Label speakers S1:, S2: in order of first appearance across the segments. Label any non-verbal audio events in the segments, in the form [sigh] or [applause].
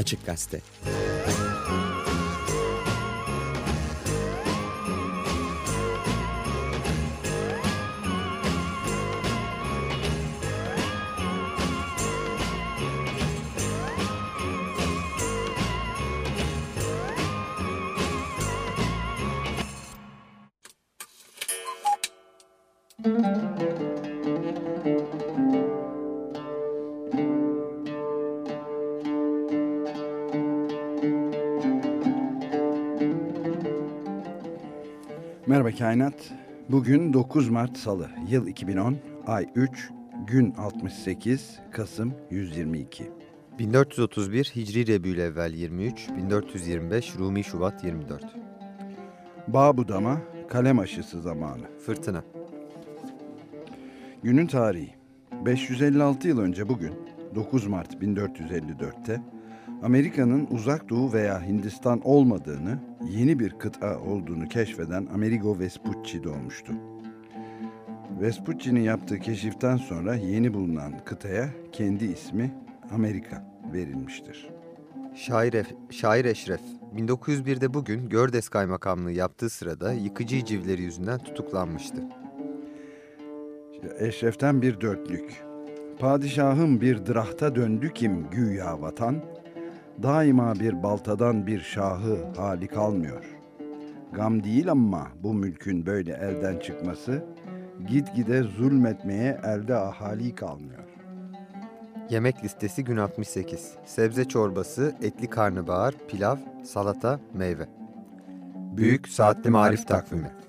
S1: Açık Gazete.
S2: Merhaba Kainat. Bugün 9 Mart Salı, yıl 2010, ay 3, gün 68, Kasım 122.
S3: 1431 Hicri Rebülevvel 23, 1425 Rumi Şubat 24.
S2: Bağ budama, kalem aşısı zamanı.
S3: Fırtına.
S2: Günün tarihi. 556 yıl önce bugün, 9 Mart 1454'te Amerika'nın uzak doğu veya Hindistan olmadığını, yeni bir kıta olduğunu keşfeden Amerigo Vespucci doğmuştu. Vespucci'nin yaptığı keşiften sonra yeni bulunan kıtaya kendi ismi Amerika verilmiştir.
S3: Şair, Ef- Şair Eşref, 1901'de bugün Gördes Kaymakamlığı yaptığı sırada yıkıcı icivleri yüzünden tutuklanmıştı.
S2: Eşref'ten bir dörtlük. Padişahım bir drahta döndü kim güya vatan, daima bir baltadan bir şahı hali kalmıyor. Gam değil ama bu mülkün böyle elden çıkması, gitgide zulmetmeye elde ahali kalmıyor.
S3: Yemek listesi gün 68. Sebze çorbası, etli karnabahar, pilav, salata, meyve. Büyük Saatli Marif Takvimi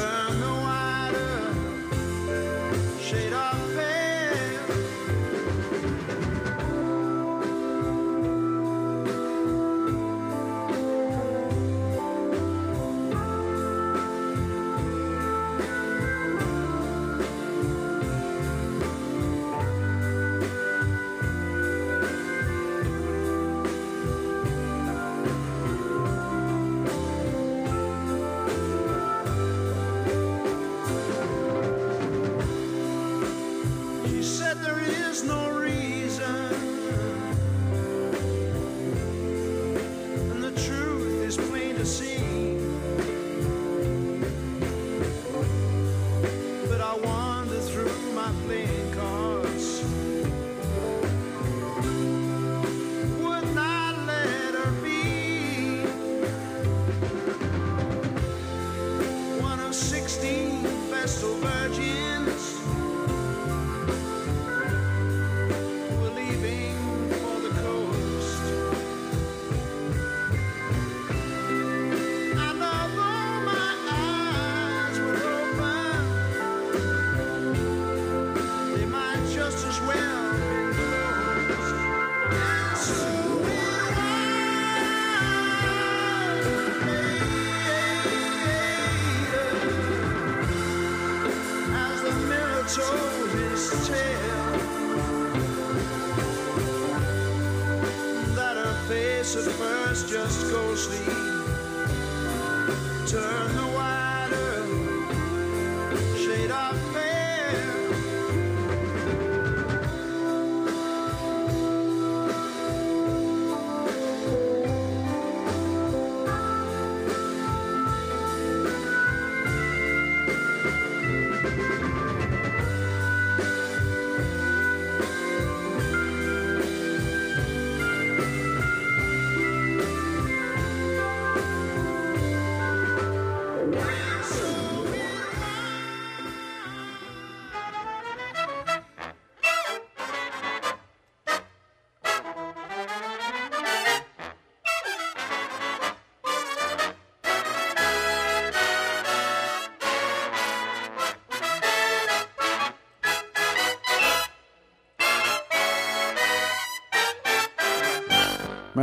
S4: time.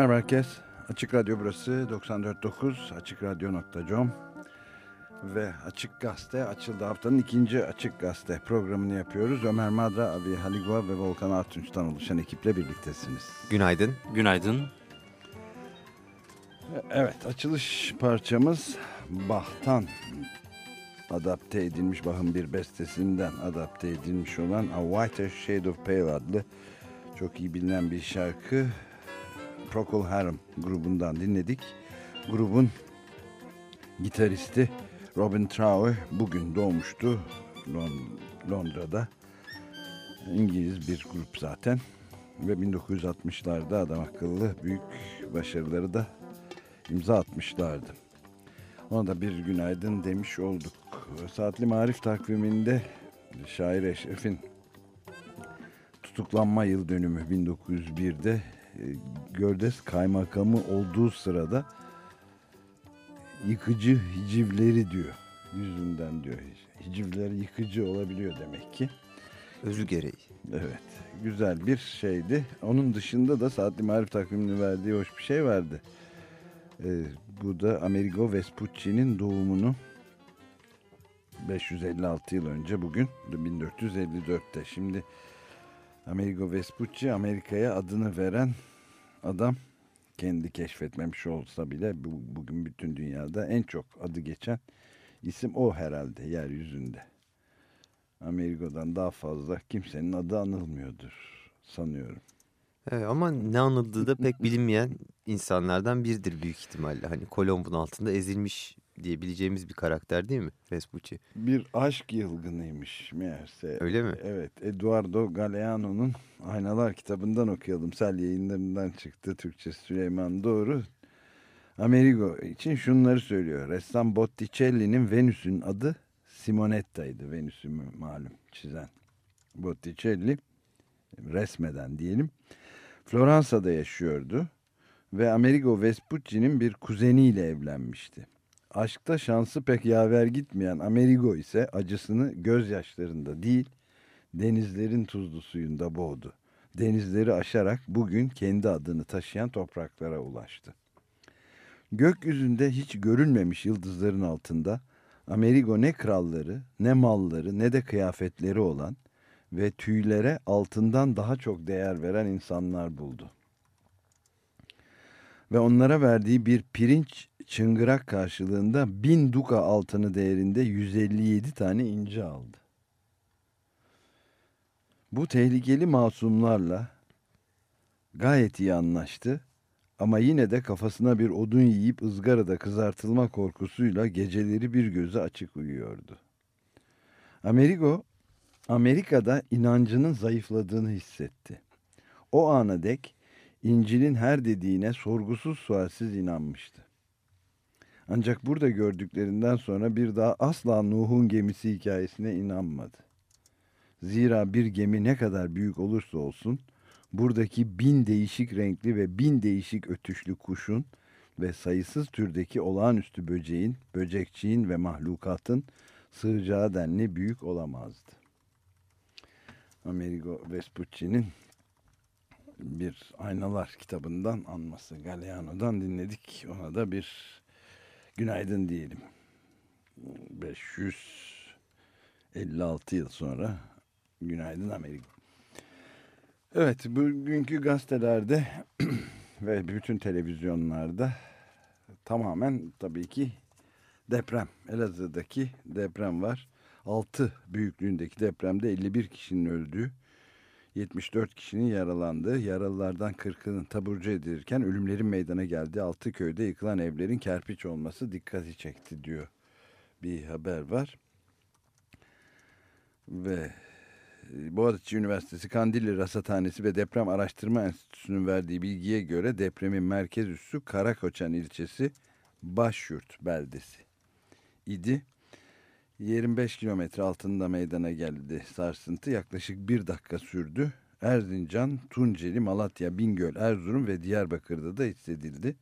S2: Merhaba herkes. Açık Radyo burası 94.9 AçıkRadyo.com ve Açık Gazete açıldı. Haftanın ikinci Açık Gazete programını yapıyoruz. Ömer Madra, Abi Haligua ve Volkan Artunç'tan oluşan ekiple birliktesiniz.
S5: Günaydın.
S1: Günaydın.
S2: Evet, açılış parçamız Bach'tan adapte edilmiş, Bach'ın bir bestesinden adapte edilmiş olan A Whiter Shade of Pale adlı çok iyi bilinen bir şarkı. Procol Harum grubundan dinledik. Grubun gitaristi Robin Trower bugün doğmuştu Lon- Londra'da. İngiliz bir grup zaten ve 1960'larda adam akıllı büyük başarıları da imza atmışlardı. Ona da bir günaydın demiş olduk. Saatli Marif takviminde şair Eşref'in tutuklanma yıl dönümü 1901'de e, Gördes kaymakamı olduğu sırada yıkıcı hicivleri diyor. Yüzünden diyor. Hicivleri yıkıcı olabiliyor demek ki.
S5: Özü gereği.
S2: Evet. Güzel bir şeydi. Onun dışında da Saatli Marif takviminin verdiği hoş bir şey vardı. Ee, bu da Amerigo Vespucci'nin doğumunu 556 yıl önce bugün 1454'te. Şimdi Amerigo Vespucci Amerika'ya adını veren adam kendi keşfetmemiş olsa bile bu, bugün bütün dünyada en çok adı geçen isim o herhalde yeryüzünde. Amerigo'dan daha fazla kimsenin adı anılmıyordur sanıyorum.
S5: Evet, ama ne anıldığı da pek bilinmeyen insanlardan biridir büyük ihtimalle. Hani Kolomb'un altında ezilmiş diyebileceğimiz bir karakter değil mi Vespucci?
S2: Bir aşk yılgınıymış meğerse.
S5: Öyle mi?
S2: Evet, Eduardo Galeano'nun Aynalar kitabından okuyalım. Sel yayınlarından çıktı Türkçe Süleyman Doğru. Amerigo için şunları söylüyor. Ressam Botticelli'nin Venüs'ün adı Simonetta'ydı. Venüs'ü malum çizen Botticelli resmeden diyelim. Floransa'da yaşıyordu ve Amerigo Vespucci'nin bir kuzeniyle evlenmişti. Aşkta şansı pek yaver gitmeyen Amerigo ise acısını gözyaşlarında değil, denizlerin tuzlu suyunda boğdu. Denizleri aşarak bugün kendi adını taşıyan topraklara ulaştı. Gökyüzünde hiç görülmemiş yıldızların altında Amerigo ne kralları, ne malları, ne de kıyafetleri olan ve tüylere altından daha çok değer veren insanlar buldu. Ve onlara verdiği bir pirinç çıngırak karşılığında bin duka altını değerinde 157 tane inci aldı. Bu tehlikeli masumlarla gayet iyi anlaştı ama yine de kafasına bir odun yiyip ızgarada kızartılma korkusuyla geceleri bir gözü açık uyuyordu. Amerigo Amerika'da inancının zayıfladığını hissetti. O ana dek İncil'in her dediğine sorgusuz sualsiz inanmıştı. Ancak burada gördüklerinden sonra bir daha asla Nuh'un gemisi hikayesine inanmadı. Zira bir gemi ne kadar büyük olursa olsun buradaki bin değişik renkli ve bin değişik ötüşlü kuşun ve sayısız türdeki olağanüstü böceğin, böcekçiğin ve mahlukatın sığacağı denli büyük olamazdı. Amerigo Vespucci'nin bir aynalar kitabından anması Galeano'dan dinledik. Ona da bir günaydın diyelim. 556 yıl sonra Günaydın Amerika. Evet, bugünkü gazetelerde [clears throat] ve bütün televizyonlarda tamamen tabii ki deprem. Elazığ'daki deprem var. 6 büyüklüğündeki depremde 51 kişinin öldüğü, 74 kişinin yaralandığı, yaralılardan 40'ının taburcu edilirken ölümlerin meydana geldiği 6 köyde yıkılan evlerin kerpiç olması dikkati çekti diyor bir haber var. Ve e, Boğaziçi Üniversitesi Kandilli Rasathanesi ve Deprem Araştırma Enstitüsü'nün verdiği bilgiye göre depremin merkez üssü Karakoçan ilçesi Başyurt beldesi idi. 25 kilometre altında meydana geldi sarsıntı. Yaklaşık bir dakika sürdü. Erzincan, Tunceli, Malatya, Bingöl, Erzurum ve Diyarbakır'da da hissedildi.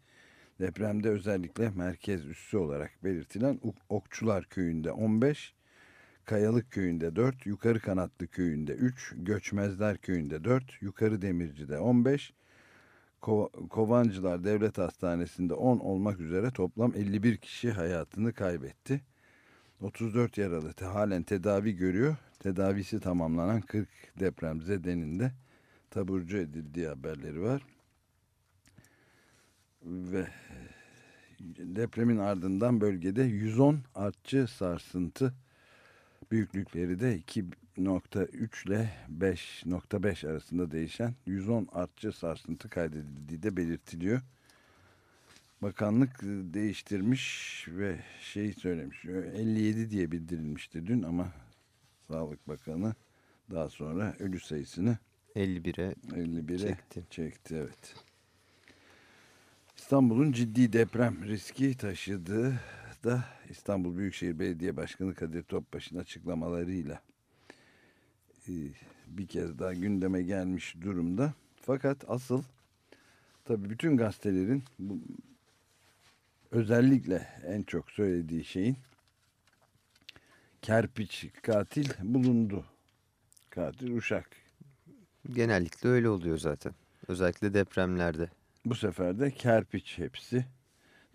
S2: Depremde özellikle merkez üssü olarak belirtilen Okçular Köyü'nde 15, Kayalık Köyü'nde 4, Yukarı Kanatlı Köyü'nde 3, Göçmezler Köyü'nde 4, Yukarı Demirci'de 15, Ko- Kovancılar Devlet Hastanesi'nde 10 olmak üzere toplam 51 kişi hayatını kaybetti. 34 yaralı halen tedavi görüyor. Tedavisi tamamlanan 40 depremzedenin de taburcu edildiği haberleri var. Ve depremin ardından bölgede 110 artçı sarsıntı büyüklükleri de 2.3 ile 5.5 arasında değişen 110 artçı sarsıntı kaydedildiği de belirtiliyor. Bakanlık e, değiştirmiş ve şey söylemiş 57 diye bildirilmişti dün ama Sağlık Bakanı daha sonra ölü sayısını
S5: 51'e
S2: 51'e
S5: çekti.
S2: çekti evet. İstanbul'un ciddi deprem riski taşıdığı da İstanbul Büyükşehir Belediye Başkanı Kadir Topbaş'ın açıklamalarıyla e, bir kez daha gündeme gelmiş durumda. Fakat asıl tabii bütün gazetelerin bu, özellikle en çok söylediği şeyin kerpiç katil bulundu. Katil Uşak.
S5: Genellikle öyle oluyor zaten. Özellikle depremlerde.
S2: Bu sefer de kerpiç hepsi.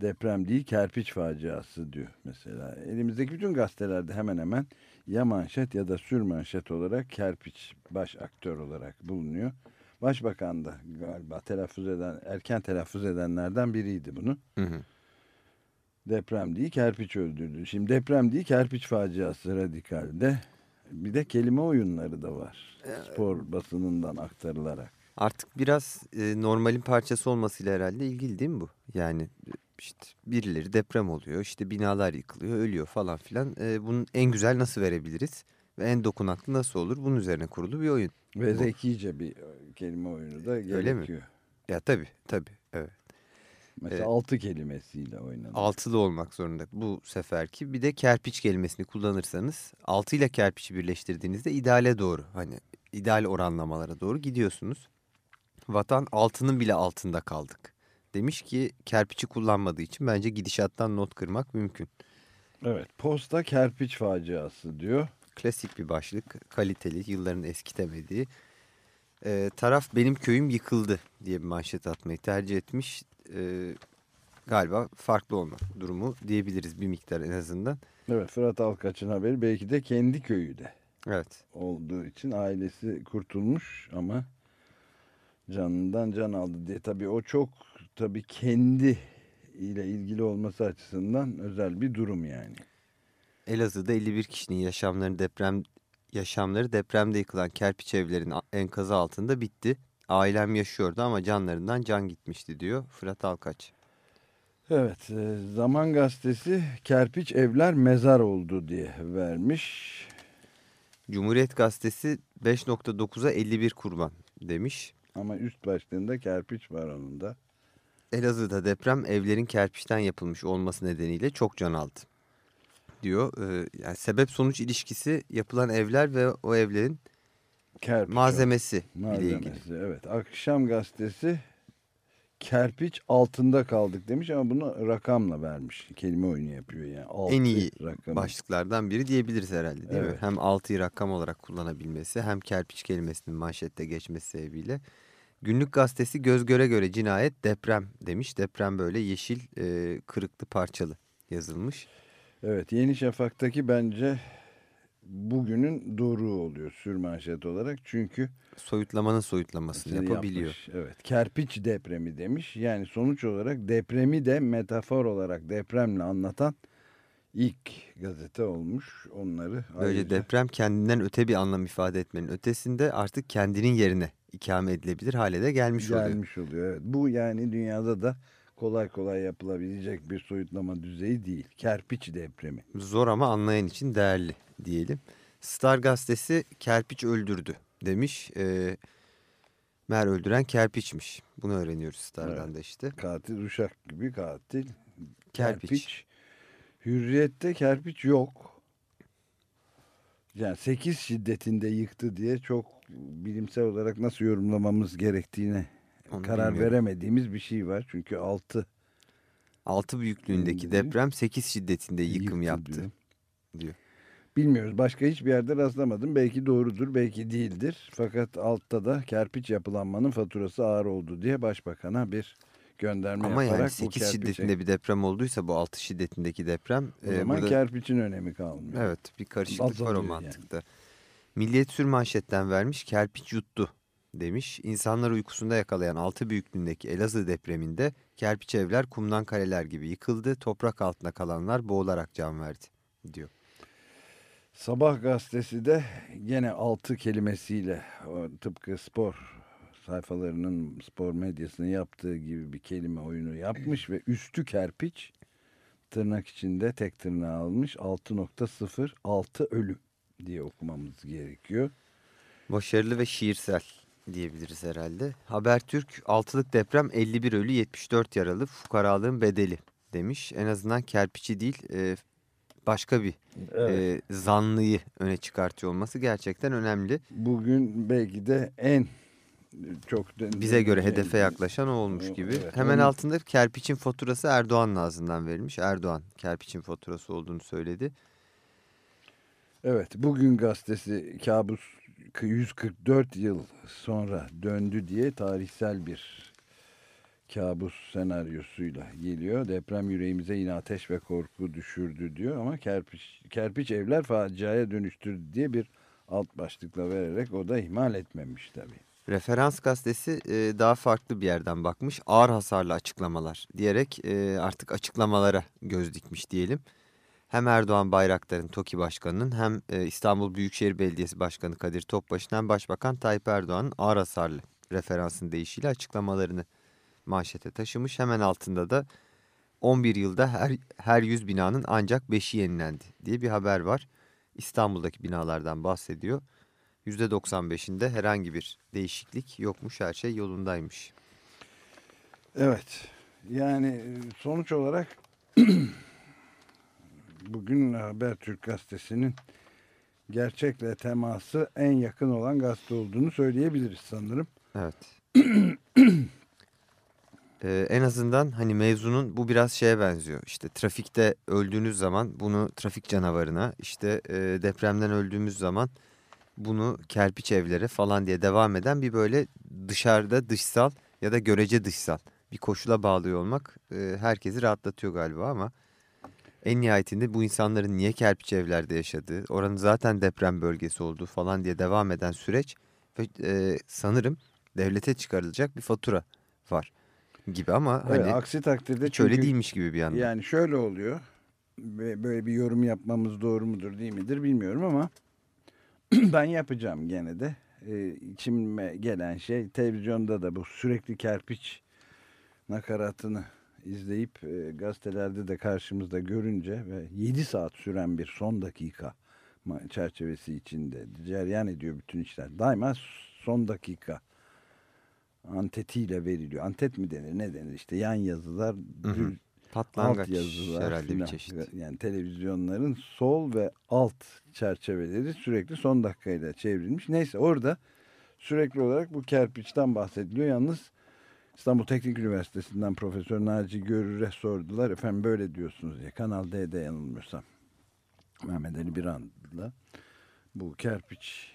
S2: Deprem değil kerpiç faciası diyor mesela. Elimizdeki bütün gazetelerde hemen hemen ya manşet ya da sür manşet olarak kerpiç baş aktör olarak bulunuyor. Başbakan da galiba telaffuz eden, erken telaffuz edenlerden biriydi bunu.
S5: Hı hı.
S2: Deprem değil kerpiç öldürdü. Şimdi deprem değil kerpiç faciası radikalde. Bir de kelime oyunları da var. Spor basınından aktarılarak.
S5: Artık biraz e, normalin parçası olmasıyla herhalde ilgili değil mi bu? Yani e, işte birileri deprem oluyor, işte binalar yıkılıyor, ölüyor falan filan. E, bunun en güzel nasıl verebiliriz? Ve en dokunaklı nasıl olur? Bunun üzerine kurulu bir oyun.
S2: Ve
S5: Bu.
S2: zekice bir kelime oyunu da
S5: Öyle mi?
S2: gerekiyor.
S5: Ya tabii tabii. Evet.
S2: Mesela
S5: Evet.
S2: altı kelimesiyle oynanıyor.
S5: Altılı olmak zorunda bu seferki. Bir de kerpiç kelimesini kullanırsanız altı ile kerpiçi birleştirdiğinizde ideale doğru hani ideal oranlamalara doğru gidiyorsunuz. Vatan altının bile altında kaldık. Demiş ki kerpiçi kullanmadığı için bence gidişattan not kırmak mümkün.
S2: Evet posta kerpiç faciası diyor.
S5: Klasik bir başlık, kaliteli, yılların eskitemediği. Ee, taraf benim köyüm yıkıldı diye bir manşet atmayı tercih etmiş. Ee, galiba farklı olma durumu diyebiliriz bir miktar en azından.
S2: Evet Fırat Alkaç'ın haberi belki de kendi köyü de
S5: Evet.
S2: olduğu için ailesi kurtulmuş ama canından can aldı diye. Tabii o çok tabii kendi ile ilgili olması açısından özel bir durum yani.
S5: Elazığ'da 51 kişinin yaşamlarını deprem yaşamları depremde yıkılan kerpiç evlerin enkazı altında bitti. Ailem yaşıyordu ama canlarından can gitmişti diyor Fırat Alkaç.
S2: Evet e, Zaman Gazetesi kerpiç evler mezar oldu diye vermiş.
S5: Cumhuriyet Gazetesi 5.9'a 51 kurban demiş.
S2: Ama üst başlığında kerpiç var onun da.
S5: Elazığ'da deprem evlerin kerpiçten yapılmış olması nedeniyle çok can aldı diyor. Ee, yani sebep sonuç ilişkisi yapılan evler ve o evlerin
S2: Kerpiç
S5: malzemesi ile ilgili.
S2: Malzemesi, evet. Akşam gazetesi kerpiç altında kaldık demiş ama bunu rakamla vermiş. Kelime oyunu yapıyor yani. Altı
S5: En iyi
S2: rakamı.
S5: başlıklardan biri diyebiliriz herhalde değil mi?
S2: Evet.
S5: Hem altıyı rakam olarak kullanabilmesi hem kerpiç kelimesinin manşette geçmesi sebebiyle. Günlük gazetesi göz göre göre cinayet deprem demiş. Deprem böyle yeşil e, kırıklı parçalı yazılmış.
S2: Evet Yeni Şafak'taki bence bugünün doğru oluyor sürmanşet olarak. Çünkü
S5: Soyutlamanın soyutlamasını yapabiliyor.
S2: yapmış, Evet. Kerpiç depremi demiş. Yani sonuç olarak depremi de metafor olarak depremle anlatan ilk gazete olmuş. Onları
S5: Böylece
S2: ayrıca-
S5: deprem kendinden öte bir anlam ifade etmenin ötesinde artık kendinin yerine ikame edilebilir hale de gelmiş, oluyor.
S2: gelmiş oluyor. Evet. Bu yani dünyada da kolay kolay yapılabilecek bir soyutlama düzeyi değil. Kerpiç depremi.
S5: Zor ama anlayan için değerli diyelim. Star gazetesi kerpiç öldürdü demiş. Ee, Mer öldüren kerpiçmiş. Bunu öğreniyoruz Star'dan da işte.
S2: Katil uşak gibi katil.
S5: Kerpiç.
S2: Hürriyette kerpiç yok. Yani 8 şiddetinde yıktı diye çok bilimsel olarak nasıl yorumlamamız gerektiğine
S5: Onu
S2: karar
S5: bilmiyorum.
S2: veremediğimiz bir şey var. Çünkü 6
S5: 6 büyüklüğündeki
S2: Hı.
S5: deprem 8 şiddetinde yıkım
S2: yıktı
S5: yaptı
S2: diyor.
S5: diyor.
S2: Bilmiyoruz. Başka hiçbir yerde rastlamadım. Belki doğrudur, belki değildir. Fakat altta da kerpiç yapılanmanın faturası ağır oldu diye başbakana bir gönderme
S5: Ama
S2: yaparak
S5: yani
S2: bu
S5: 8
S2: kerpiçe-
S5: şiddetinde bir deprem olduysa bu 6 şiddetindeki deprem.
S2: o
S5: e,
S2: zaman
S5: burada-
S2: kerpiçin önemi kalmıyor.
S5: Evet bir karışıklık var
S2: Azalıyor
S5: o
S2: yani.
S5: mantıkta. Milliyet sür manşetten vermiş kerpiç yuttu demiş. İnsanlar uykusunda yakalayan 6 büyüklüğündeki Elazığ depreminde kerpiç evler kumdan kaleler gibi yıkıldı. Toprak altında kalanlar boğularak can verdi diyor.
S2: Sabah gazetesi de gene altı kelimesiyle o tıpkı spor sayfalarının spor medyasının yaptığı gibi bir kelime oyunu yapmış ve üstü kerpiç tırnak içinde tek tırnağı almış 6.0 6 ölüm diye okumamız gerekiyor.
S5: Başarılı ve şiirsel diyebiliriz herhalde. Habertürk altılık deprem 51 ölü 74 yaralı fukaralığın bedeli demiş. En azından kerpiçi değil e, başka bir e, zanlıyı öne çıkartıyor olması gerçekten önemli.
S2: Bugün belki de en çok
S5: Bize göre hedefe yaklaşan o olmuş gibi.
S2: Evet,
S5: Hemen altında kerpiçin faturası Erdoğan'ın ağzından verilmiş. Erdoğan kerpiçin faturası olduğunu söyledi.
S2: Evet, bugün gazetesi kabus 144 yıl sonra döndü diye tarihsel bir kabus senaryosuyla geliyor. Deprem yüreğimize yine ateş ve korku düşürdü diyor ama kerpiç, kerpiç evler faciaya dönüştürdü diye bir alt başlıkla vererek o da ihmal etmemiş tabii.
S5: Referans gazetesi e, daha farklı bir yerden bakmış. Ağır hasarlı açıklamalar diyerek e, artık açıklamalara göz dikmiş diyelim. Hem Erdoğan Bayraktar'ın TOKİ Başkanı'nın hem e, İstanbul Büyükşehir Belediyesi Başkanı Kadir Topbaş'ın hem Başbakan Tayyip Erdoğan'ın ağır hasarlı referansın değişiyle açıklamalarını manşete taşımış. Hemen altında da 11 yılda her, her 100 binanın ancak 5'i yenilendi diye bir haber var. İstanbul'daki binalardan bahsediyor. %95'inde herhangi bir değişiklik yokmuş her şey yolundaymış.
S2: Evet. Yani e, sonuç olarak [clears throat] bugün Habertürk gazetesinin gerçekle teması en yakın olan gazete olduğunu söyleyebiliriz sanırım.
S5: Evet. [clears throat] Ee, en azından hani mevzunun bu biraz şeye benziyor. İşte trafikte öldüğünüz zaman bunu trafik canavarına, işte e, depremden öldüğümüz zaman bunu kerpiç evlere falan diye devam eden bir böyle dışarıda dışsal ya da görece dışsal bir koşula bağlıyor olmak e, herkesi rahatlatıyor galiba ama en nihayetinde bu insanların niye kerpiç evlerde yaşadığı, oranın zaten deprem bölgesi olduğu falan diye devam eden süreç ve e, sanırım devlete çıkarılacak bir fatura var gibi ama
S2: Evet,
S5: hani
S2: aksi takdirde
S5: hiç öyle
S2: çünkü-
S5: değilmiş gibi bir yandan.
S2: Yani şöyle oluyor. Böyle bir yorum yapmamız doğru mudur değil midir bilmiyorum ama [clears throat] ben yapacağım gene de. Ee, içime gelen şey televizyonda da bu sürekli kerpiç nakaratını izleyip e, gazetelerde de karşımızda görünce ve 7 saat süren bir son dakika çerçevesi içinde ceryan ediyor bütün işler. Daima son dakika antetiyle veriliyor. Antet mi denir ne denir işte yan yazılar
S5: Hı hı. Patlangaç
S2: alt yazılar
S5: herhalde bir çeşit.
S2: Yani televizyonların sol ve alt çerçeveleri sürekli son dakikayla çevrilmiş. Neyse orada sürekli olarak bu kerpiçten bahsediliyor. Yalnız İstanbul Teknik Üniversitesi'nden Profesör Naci Görür'e sordular. Efendim böyle diyorsunuz diye. Kanal D'de yanılmıyorsam. Mehmet Ali Birand'la. Bu kerpiç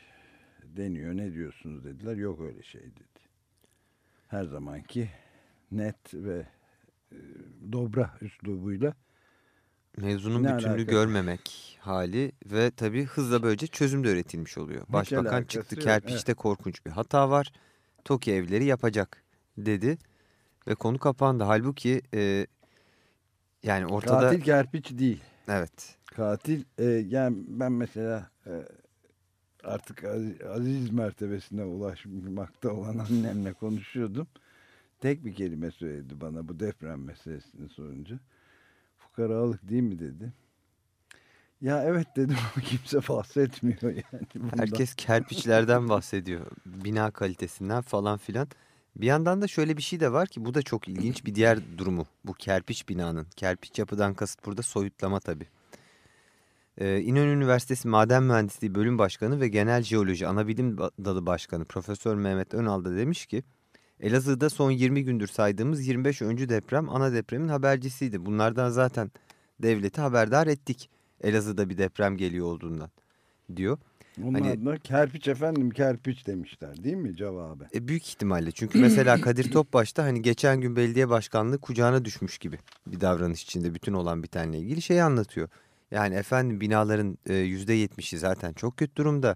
S2: deniyor ne diyorsunuz dediler. Yok öyle şey dedi. Her zamanki net ve e, dobra üslubuyla
S5: Mevzunun
S2: Ne
S5: bütününü
S2: alakası?
S5: görmemek hali ve tabii hızla böylece çözüm de üretilmiş oluyor. Başbakan çıktı
S2: yok,
S5: kerpiçte korkunç bir hata var. TOKİ evleri yapacak dedi ve konu kapandı. Halbuki e, yani ortada
S2: Katil kerpiç değil.
S5: evet
S2: Katil e, yani ben mesela e, artık aziz, aziz mertebesine ulaşmakta olan annemle konuşuyordum. Tek bir kelime söyledi bana bu deprem meselesini sorunca. Fukaralık değil mi dedi. Ya evet dedim ama [laughs] kimse bahsetmiyor yani. bundan.
S5: herkes kerpiçlerden bahsediyor. Bina kalitesinden falan filan. Bir yandan da şöyle bir şey de var ki bu da çok ilginç bir diğer durumu. Bu kerpiç binanın. Kerpiç yapıdan kasıt burada soyutlama tabii. Ee, İnönü Üniversitesi Maden Mühendisliği Bölüm Başkanı ve Genel Jeoloji Anabilim Dalı Başkanı Profesör Mehmet Önal da demiş ki Elazığ'da son 20 gündür saydığımız 25 öncü deprem ana depremin habercisiydi. Bunlardan zaten devleti haberdar ettik. Elazığ'da bir deprem geliyor olduğundan diyor.
S2: Onlar
S5: hani-
S2: da kerpiç efendim kerpiç demişler değil mi cevabı?
S5: E büyük ihtimalle çünkü mesela [clears throat] Kadir Topbaş da hani geçen gün belediye başkanlığı kucağına düşmüş gibi bir davranış içinde bütün olan bitenle ilgili şeyi anlatıyor. Yani efendim binaların e, yüzde yetmişi zaten çok kötü durumda.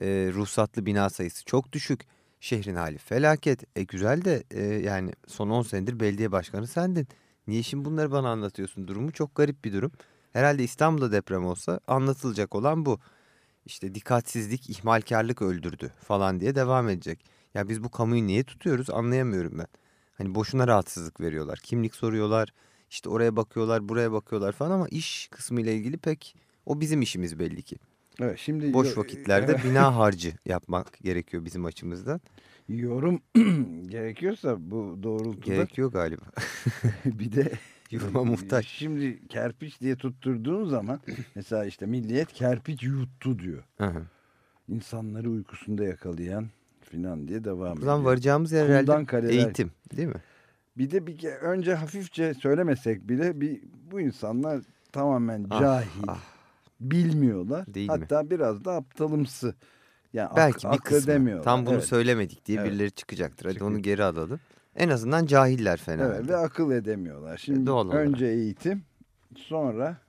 S5: E, ruhsatlı bina sayısı çok düşük. Şehrin hali felaket. E güzel de e, yani son 10 senedir belediye başkanı sendin. Niye şimdi bunları bana anlatıyorsun? Durumu çok garip bir durum. Herhalde İstanbul'da deprem olsa anlatılacak olan bu. İşte dikkatsizlik, ihmalkarlık öldürdü falan diye devam edecek. Ya biz bu kamuyu niye tutuyoruz anlayamıyorum ben. Hani boşuna rahatsızlık veriyorlar. Kimlik soruyorlar. işte oraya bakıyorlar, buraya bakıyorlar falan ama iş kısmı ile ilgili pek o bizim işimiz belli ki.
S2: Evet şimdi
S5: Boş vakitlerde [laughs] bina harcı yapmak gerekiyor bizim açımızdan.
S2: yorum [clears throat] gerekiyorsa bu doğrultuda
S5: Gerekiyor galiba. [laughs]
S2: bir de
S5: Yoruma muhtaç.
S2: Şimdi kerpiç diye tutturduğun zaman [clears throat] mesela işte milliyet kerpiç yuttu diyor.
S5: Hı hı.
S2: İnsanları uykusunda yakalayan filan diye devam ediyor.
S5: Buradan varacağımız yer herhalde
S2: kaleler.
S5: eğitim değil mi?
S2: Bir de bir önce hafifçe söylemesek bile bir bu insanlar tamamen
S5: Ah,
S2: cahil,
S5: ah.
S2: bilmiyorlar.
S5: Değil mi?
S2: Hatta biraz da aptalımsı. Yani ak-
S5: Belki bir kısmı.
S2: akledemiyorlar.
S5: Tam bunu
S2: Evet.
S5: söylemedik diye
S2: Evet.
S5: birileri çıkacaktır. Hadi onu
S2: Çıkıyor.
S5: geri alalım. En azından cahiller fena.
S2: Evet,
S5: halde.
S2: ve akıl edemiyorlar. Şimdi
S5: doğal olarak.
S2: önce eğitim, sonra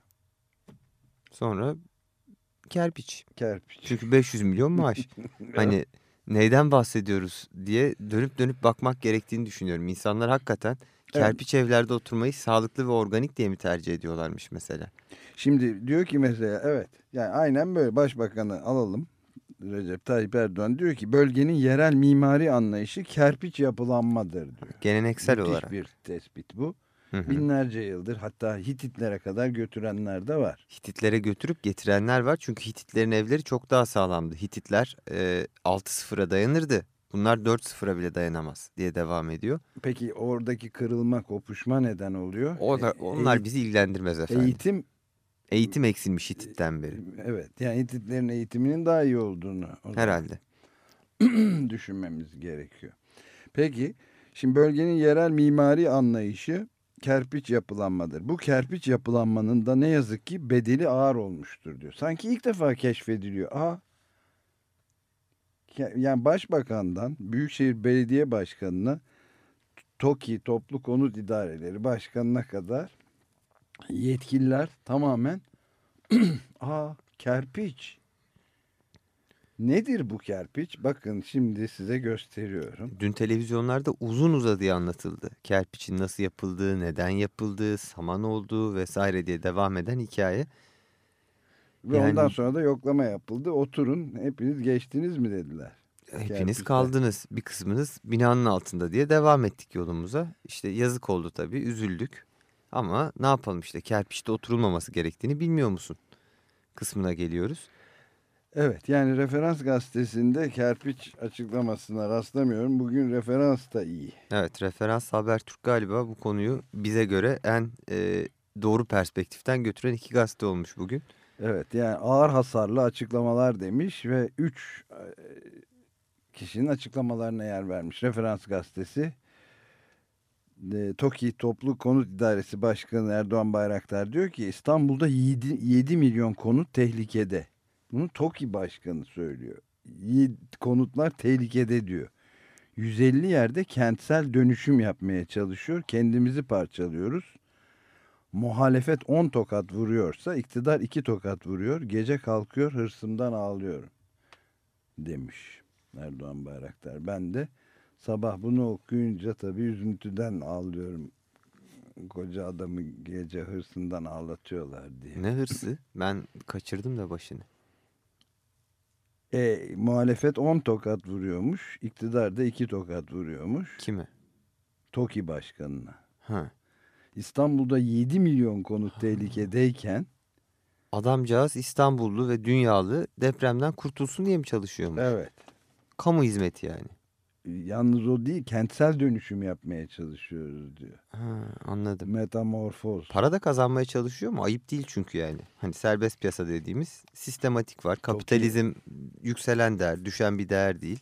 S5: Sonra kerpiç.
S2: kerpiç.
S5: Çünkü 500 milyon maaş. [laughs] hani neyden bahsediyoruz diye dönüp dönüp bakmak gerektiğini düşünüyorum. İnsanlar hakikaten kerpiç evlerde oturmayı sağlıklı ve organik diye mi tercih ediyorlarmış mesela?
S2: Şimdi diyor ki mesela evet yani aynen böyle başbakanı alalım. Recep Tayyip Erdoğan diyor ki bölgenin yerel mimari anlayışı kerpiç yapılanmadır diyor.
S5: Geleneksel
S2: Müthiş
S5: olarak.
S2: bir tespit bu.
S5: Hı hı.
S2: Binlerce yıldır hatta Hititlere kadar götürenler de var.
S5: Hititlere götürüp getirenler var. Çünkü Hititlerin evleri çok daha sağlamdı. Hititler e, 6-0'a dayanırdı. Bunlar 4-0'a bile dayanamaz diye devam ediyor.
S2: Peki oradaki kırılma, kopuşma neden oluyor?
S5: O da,
S2: E-
S5: onlar
S2: eğit-
S5: bizi ilgilendirmez efendim.
S2: Eğitim,
S5: Eğitim eksilmiş Hitit'ten beri.
S2: evet yani Hititlerin eğitiminin daha iyi olduğunu
S5: Herhalde. [clears throat]
S2: düşünmemiz gerekiyor. Peki şimdi bölgenin yerel mimari anlayışı kerpiç yapılanmadır. Bu kerpiç yapılanmanın da ne yazık ki bedeli ağır olmuştur diyor. Sanki ilk defa keşfediliyor. Aa, yani başbakandan Büyükşehir Belediye Başkanı'na TOKİ Toplu Konut İdareleri Başkanı'na kadar yetkililer tamamen [clears throat] aa kerpiç Nedir bu kerpiç? Bakın şimdi size gösteriyorum.
S5: Dün televizyonlarda uzun uzadıya anlatıldı. Kerpiçin nasıl yapıldığı, neden yapıldığı, saman olduğu vesaire diye devam eden hikaye.
S2: Ve
S5: Yani-
S2: ondan sonra da yoklama yapıldı. Oturun hepiniz geçtiniz mi dediler.
S5: Hepiniz kaldınız. Bir kısmınız binanın altında diye devam ettik yolumuza. İşte yazık oldu tabii, üzüldük. Ama ne yapalım işte kerpiçte oturulmaması gerektiğini bilmiyor musun? Kısmına geliyoruz.
S2: Evet yani referans gazetesinde kerpiç açıklamasına rastlamıyorum. Bugün referans da iyi.
S5: Evet referans Habertürk galiba bu konuyu bize göre en e, doğru perspektiften götüren iki gazete olmuş bugün.
S2: Evet yani ağır hasarlı açıklamalar demiş ve 3 kişinin açıklamalarına yer vermiş. Referans gazetesi e, TOKİ Toplu Konut İdaresi Başkanı Erdoğan Bayraktar diyor ki İstanbul'da 7, 7 milyon konut tehlikede. Bunu TOKİ Başkanı söylüyor. Konutlar tehlikede diyor. 150 yerde kentsel dönüşüm yapmaya çalışıyor. Kendimizi parçalıyoruz. Muhalefet 10 tokat vuruyorsa iktidar 2 tokat vuruyor. Gece kalkıyor hırsımdan ağlıyorum demiş Erdoğan Bayraktar. Ben de sabah bunu okuyunca tabii üzüntüden ağlıyorum. Koca adamı gece hırsından ağlatıyorlar diye.
S5: Ne hırsı? Ben kaçırdım da başını.
S2: E, muhalefet 10 tokat vuruyormuş. iktidar da 2 tokat vuruyormuş.
S5: Kime?
S2: TOKİ başkanına.
S5: Ha.
S2: İstanbul'da 7 milyon konut tehlikedeyken
S5: Adamcağız İstanbullu ve dünyalı depremden kurtulsun diye mi çalışıyormuş?
S2: evet
S5: Kamu hizmeti yani.
S2: Yalnız o değil kentsel dönüşüm yapmaya çalışıyoruz diyor.
S5: Ha, anladım.
S2: Metamorfoz.
S5: Para da kazanmaya çalışıyor mu? Ayıp değil çünkü yani. Hani serbest piyasa dediğimiz sistematik var. Kapitalizm yükselen değer, düşen bir değer değil.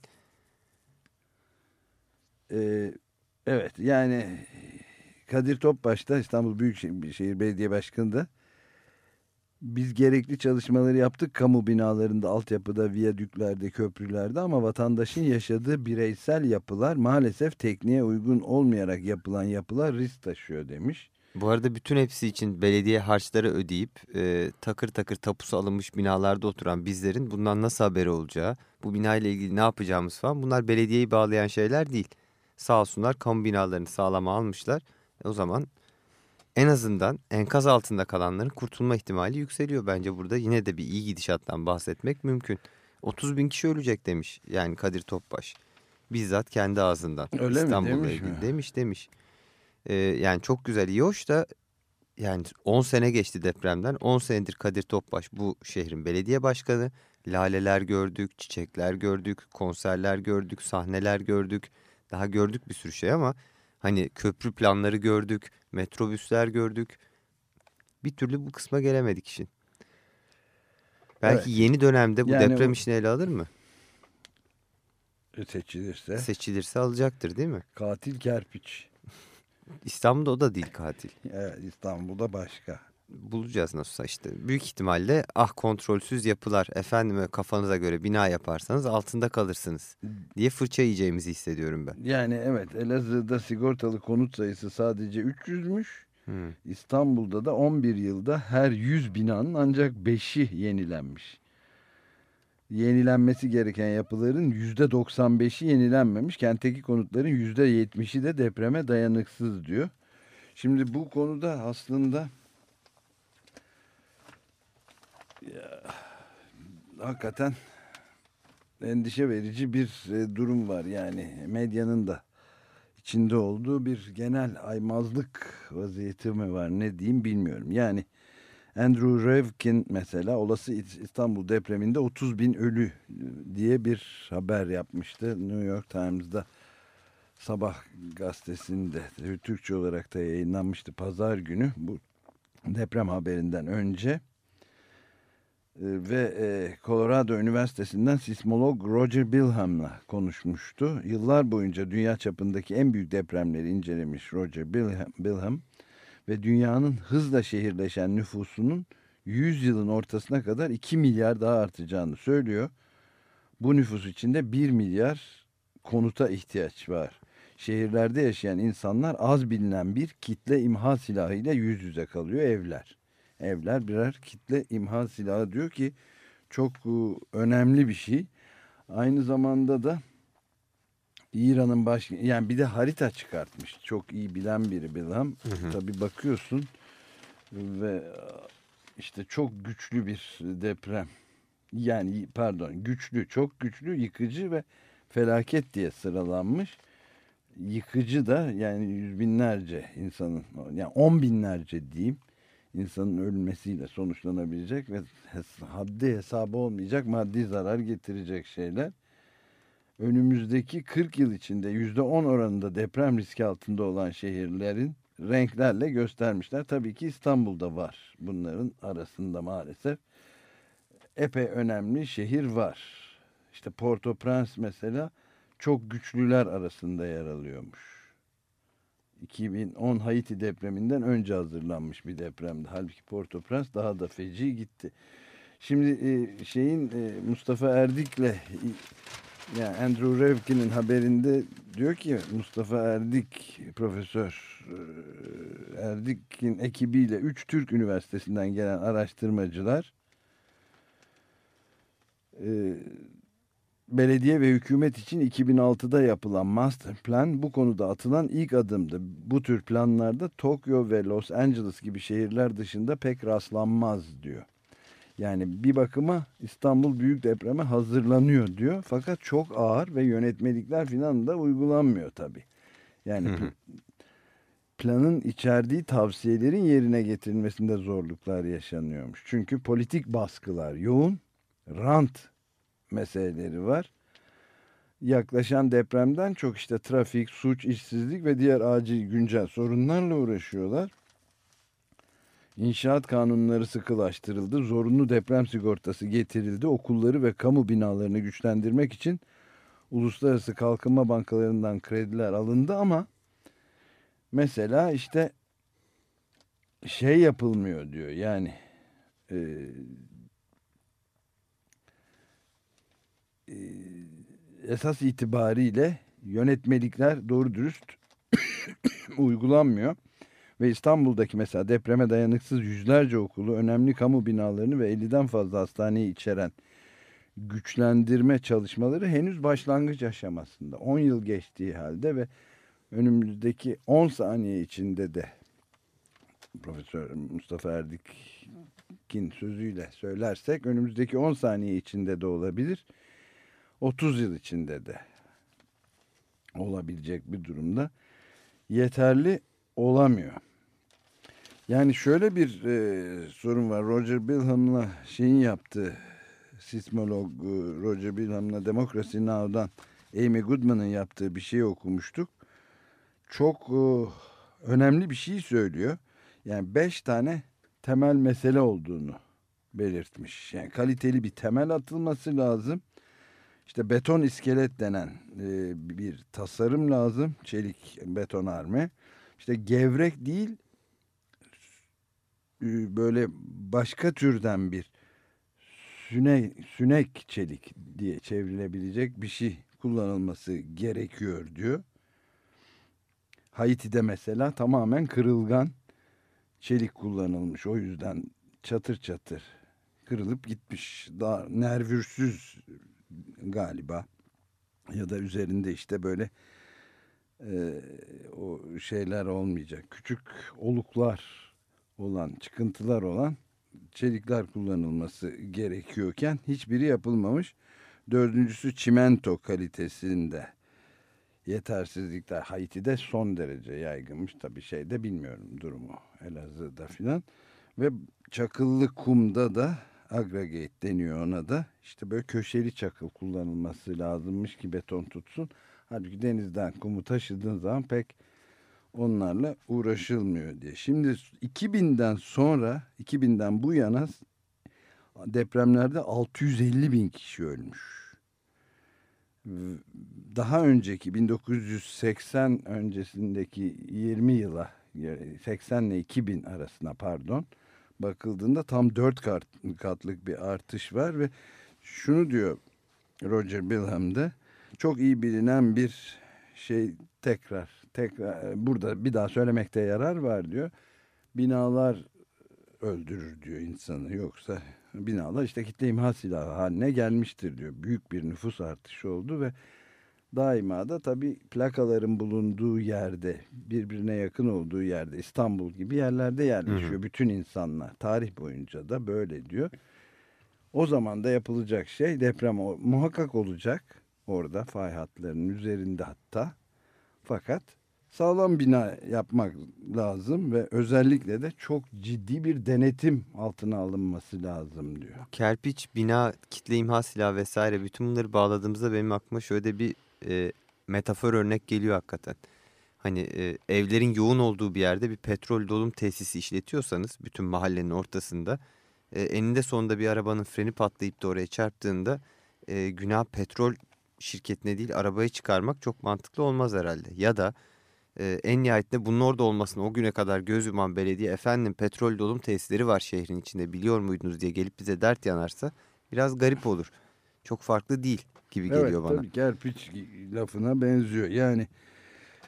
S2: Ee, evet yani Kadir Topbaş da İstanbul Büyükşehir Belediye Başkanı da biz gerekli çalışmaları yaptık kamu binalarında, altyapıda, viyadüklerde, köprülerde ama vatandaşın yaşadığı bireysel yapılar maalesef tekniğe uygun olmayarak yapılan yapılar risk taşıyor demiş.
S5: Bu arada bütün hepsi için belediye harçları ödeyip e, takır takır tapusu alınmış binalarda oturan bizlerin bundan nasıl haberi olacağı, bu binayla ilgili ne yapacağımız falan bunlar belediyeyi bağlayan şeyler değil. Sağ olsunlar kamu binalarını sağlama almışlar. E, o zaman en azından enkaz altında kalanların kurtulma ihtimali yükseliyor bence burada. Yine de bir iyi gidişattan bahsetmek mümkün. 30 bin kişi ölecek demiş yani Kadir Topbaş. Bizzat kendi ağzından.
S2: Öyle mi?
S5: İstanbul'la
S2: Demiş
S5: ilgili
S2: mi?
S5: demiş demiş. Ee, yani çok güzel iyi hoş da yani 10 sene geçti depremden. 10 senedir Kadir Topbaş bu şehrin belediye başkanı. Laleler gördük, çiçekler gördük, konserler gördük, sahneler gördük. Daha gördük bir sürü şey ama hani köprü planları gördük, metrobüsler gördük. Bir türlü bu kısma gelemedik işin. Belki
S2: Evet.
S5: yeni dönemde bu
S2: Yani
S5: deprem
S2: o-
S5: işini ele alır mı?
S2: Seçilirse
S5: Seçilirse alacaktır değil mi?
S2: katil kerpiç. [laughs]
S5: İstanbul'da o da değil katil.
S2: Evet, İstanbul'da başka.
S5: Bulacağız nasılsa işte. Büyük ihtimalle ah kontrolsüz yapılar efendime kafanıza göre bina yaparsanız altında kalırsınız diye fırça yiyeceğimizi hissediyorum ben.
S2: Yani evet Elazığ'da sigortalı konut sayısı sadece 300'müş.
S5: Hmm.
S2: İstanbul'da da 11 yılda her 100 binanın ancak 5'i yenilenmiş. Yenilenmesi gereken yapıların %95'i yenilenmemiş. Kentteki konutların %70'i de depreme dayanıksız diyor. Şimdi bu konuda aslında ya, hakikaten endişe verici bir e, durum var. Yani medyanın da içinde olduğu bir genel aymazlık vaziyeti mi var ne diyeyim bilmiyorum. Yani Andrew Revkin mesela olası İstanbul depreminde 30 bin ölü diye bir haber yapmıştı. New York Times'da sabah gazetesinde Türkçe olarak da yayınlanmıştı pazar günü bu deprem haberinden önce. Ee, ve e, Colorado Üniversitesi'nden sismolog Roger Bilham'la konuşmuştu. Yıllar boyunca dünya çapındaki en büyük depremleri incelemiş Roger Bilham, Bilham ve dünyanın hızla şehirleşen nüfusunun 100 yılın ortasına kadar 2 milyar daha artacağını söylüyor. Bu nüfus içinde 1 milyar konuta ihtiyaç var. Şehirlerde yaşayan insanlar az bilinen bir kitle imha silahıyla yüz yüze kalıyor evler evler birer kitle imha silahı diyor ki çok e, önemli bir şey. Aynı zamanda da İran'ın baş yani bir de harita çıkartmış. Çok iyi bilen biri Bilham. Tabii bakıyorsun ve işte çok güçlü bir deprem. Yani pardon güçlü, çok güçlü, yıkıcı ve felaket diye sıralanmış. Yıkıcı da yani yüz binlerce insanın yani on binlerce diyeyim insanın ölmesiyle sonuçlanabilecek ve haddi hesabı olmayacak maddi zarar getirecek şeyler. Önümüzdeki 40 yıl içinde %10 oranında deprem riski altında olan şehirlerin renklerle göstermişler. Tabii ki İstanbul'da var bunların arasında maalesef. Epey önemli şehir var. İşte Port-au-Prince mesela çok güçlüler arasında yer alıyormuş. 2010 Haiti depreminden önce hazırlanmış bir depremdi. Halbuki Port-au-Prince daha da feci gitti. Şimdi e, şeyin e, Mustafa Erdik'le yani Andrew Revkin'in haberinde diyor ki Mustafa Erdik profesör e, Erdik'in ekibiyle 3 Türk Üniversitesi'nden gelen araştırmacılar e, belediye ve hükümet için 2006'da yapılan master plan bu konuda atılan ilk adımdı. Bu tür planlarda Tokyo ve Los Angeles gibi şehirler dışında pek rastlanmaz diyor. Yani bir bakıma İstanbul büyük depreme hazırlanıyor diyor. Fakat çok ağır ve yönetmelikler falan da uygulanmıyor tabii. Yani
S5: Hı hı.
S2: planın içerdiği tavsiyelerin yerine getirilmesinde zorluklar yaşanıyormuş. Çünkü politik baskılar yoğun, rant meseleleri var. Yaklaşan depremden çok işte trafik, suç, işsizlik ve diğer acil güncel sorunlarla uğraşıyorlar. İnşaat kanunları sıkılaştırıldı. Zorunlu deprem sigortası getirildi. Okulları ve kamu binalarını güçlendirmek için uluslararası kalkınma bankalarından krediler alındı ama mesela işte şey yapılmıyor diyor. Yani e, e, esas itibariyle yönetmelikler doğru dürüst [coughs] uygulanmıyor. Ve İstanbul'daki mesela depreme dayanıksız yüzlerce okulu, önemli kamu binalarını ve 50'den fazla hastaneyi içeren güçlendirme çalışmaları henüz başlangıç aşamasında. 10 yıl geçtiği halde ve önümüzdeki 10 saniye içinde de Profesör Mustafa Erdik'in sözüyle söylersek önümüzdeki 10 saniye içinde de olabilir. 30 yıl içinde de olabilecek bir durumda yeterli olamıyor. Yani şöyle bir e, sorun var. Roger Bilham'la şeyin yaptığı sismolog e, Roger Bilham'la Democracy Now'dan Amy Goodman'ın yaptığı bir şey okumuştuk. Çok e, önemli bir şey söylüyor. Yani beş tane temel mesele olduğunu belirtmiş. Yani kaliteli bir temel atılması lazım. İşte beton iskelet denen e, bir tasarım lazım. Çelik betonarme. İşte gevrek değil e, böyle başka türden bir sünek, sünek çelik diye çevrilebilecek bir şey kullanılması gerekiyor diyor. Haiti'de mesela tamamen kırılgan çelik kullanılmış. O yüzden çatır çatır kırılıp gitmiş. Daha nervürsüz galiba. Ya da üzerinde işte böyle e, o şeyler olmayacak. Küçük oluklar olan, çıkıntılar olan çelikler kullanılması gerekiyorken hiçbiri yapılmamış. Dördüncüsü çimento kalitesinde yetersizlikler Haiti'de son derece yaygınmış. Tabii şeyde bilmiyorum durumu Elazığ'da filan. Ve çakıllı kumda da aggregate deniyor ona da. İşte böyle köşeli çakıl kullanılması lazımmış ki beton tutsun. Halbuki denizden kumu taşıdığın zaman pek onlarla uğraşılmıyor diye. Şimdi 2000'den sonra 2000'den bu yana depremlerde 650 bin kişi ölmüş. Daha önceki 1980 öncesindeki 20 yıla 80 ile 2000 arasına pardon bakıldığında tam 4 kat, katlık bir artış var ve şunu diyor Roger Bilham'de çok iyi bilinen bir şey tekrar tekrar burada bir daha söylemekte yarar var diyor. Binalar öldürür diyor insanı yoksa binalar işte kitle imha silahı haline gelmiştir diyor. Büyük bir nüfus artışı oldu ve daima da tabii plakaların bulunduğu yerde birbirine yakın olduğu yerde İstanbul gibi yerlerde yerleşiyor
S5: Hı hı.
S2: bütün insanlar. Tarih boyunca da böyle diyor. O zaman da yapılacak şey deprem muhakkak olacak orada fay hatlarının üzerinde hatta. Fakat sağlam bina yapmak lazım ve özellikle de çok ciddi bir denetim altına alınması lazım diyor.
S5: Kerpiç, bina, kitle imha silahı vesaire bütün bunları bağladığımızda benim aklıma şöyle bir e, metafor örnek geliyor hakikaten. Hani e, evlerin yoğun olduğu bir yerde bir petrol dolum tesisi işletiyorsanız bütün mahallenin ortasında e, eninde sonunda bir arabanın freni patlayıp da oraya çarptığında e, günah petrol şirketine değil arabayı çıkarmak çok mantıklı olmaz herhalde. Ya da e, en nihayetinde bunun orada olmasını o güne kadar göz yuman belediye efendim petrol dolum tesisleri var şehrin içinde biliyor muydunuz diye gelip bize dert yanarsa biraz garip olur. Çok farklı değil gibi geliyor
S2: evet,
S5: bana.
S2: tabii kerpiç lafına benziyor. Yani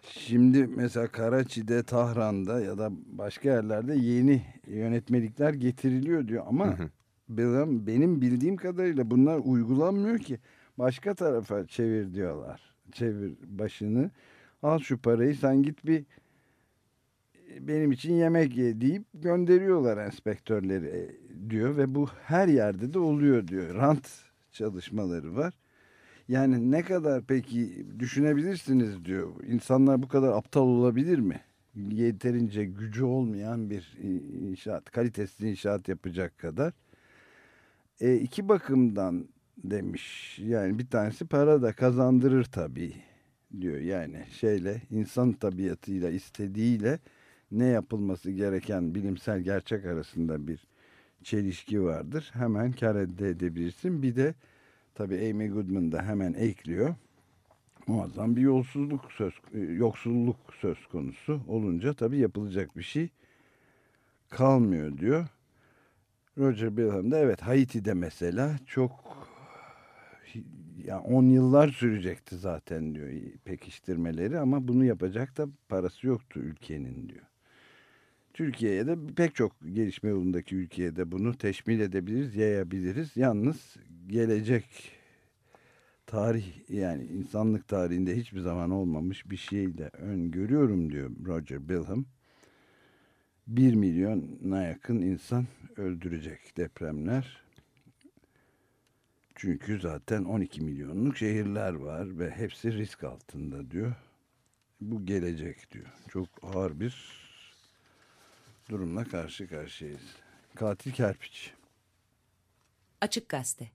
S2: Şimdi mesela Karaçi'de, Tahran'da ya da başka yerlerde yeni yönetmelikler getiriliyor diyor ama
S5: Hı hı.
S2: benim, benim bildiğim kadarıyla bunlar uygulanmıyor ki başka tarafa çevir diyorlar. Çevir başını. Al şu parayı sen git bir benim için yemek ye deyip gönderiyorlar enspektörleri e, diyor ve bu her yerde de oluyor diyor. Rant çalışmaları var. Yani ne kadar peki düşünebilirsiniz diyor. İnsanlar bu kadar aptal olabilir mi? Yeterince gücü olmayan bir inşaat, kalitesiz inşaat yapacak kadar. E, iki bakımdan demiş. Yani bir tanesi para da kazandırır tabii diyor. Yani şeyle insan tabiatıyla istediğiyle ne yapılması gereken bilimsel gerçek arasında bir çelişki vardır. Hemen kar elde edebilirsin. Bir de tabii Amy Goodman da hemen ekliyor. Muazzam bir yolsuzluk söz, yoksulluk söz konusu olunca tabii yapılacak bir şey kalmıyor diyor. Roger Bilham da evet Haiti'de mesela çok yani 10 yıllar sürecekti zaten diyor pekiştirmeleri ama bunu yapacak da parası yoktu ülkenin diyor. Türkiye'ye de pek çok gelişme yolundaki ülkeye de bunu teşmil edebiliriz, yayabiliriz. Yalnız gelecek tarih yani insanlık tarihinde hiçbir zaman olmamış bir şeyle öngörüyorum diyor Roger Bilham. 1 milyona yakın insan öldürecek depremler. Çünkü zaten 12 milyonluk şehirler var ve hepsi risk altında diyor. Bu gelecek diyor. Çok ağır bir durumla karşı karşıyayız. Katil kerpiç.
S3: Açık Gazete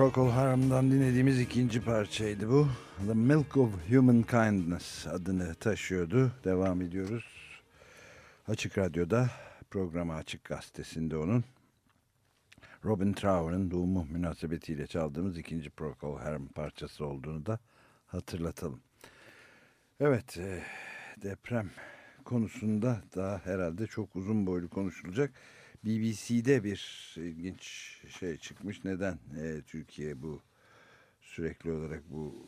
S2: Procol Harum'dan dinlediğimiz ikinci parçaydı bu. The Milk of Human Kindness adını taşıyordu. Devam ediyoruz. Açık Radyo'da programı Açık Gazetesi'nde onun Robin Trower'ın doğumu münasebetiyle çaldığımız ikinci Procol Harum parçası olduğunu da hatırlatalım. Evet, e, deprem konusunda daha herhalde çok uzun boylu konuşulacak. BBC'de bir ilginç şey çıkmış. Neden e, Türkiye bu sürekli olarak bu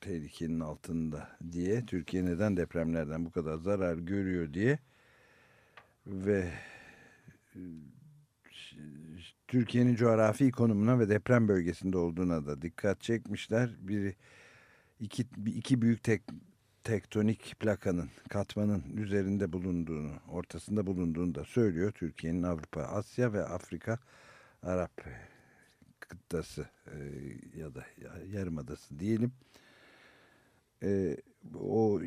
S2: tehlikenin altında diye Türkiye neden depremlerden bu kadar zarar görüyor diye ve e, Türkiye'nin coğrafi konumuna ve deprem bölgesinde olduğuna da dikkat çekmişler. Biri iki, iki büyük tek, tektonik plakanın, katmanın üzerinde bulunduğunu, ortasında bulunduğunu da söylüyor. Türkiye'nin Avrupa, Asya ve Afrika Arap kıtası e, ya da yarımadası diyelim. E, o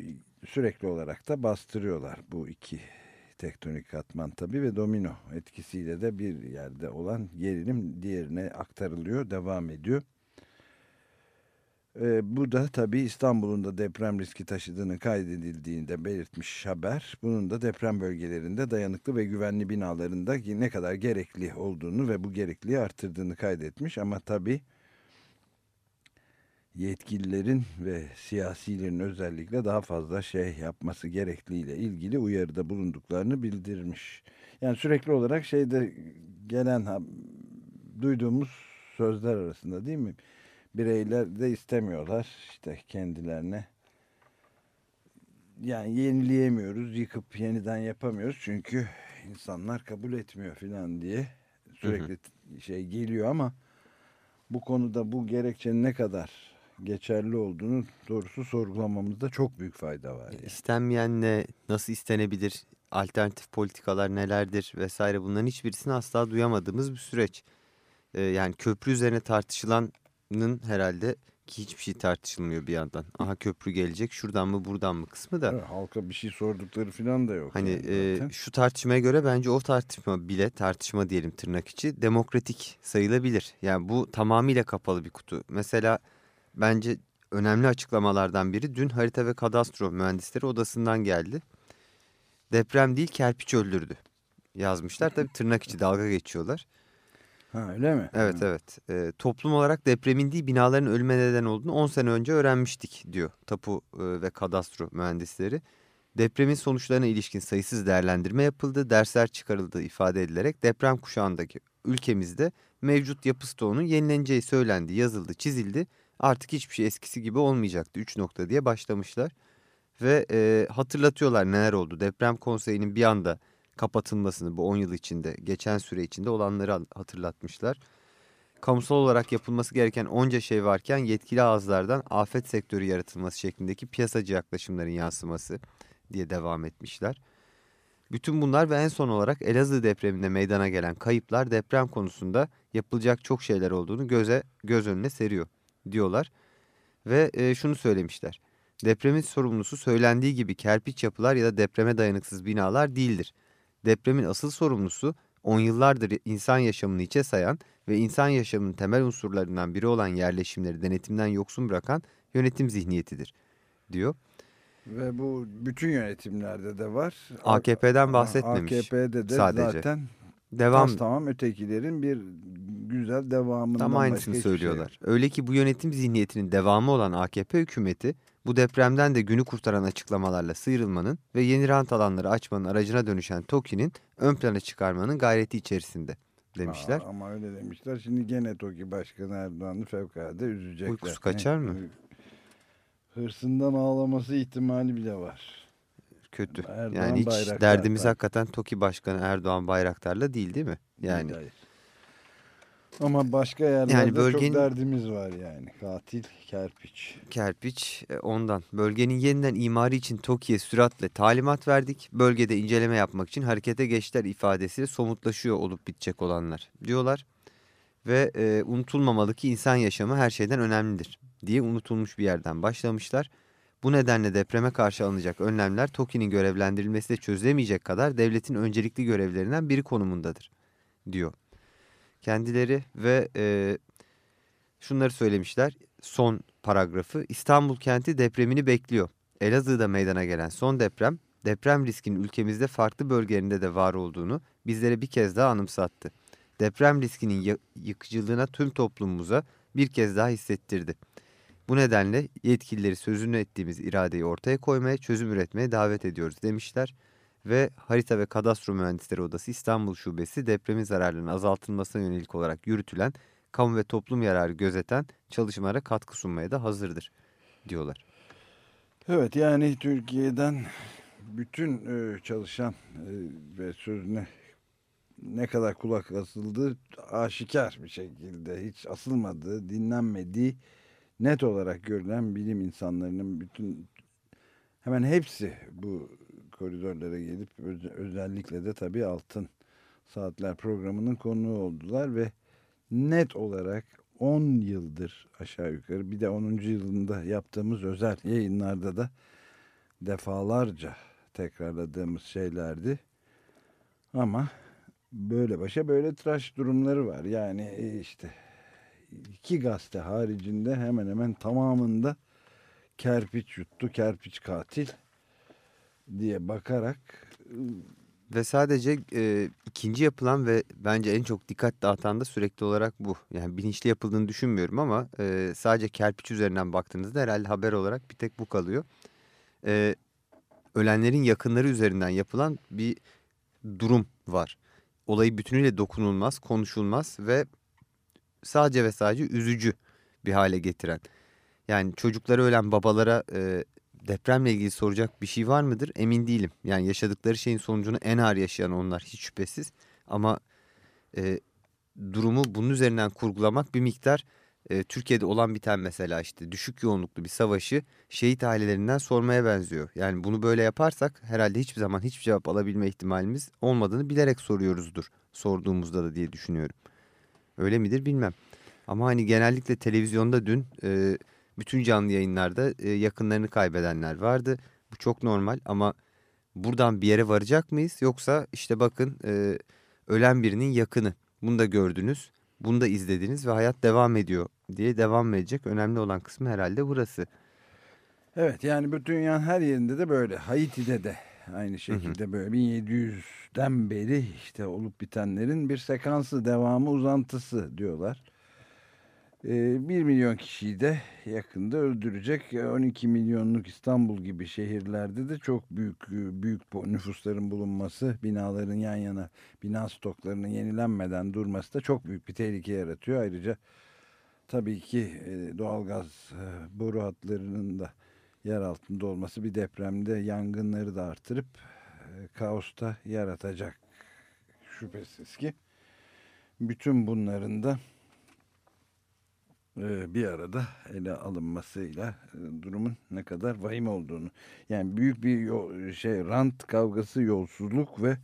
S2: sürekli olarak da bastırıyorlar bu iki tektonik katman tabi ve domino etkisiyle de bir yerde olan gerilim diğerine aktarılıyor, devam ediyor. E, bu da tabi İstanbul'un da deprem riski taşıdığını kaydedildiğini de belirtmiş haber. Bunun da deprem bölgelerinde dayanıklı ve güvenli binalarında ne kadar gerekli olduğunu ve bu gerekliliği arttırdığını kaydetmiş. Ama tabi yetkililerin ve siyasilerin özellikle daha fazla şey yapması gerekliğiyle ilgili uyarıda bulunduklarını bildirmiş. Yani sürekli olarak şeyde gelen duyduğumuz sözler arasında değil mi? Bireyler de istemiyorlar işte kendilerine. Yani yenileyemiyoruz, yıkıp yeniden yapamıyoruz çünkü insanlar kabul etmiyor filan diye sürekli hı hı. şey geliyor ama bu konuda bu gerekçenin ne kadar geçerli olduğunu doğrusu sorgulamamızda çok büyük fayda var. Yani.
S5: İstenmeyen ne, nasıl istenebilir, alternatif politikalar nelerdir vesaire bunların hiçbirisini asla duyamadığımız bir süreç. Ee, yani köprü üzerine tartışılanın herhalde ki hiçbir şey tartışılmıyor bir yandan. Aha köprü gelecek şuradan mı buradan mı kısmı da.
S2: Evet, halka bir şey sordukları falan da yok.
S5: Hani yani e, şu tartışmaya göre bence o tartışma bile tartışma diyelim tırnak içi demokratik sayılabilir. Yani bu tamamıyla kapalı bir kutu. Mesela bence önemli açıklamalardan biri dün harita ve kadastro mühendisleri odasından geldi. Deprem değil kerpiç öldürdü yazmışlar. Tabii tırnak içi dalga geçiyorlar.
S2: Ha öyle mi?
S5: Evet ha. evet. E, toplum olarak depremin değil binaların ölüme neden olduğunu 10 sene önce öğrenmiştik diyor tapu e, ve kadastro mühendisleri. Depremin sonuçlarına ilişkin sayısız değerlendirme yapıldı, dersler çıkarıldı ifade edilerek deprem kuşağındaki ülkemizde mevcut yapı stoğunun yenileneceği söylendi, yazıldı, çizildi artık hiçbir şey eskisi gibi olmayacaktı. Üç nokta diye başlamışlar. Ve e, hatırlatıyorlar neler oldu. Deprem konseyinin bir anda kapatılmasını bu 10 yıl içinde, geçen süre içinde olanları hatırlatmışlar. Kamusal olarak yapılması gereken onca şey varken yetkili ağızlardan afet sektörü yaratılması şeklindeki piyasacı yaklaşımların yansıması diye devam etmişler. Bütün bunlar ve en son olarak Elazığ depreminde meydana gelen kayıplar deprem konusunda yapılacak çok şeyler olduğunu göze göz önüne seriyor diyorlar. Ve e, şunu söylemişler. Depremin sorumlusu söylendiği gibi kerpiç yapılar ya da depreme dayanıksız binalar değildir. Depremin asıl sorumlusu on yıllardır insan yaşamını içe sayan ve insan yaşamının temel unsurlarından biri olan yerleşimleri denetimden yoksun bırakan yönetim zihniyetidir diyor.
S2: Ve bu bütün yönetimlerde de var.
S5: AKP'den bahsetmemiş.
S2: AKP'de de sadece. zaten Devam. Tas tamam ötekilerin bir güzel devamından
S5: Tam aynısını söylüyorlar. Şey Öyle ki bu yönetim zihniyetinin devamı olan AKP hükümeti bu depremden de günü kurtaran açıklamalarla sıyrılmanın ve yeni rant alanları açmanın aracına dönüşen TOKİ'nin ön plana çıkarmanın gayreti içerisinde demişler.
S2: Aa, ama öyle demişler. Şimdi gene TOKİ Başkanı Erdoğan'ı fevkalade üzecekler.
S5: Uykusu kaçar mı?
S2: Hırsından ağlaması ihtimali bile var
S5: kötü. Erdoğan yani hiç derdimiz hakikaten TOKİ Başkanı Erdoğan Bayraktar'la değil değil mi? Yani
S2: değil, ama başka yerlerde yani bölgenin, çok derdimiz var yani. Katil kerpiç.
S5: Kerpiç e, ondan. Bölgenin yeniden imarı için TOKİ'ye süratle talimat verdik. Bölgede inceleme yapmak için harekete geçtiler ifadesiyle somutlaşıyor olup bitecek olanlar diyorlar. Ve e, unutulmamalı ki insan yaşamı her şeyden önemlidir diye unutulmuş bir yerden başlamışlar. Bu nedenle depreme karşı alınacak önlemler TOKİ'nin görevlendirilmesi de çözülemeyecek kadar devletin öncelikli görevlerinden biri konumundadır diyor. Kendileri ve e, şunları söylemişler. Son paragrafı İstanbul kenti depremini bekliyor. Elazığ'da meydana gelen son deprem deprem riskinin ülkemizde farklı bölgelerinde de var olduğunu bizlere bir kez daha anımsattı. Deprem riskinin yıkıcılığına tüm toplumumuza bir kez daha hissettirdi. Bu nedenle yetkilileri sözünü ettiğimiz iradeyi ortaya koymaya, çözüm üretmeye davet ediyoruz demişler. Ve Harita ve Kadastro Mühendisleri Odası İstanbul Şubesi depremin zararlarının azaltılmasına yönelik olarak yürütülen kamu ve toplum yararı gözeten çalışmalara katkı sunmaya da hazırdır diyorlar.
S2: Evet yani Türkiye'den bütün e, çalışan e, ve sözüne ne kadar kulak asıldı aşikar bir şekilde hiç asılmadığı, dinlenmediği net olarak görülen bilim insanlarının bütün hemen hepsi bu koridorlara gelip özellikle de tabii Altın Saatler programının konuğu oldular ve net olarak 10 yıldır aşağı yukarı bir de 10. yılında yaptığımız özel yayınlarda da defalarca tekrarladığımız şeylerdi. Ama böyle başa böyle tıraş durumları var. Yani e, işte iki gazete haricinde hemen hemen tamamında kerpiç yuttu, kerpiç katil diye bakarak
S5: ve sadece e, ikinci yapılan ve bence en çok dikkat dağıtan da sürekli olarak bu. Yani bilinçli yapıldığını düşünmüyorum ama e, sadece kerpiç üzerinden baktığınızda herhalde haber olarak bir tek bu kalıyor. E, ölenlerin yakınları üzerinden yapılan bir durum var. Olayı bütünüyle dokunulmaz, konuşulmaz ve sadece ve sadece üzücü bir hale getiren. Yani çocukları ölen babalara e, depremle ilgili soracak bir şey var mıdır emin değilim. Yani yaşadıkları şeyin sonucunu en ağır yaşayan onlar hiç şüphesiz. Ama e, durumu bunun üzerinden kurgulamak bir miktar e, Türkiye'de olan biten mesela işte düşük yoğunluklu bir savaşı şehit ailelerinden sormaya benziyor. Yani bunu böyle yaparsak herhalde hiçbir zaman hiçbir cevap alabilme ihtimalimiz olmadığını bilerek soruyoruzdur. Sorduğumuzda da diye düşünüyorum. Öyle midir bilmem. Ama hani genellikle televizyonda dün e, bütün canlı yayınlarda e, yakınlarını kaybedenler vardı. Bu çok normal ama buradan bir yere varacak mıyız? Yoksa işte bakın e, ölen birinin yakını. Bunu da gördünüz, bunu da izlediniz ve hayat devam ediyor diye devam edecek. Önemli olan kısmı herhalde burası.
S2: Evet yani bu dünyanın her yerinde de böyle. Haiti'de de aynı şekilde böyle 1700'den beri işte olup bitenlerin bir sekansı, devamı, uzantısı diyorlar. 1 ee, milyon kişiyi de yakında öldürecek. 12 milyonluk İstanbul gibi şehirlerde de çok büyük büyük nüfusların bulunması, binaların yan yana, bina stoklarının yenilenmeden durması da çok büyük bir tehlike yaratıyor. Ayrıca tabii ki e, doğalgaz e, boru hatlarının da yer altında olması bir depremde yangınları da artırıp e, kaosta yaratacak şüphesiz ki. Bütün bunların da e, bir arada ele alınmasıyla e, durumun ne kadar vahim olduğunu. Yani büyük bir şey rant kavgası, yolsuzluk ve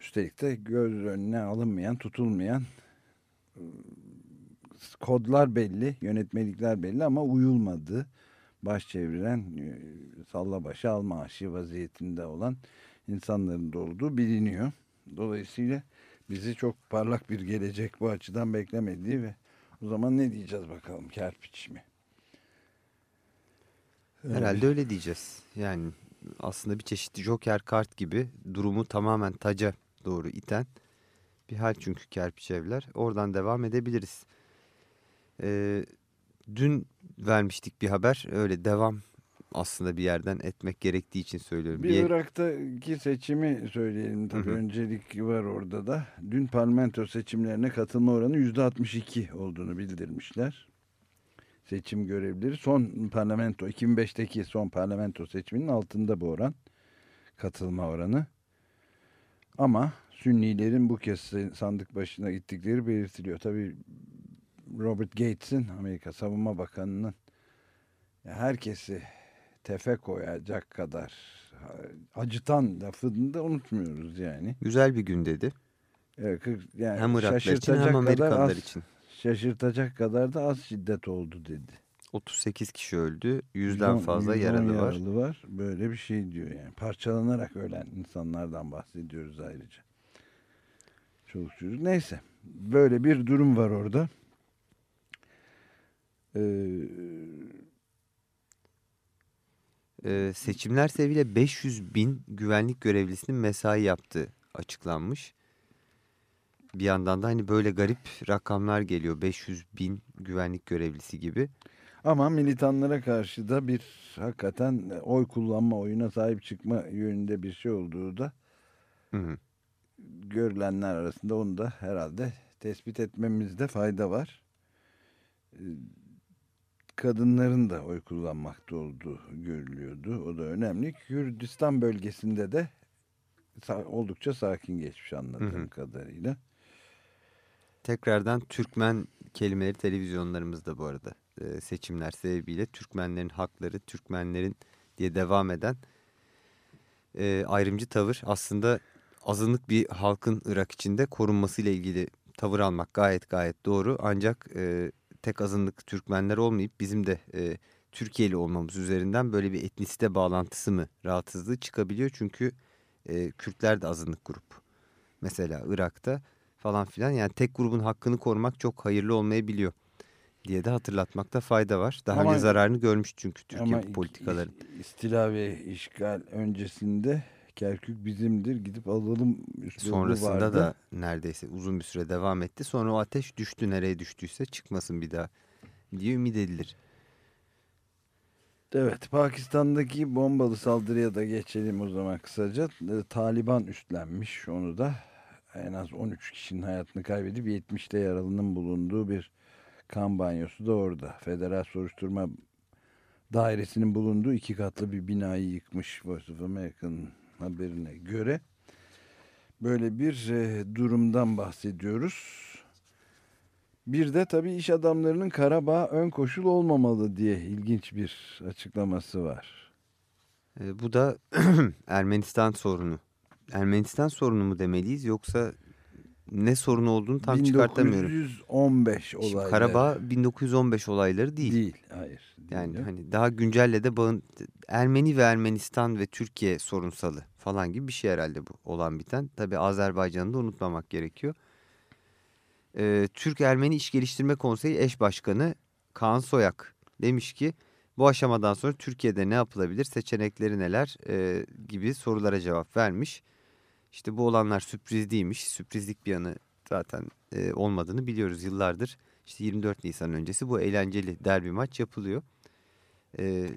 S2: üstelik de göz önüne alınmayan, tutulmayan e, kodlar belli, yönetmelikler belli ama uyulmadı. Baş çeviren, salla başı alma aşı vaziyetinde olan insanların da olduğu biliniyor. Dolayısıyla bizi çok parlak bir gelecek bu açıdan beklemediği ve o zaman ne diyeceğiz bakalım kerpiç mi?
S5: Herhalde öyle diyeceğiz. Yani aslında bir çeşit joker kart gibi durumu tamamen taca doğru iten bir hal çünkü kerpiç evler. Oradan devam edebiliriz. Ee, dün vermiştik bir haber öyle devam aslında bir yerden etmek gerektiği için söylüyorum.
S2: Bir, bir Irak'taki seçimi söyleyelim tabii. Hı hı. Öncelik var orada da. Dün parlamento seçimlerine katılma oranı %62 olduğunu bildirmişler. Seçim görevlileri son parlamento 2005'teki son parlamento seçiminin altında bu oran. Katılma oranı. Ama Sünnilerin bu kez sandık başına gittikleri belirtiliyor. Tabii Robert Gates'in Amerika Savunma Bakanı'nın herkesi tefe koyacak kadar acıtan lafını da unutmuyoruz yani.
S5: Güzel bir gün dedi.
S2: Evet, yani hem Iraklar için hem Amerikalılar az, için. Şaşırtacak kadar da az şiddet oldu dedi.
S5: 38 kişi öldü. Yüzden fazla yaralı,
S2: yaralı var. var. Böyle bir şey diyor yani. Parçalanarak ölen insanlardan bahsediyoruz ayrıca. Çoluk çocuk. Neyse. Böyle bir durum var orada. Ee,
S5: Ee, seçimler sebebiyle 500 bin güvenlik görevlisinin mesai yaptığı açıklanmış. Bir yandan da hani böyle garip rakamlar geliyor. 500 bin güvenlik görevlisi gibi.
S2: ama militanlara karşı da bir hakikaten oy kullanma, oyuna sahip çıkma yönünde bir şey olduğu da
S5: Hı hı.
S2: görülenler arasında onu da herhalde tespit etmemizde fayda var. Kadınların da oy kullanmakta olduğu görülüyordu. O da önemli. Kürdistan bölgesinde de oldukça sakin geçmiş anladığım
S5: Hı hı.
S2: kadarıyla.
S5: Tekrardan Türkmen kelimeleri televizyonlarımızda bu arada. Ee, seçimler sebebiyle Türkmenlerin hakları, Türkmenlerin diye devam eden e, ayrımcı tavır aslında azınlık bir halkın Irak içinde korunmasıyla ilgili tavır almak gayet gayet doğru. Ancak e, tek azınlık Türkmenler olmayıp bizim de e, Türkiye'li olmamız üzerinden böyle bir etnisite bağlantısı mı rahatsızlığı çıkabiliyor. Çünkü e, Kürtler de azınlık grup. Mesela Irak'ta falan filan yani tek grubun hakkını korumak çok hayırlı olmayabiliyor diye de hatırlatmakta fayda var. Daha
S2: Ama-
S5: önce zararını görmüş çünkü Türkiye bu politikaların.
S2: is- istila ve işgal öncesinde Kerkük bizimdir gidip alalım
S5: Sonrasında
S2: vardı.
S5: da neredeyse uzun bir süre devam etti. Sonra o ateş düştü nereye düştüyse çıkmasın bir daha diye ümit edilir.
S2: Evet Pakistan'daki bombalı saldırıya da geçelim o zaman kısaca. E, Taliban üstlenmiş onu da. En az 13 kişinin hayatını kaybedip 70'te yaralının bulunduğu bir kan banyosu da orada. Federal Soruşturma Dairesi'nin bulunduğu iki katlı bir binayı yıkmış Voice of America'nın haberine göre. Böyle bir e, durumdan bahsediyoruz. Bir de tabii iş adamlarının Karabağ ön koşul olmamalı diye ilginç bir açıklaması var.
S5: E, bu da [clears throat] Ermenistan sorunu. Ermenistan sorunu mu demeliyiz yoksa ne sorun olduğunu tam çıkartamıyorum.
S2: 1915
S5: Şimdi
S2: olayları.
S5: Karabağ 1915 olayları değil.
S2: değil. Hayır. değil
S5: Yani
S2: ya.
S5: hani daha güncelle de bağın Ermeni ve Ermenistan ve Türkiye sorunsalı falan gibi bir şey herhalde bu olan biten. Tabi Azerbaycan'ı da unutmamak gerekiyor. Ee, Türk-Ermeni İş Geliştirme Konseyi eş başkanı Kaan Soyak demiş ki bu aşamadan sonra Türkiye'de ne yapılabilir, seçenekleri neler e, gibi sorulara cevap vermiş. İşte bu olanlar sürpriz değilmiş, sürprizlik bir yanı zaten e, olmadığını biliyoruz yıllardır. İşte 24 Nisan öncesi bu eğlenceli derbi maç yapılıyor. Ee,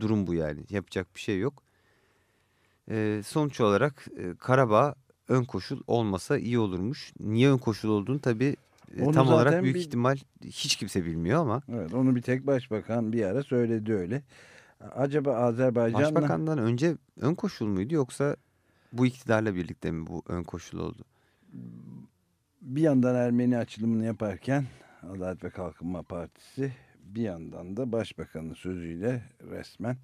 S5: durum bu yani. Yapacak bir şey yok. Ee, sonuç olarak e, Karabağ ön koşul olmasa iyi olurmuş. Niye ön koşul olduğunu tabii e,
S2: Onu
S5: tam olarak büyük
S2: bir-
S5: ihtimal hiç kimse bilmiyor ama
S2: Evet, onu bir tek başbakan bir ara söyledi öyle. Acaba Azerbaycan'la
S5: başbakandan önce ön koşul muydu yoksa bu iktidarla birlikte mi bu ön koşul oldu?
S2: bir yandan Ermeni açılımını yaparken Adalet ve Kalkınma Partisi bir yandan da başbakanın sözüyle resmen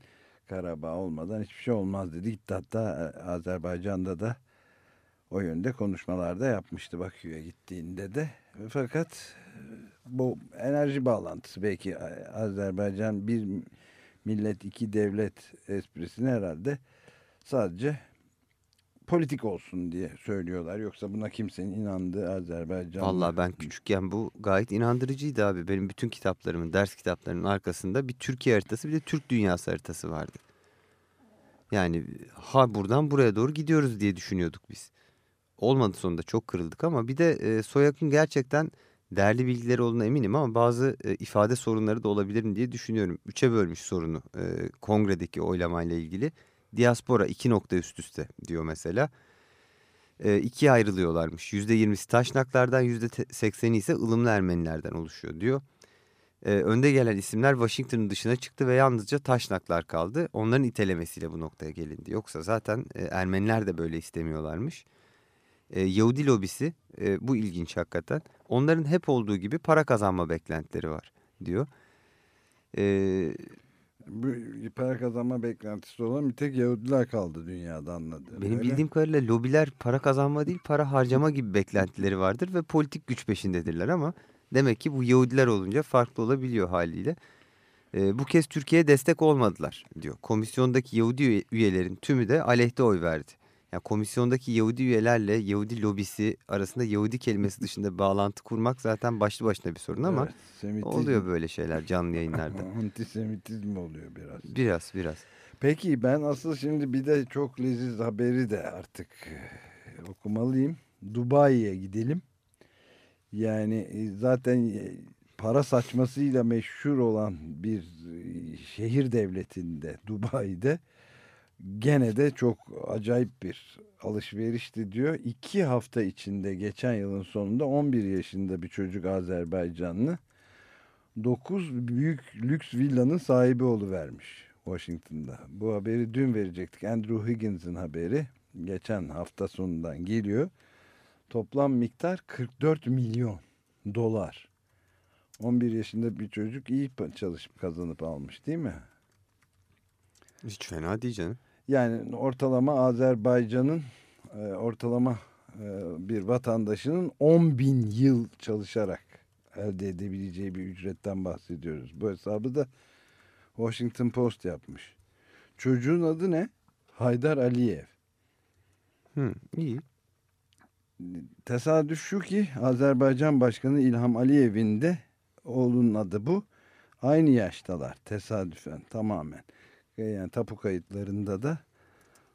S2: Karabağ olmadan hiçbir şey olmaz dedi. Hatta e, Azerbaycan'da da o yönde konuşmalarda yapmıştı Bakü'ye gittiğinde de. Fakat e, bu enerji bağlantısı belki e, Azerbaycan bir millet iki devlet esprisini herhalde sadece politik olsun diye söylüyorlar. Yoksa buna kimsenin inandığı Azerbaycan.
S5: Vallahi ben küçükken bu gayet inandırıcıydı abi. Benim bütün kitaplarımın, ders kitaplarının arkasında bir Türkiye haritası bir de Türk dünyası haritası vardı. Yani ha buradan buraya doğru gidiyoruz diye düşünüyorduk biz. Olmadı sonunda çok kırıldık ama bir de e, Soyak'ın gerçekten değerli bilgileri olduğuna eminim ama bazı e, ifade sorunları da olabilir diye düşünüyorum. Üçe bölmüş sorunu e, kongredeki oylamayla ilgili. Diaspora iki nokta üst üste diyor mesela. E, ikiye ayrılıyorlarmış. Yüzde yirmisi taşnaklardan yüzde sekseni ise ılımlı Ermenilerden oluşuyor diyor. E, önde gelen isimler Washington'ın dışına çıktı ve yalnızca taşnaklar kaldı. Onların itelemesiyle bu noktaya gelindi. Yoksa zaten e, Ermeniler de böyle istemiyorlarmış. E, Yahudi lobisi e, bu ilginç hakikaten. Onların hep olduğu gibi para kazanma beklentileri var diyor. E,
S2: para kazanma beklentisi olan bir tek Yahudiler kaldı dünyada anladığım.
S5: benim
S2: öyle.
S5: bildiğim kadarıyla lobiler para kazanma değil para harcama gibi beklentileri vardır ve politik güç peşindedirler ama demek ki bu Yahudiler olunca farklı olabiliyor haliyle. E, bu kez Türkiye'ye destek olmadılar diyor. Komisyondaki Yahudi üye- üyelerin tümü de aleyhte oy verdi. Yani komisyondaki Yahudi üyelerle Yahudi lobisi arasında Yahudi kelimesi [laughs] dışında bağlantı kurmak zaten başlı başına bir sorun ama
S2: Evet, semitizm-
S5: oluyor böyle şeyler canlı yayınlarda. [laughs]
S2: Antisemitizm oluyor biraz.
S5: Biraz biraz.
S2: Peki ben asıl şimdi bir de çok leziz haberi de artık e, okumalıyım. Dubai'ye gidelim. Yani e, zaten e, para saçmasıyla meşhur olan bir şehir devletinde Dubai'de gene de çok acayip bir alışverişti diyor. İki hafta içinde geçen yılın sonunda 11 yaşında bir çocuk Azerbaycanlı 9 büyük lüks villanın sahibi oluvermiş Washington'da. Bu haberi dün verecektik. Andrew Higgins'in haberi geçen hafta sonundan geliyor. Toplam miktar 44 milyon dolar. 11 yaşında bir çocuk iyi çalışıp kazanıp almış değil mi?
S5: Hiç fena değil canım.
S2: Yani ortalama Azerbaycan'ın e, ortalama e, bir vatandaşının 10 bin yıl çalışarak elde edebileceği bir ücretten bahsediyoruz. Bu hesabı da Washington Post yapmış. Çocuğun adı ne? Haydar Aliyev.
S5: Hı, iyi.
S2: Tesadüf şu ki Azerbaycan Başkanı İlham Aliyev'in de oğlunun adı bu. Aynı yaştalar tesadüfen tamamen. E, Yani tapu kayıtlarında da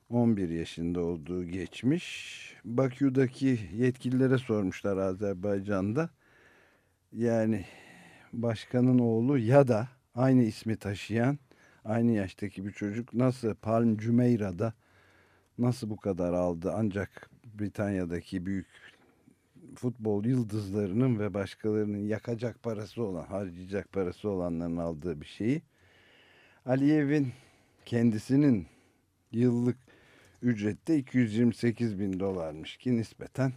S2: 11 yaşında olduğu geçmiş. Bakü'deki yetkililere sormuşlar Azerbaycan'da. Yani başkanın oğlu ya da aynı ismi taşıyan aynı yaştaki bir çocuk nasıl Palm Cümeyra'da nasıl bu kadar aldı ancak Britanya'daki büyük futbol yıldızlarının ve başkalarının yakacak parası olan, harcayacak parası olanların aldığı bir şeyi. Aliyev'in kendisinin yıllık ücrette 228 bin dolarmış ki nispeten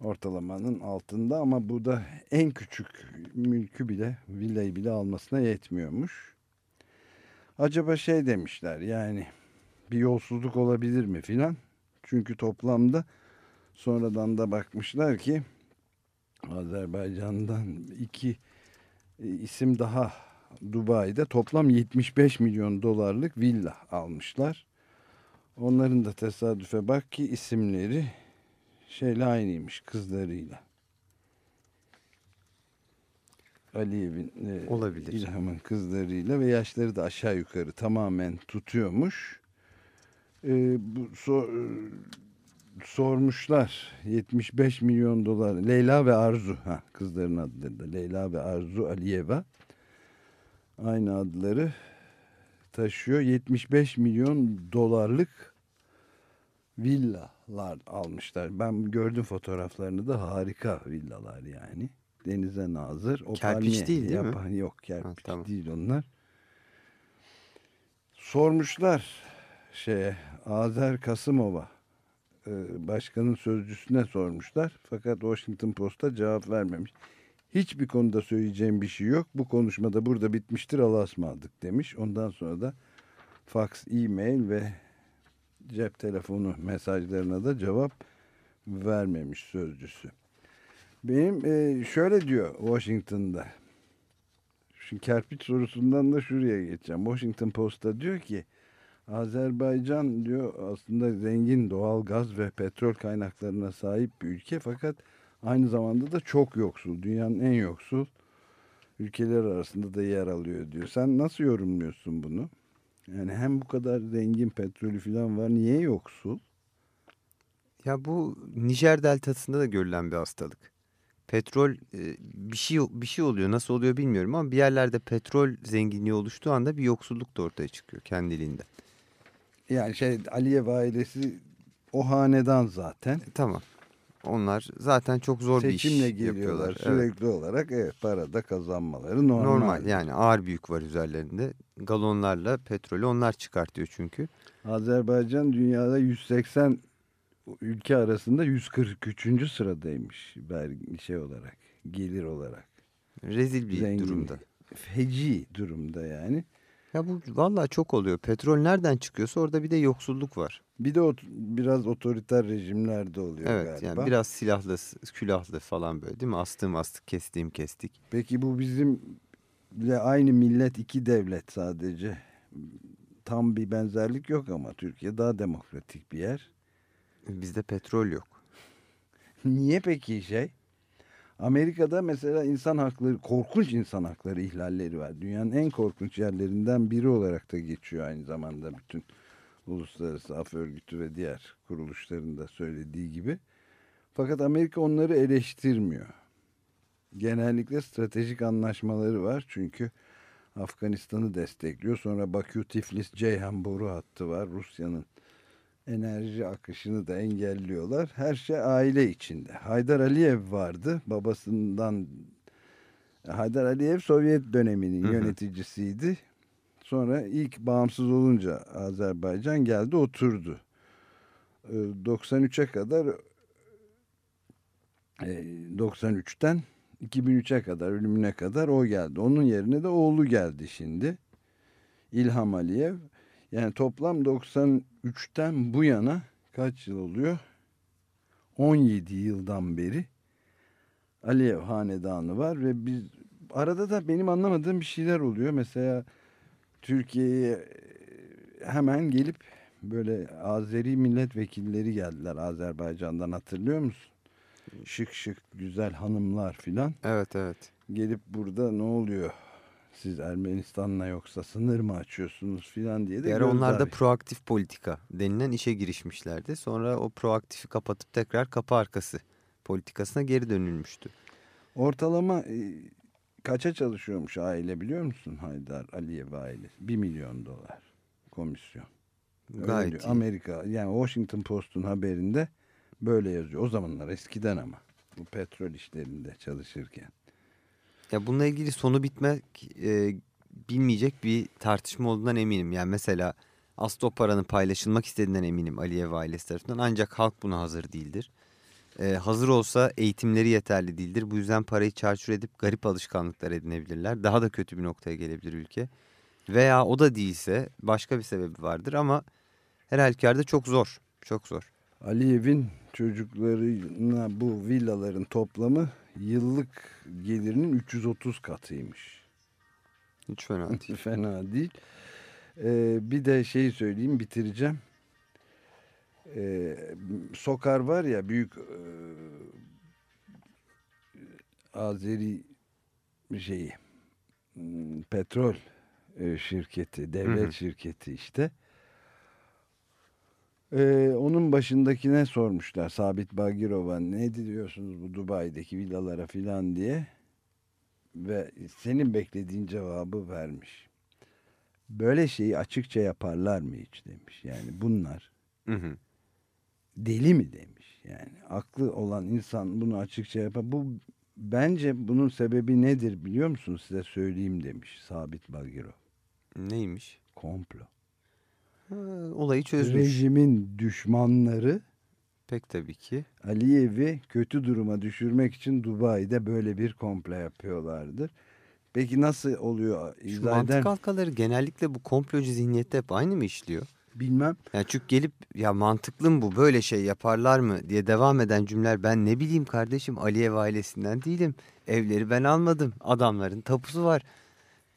S2: ortalamanın altında ama bu da en küçük mülkü bile villayı bile almasına yetmiyormuş. Acaba şey demişler yani bir yolsuzluk olabilir mi filan. Çünkü toplamda sonradan da bakmışlar ki Azerbaycan'dan iki isim daha Dubai'de toplam 75 milyon dolarlık villa almışlar. Onların da tesadüfe bak ki isimleri şeyle aynıymış kızlarıyla. Aliyev'in e,
S5: Olabilir.
S2: İlham'ın kızlarıyla ve yaşları da aşağı yukarı tamamen tutuyormuş. E, bu so- e, sormuşlar 75 milyon dolar Leyla ve Arzu ha kızların adları da Leyla ve Arzu Aliyeva aynı adları taşıyor 75 milyon dolarlık villalar almışlar ben gördüm fotoğraflarını da harika villalar yani denize nazır o
S5: Kerpiç değil, değil mi?
S2: yapan- yok kerpiç
S5: Ha, tamam.
S2: değil onlar sormuşlar şeye Azer Kasımova e, başkanın sözcüsüne sormuşlar. Fakat Washington Post'a cevap vermemiş. Hiçbir konuda söyleyeceğim bir şey yok. Bu konuşmada burada bitmiştir Allah'a ısmarladık demiş. Ondan sonra da fax, e-mail ve cep telefonu mesajlarına da cevap vermemiş sözcüsü. Benim e, şöyle diyor Washington'da. Şu kerpiç sorusundan da şuraya geçeceğim. Washington Post'ta diyor ki Azerbaycan diyor aslında zengin doğal gaz ve petrol kaynaklarına sahip bir ülke fakat aynı zamanda da çok yoksul. Dünyanın en yoksul ülkeler arasında da yer alıyor diyor. Sen nasıl yorumluyorsun bunu? Yani hem bu kadar zengin petrolü falan var niye yoksul?
S5: Ya bu Nijer deltasında da görülen bir hastalık. Petrol e, bir şey bir şey oluyor. Nasıl oluyor bilmiyorum ama bir yerlerde petrol zenginliği oluştuğu anda bir yoksulluk da ortaya çıkıyor kendiliğinden.
S2: Yani şey Aliyev ailesi o hanedan zaten.
S5: E, tamam. Onlar zaten çok zor bir iş
S2: Seçimle geliyorlar
S5: yapıyorlar.
S2: sürekli
S5: Evet.
S2: olarak evet para da kazanmaları normal.
S5: Normal yani ağır bir yük var üzerlerinde. Galonlarla petrolü onlar çıkartıyor çünkü.
S2: Azerbaycan dünyada 180 ülke arasında 143. sıradaymış vergi şey olarak, gelir olarak.
S5: Rezil bir
S2: Zengin.
S5: durumda.
S2: Feci durumda yani.
S5: Ya bu vallahi çok oluyor. Petrol nereden çıkıyorsa orada bir de yoksulluk var.
S2: Bir de ot- biraz otoriter rejimlerde oluyor
S5: Evet
S2: galiba.
S5: yani biraz silahlı, külahlı falan böyle değil mi? Astığım astık, kestiğim kestik.
S2: Peki bu bizimle aynı millet iki devlet sadece. tam bir benzerlik yok ama Türkiye daha demokratik bir yer.
S5: Bizde petrol yok.
S2: Niye peki şey? Amerika'da mesela insan hakları, korkunç insan hakları ihlalleri var. Dünyanın en korkunç yerlerinden biri olarak da geçiyor aynı zamanda bütün Uluslararası Af Örgütü ve diğer kuruluşların da söylediği gibi. Fakat Amerika onları eleştirmiyor. Genellikle stratejik anlaşmaları var çünkü Afganistan'ı destekliyor. Sonra Bakü, Tiflis, Ceyhan boru hattı var. Rusya'nın enerji akışını da engelliyorlar. Her şey aile içinde. Haydar Aliyev vardı. Babasından Haydar Aliyev Sovyet döneminin
S5: Hı hı.
S2: yöneticisiydi. Sonra ilk bağımsız olunca Azerbaycan geldi oturdu. Ee, 93'e kadar e, 93'ten 2003'e kadar ölümüne kadar o geldi. Onun yerine de oğlu geldi şimdi. İlham Aliyev. Yani toplam 93'ten bu yana kaç yıl oluyor? 17 yıldan beri Aliyev hanedanı var ve biz arada da benim anlamadığım bir şeyler oluyor. Mesela Türkiye'ye e, hemen gelip böyle Azeri milletvekilleri geldiler Azerbaycan'dan hatırlıyor musun? Şık şık güzel hanımlar filan
S5: Evet evet.
S2: gelip burada ne oluyor? Siz Ermenistan'la yoksa sınır mı açıyorsunuz filan diye de
S5: Bir ara onlar da proaktif politika denilen işe girişmişlerdi. Sonra o proaktifi kapatıp tekrar kapı arkası politikasına geri dönülmüştü.
S2: Ortalama e, kaça çalışıyormuş aile biliyor musun Haydar Aliyev ailesi? 1 milyon dolar komisyon.
S5: Gayet iyi.
S2: Amerika yani Washington Post'un haberinde böyle yazıyor. O zamanlar eskiden ama bu petrol işlerinde çalışırken.
S5: Ya bununla ilgili sonu bitmek e, bilmeyecek bir tartışma olduğundan eminim. Yani mesela aslında o paranın paylaşılmak istediğinden eminim Aliyev ailesi tarafından. Ancak halk buna hazır değildir. E, hazır olsa eğitimleri yeterli değildir. Bu yüzden parayı çarçur edip garip alışkanlıklar edinebilirler. Daha da kötü bir noktaya gelebilir ülke. Veya o da değilse başka bir sebebi vardır ama her halükarda çok zor. Çok zor.
S2: Aliyev'in çocuklarına bu villaların toplamı yıllık gelirinin 330 katıymış.
S5: Hiç fena [laughs] değil.
S2: Fena değil. Ee, bir de şeyi söyleyeyim bitireceğim. Ee, Sokar var ya büyük e, Azeri şeyi hmm, petrol e, şirketi, devlet
S5: Hı hı.
S2: şirketi işte. Ee, onun başındakine sormuşlar Sabit Bagirova ne diyorsunuz bu Dubai'deki villalara filan diye ve senin beklediğin cevabı vermiş. Böyle şeyi açıkça yaparlar mı hiç demiş. Yani bunlar
S5: Hı hı.
S2: deli mi demiş. Yani aklı olan insan bunu açıkça yapar. Bu bence bunun sebebi nedir biliyor musunuz? Size söyleyeyim demiş Sabit Bagirov.
S5: Neymiş?
S2: Komplo.
S5: Olayı çözmüş.
S2: Rejimin düşmanları
S5: Pek tabii ki.
S2: Aliyev'i kötü duruma düşürmek için Dubai'de böyle bir komplo yapıyorlardır. Peki nasıl oluyor?
S5: Şu mantık halkaları genellikle bu komplocu zihniyette hep aynı mı işliyor?
S2: Bilmem.
S5: Yani çünkü gelip ya mantıklı mı bu böyle şey yaparlar mı diye devam eden cümleler ben ne bileyim kardeşim Aliyev ailesinden değilim. Evleri ben almadım adamların tapusu var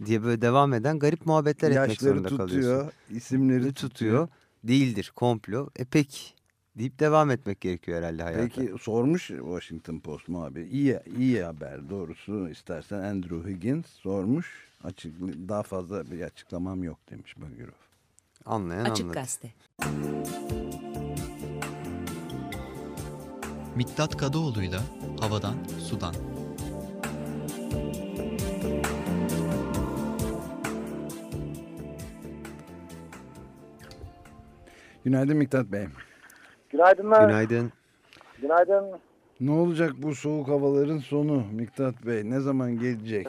S5: diye böyle devam eden garip muhabbetler etmek
S2: Yaşları
S5: zorunda kalıyorsun.
S2: tutuyor, isimleri
S5: tutuyor değildir komplo e pek deyip devam etmek gerekiyor herhalde hayata.
S2: Peki sormuş Washington Post muhabiri. İyi, iyi haber doğrusu istersen Andrew Higgins sormuş. Açık, daha fazla bir açıklamam yok demiş Bagirov.
S5: Anlayan
S1: Açık
S5: anladı.
S1: Gazete.
S6: Miktat Kadıoğlu'yla Havadan Sudan.
S2: Günaydın Miktat Bey.
S7: Günaydınlar.
S5: Günaydın.
S7: Günaydın.
S2: Ne olacak bu soğuk havaların sonu Miktat Bey? Ne zaman gelecek?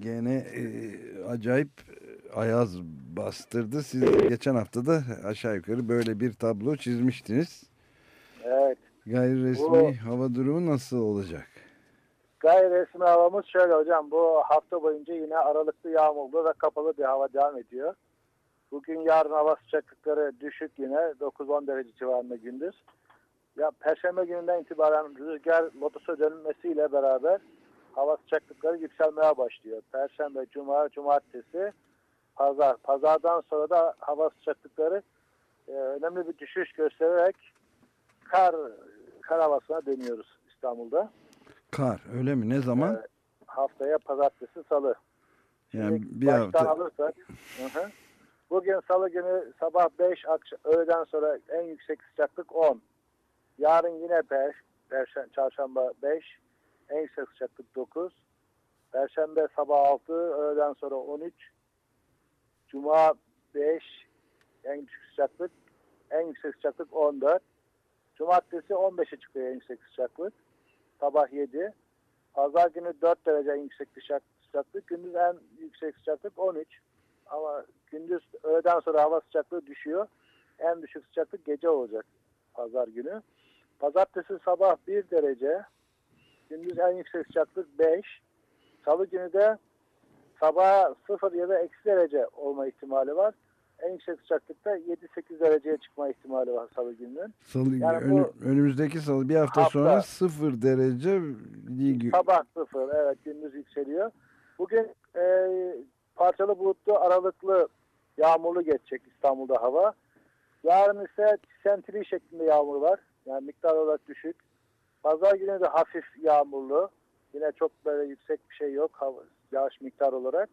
S2: Gene e, acayip e, ayaz bastırdı. Siz geçen hafta da aşağı yukarı böyle bir tablo çizmiştiniz.
S7: Evet.
S2: Gayri resmi
S7: Bu-
S2: hava durumu nasıl olacak?
S7: Gayri resmi havamız şöyle hocam. Bu hafta boyunca yine aralıklı yağmurlu ve kapalı bir hava devam ediyor. Bugün yarın hava sıcaklıkları düşük yine 9-10 derece civarında gündüz. Ya Perşembe gününden itibaren rüzgar lotusa dönmesiyle beraber hava sıcaklıkları yükselmeye başlıyor. Perşembe, Cuma, Cumartesi pazar. Pazardan sonra da hava sıcaklıkları e, önemli bir düşüş göstererek kar kar havasına dönüyoruz İstanbul'da.
S2: Kar öyle mi? Ne zaman?
S7: Evet. Haftaya pazartesi salı.
S2: yani
S7: Şimdi
S2: bir hafta.
S7: alırsak. Hı hı. Bugün salı günü sabah 5 akşam, öğleden sonra en yüksek sıcaklık 10. Yarın yine 5. Perşembe, çarşamba 5. En yüksek sıcaklık 9. Perşembe sabah 6. Öğleden sonra 13. Cuma 5. En düşük sıcaklık. En yüksek sıcaklık 14. Cumartesi 15'e çıkıyor en yüksek sıcaklık. Sabah 7. Pazar günü 4 derece en yüksek sıcak- sıcaklık. Gündüz en yüksek sıcaklık 13. Ama gündüz öğleden sonra hava sıcaklığı düşüyor. En düşük sıcaklık gece olacak pazar günü. Pazartesi sabah 1 derece. Gündüz en yüksek sıcaklık 5. Salı günü de sabah 0 ya da eksi derece olma ihtimali var. En yüksek sıcaklıkta 7-8 dereceye çıkma ihtimali var salı gününün.
S2: Salı,
S7: Yani bu-
S2: önümüzdeki salı bir hafta,
S7: Hafta.
S2: sonra sıfır derece değil.
S7: Sabah sıfır, evet gündüz yükseliyor. Bugün e, parçalı bulutlu aralıklı yağmurlu geçecek İstanbul'da hava. Yarın ise sentili şeklinde yağmur var. Yani miktar olarak düşük. Pazar günü de hafif yağmurlu. Yine çok böyle yüksek bir şey yok hava, yağış miktar olarak.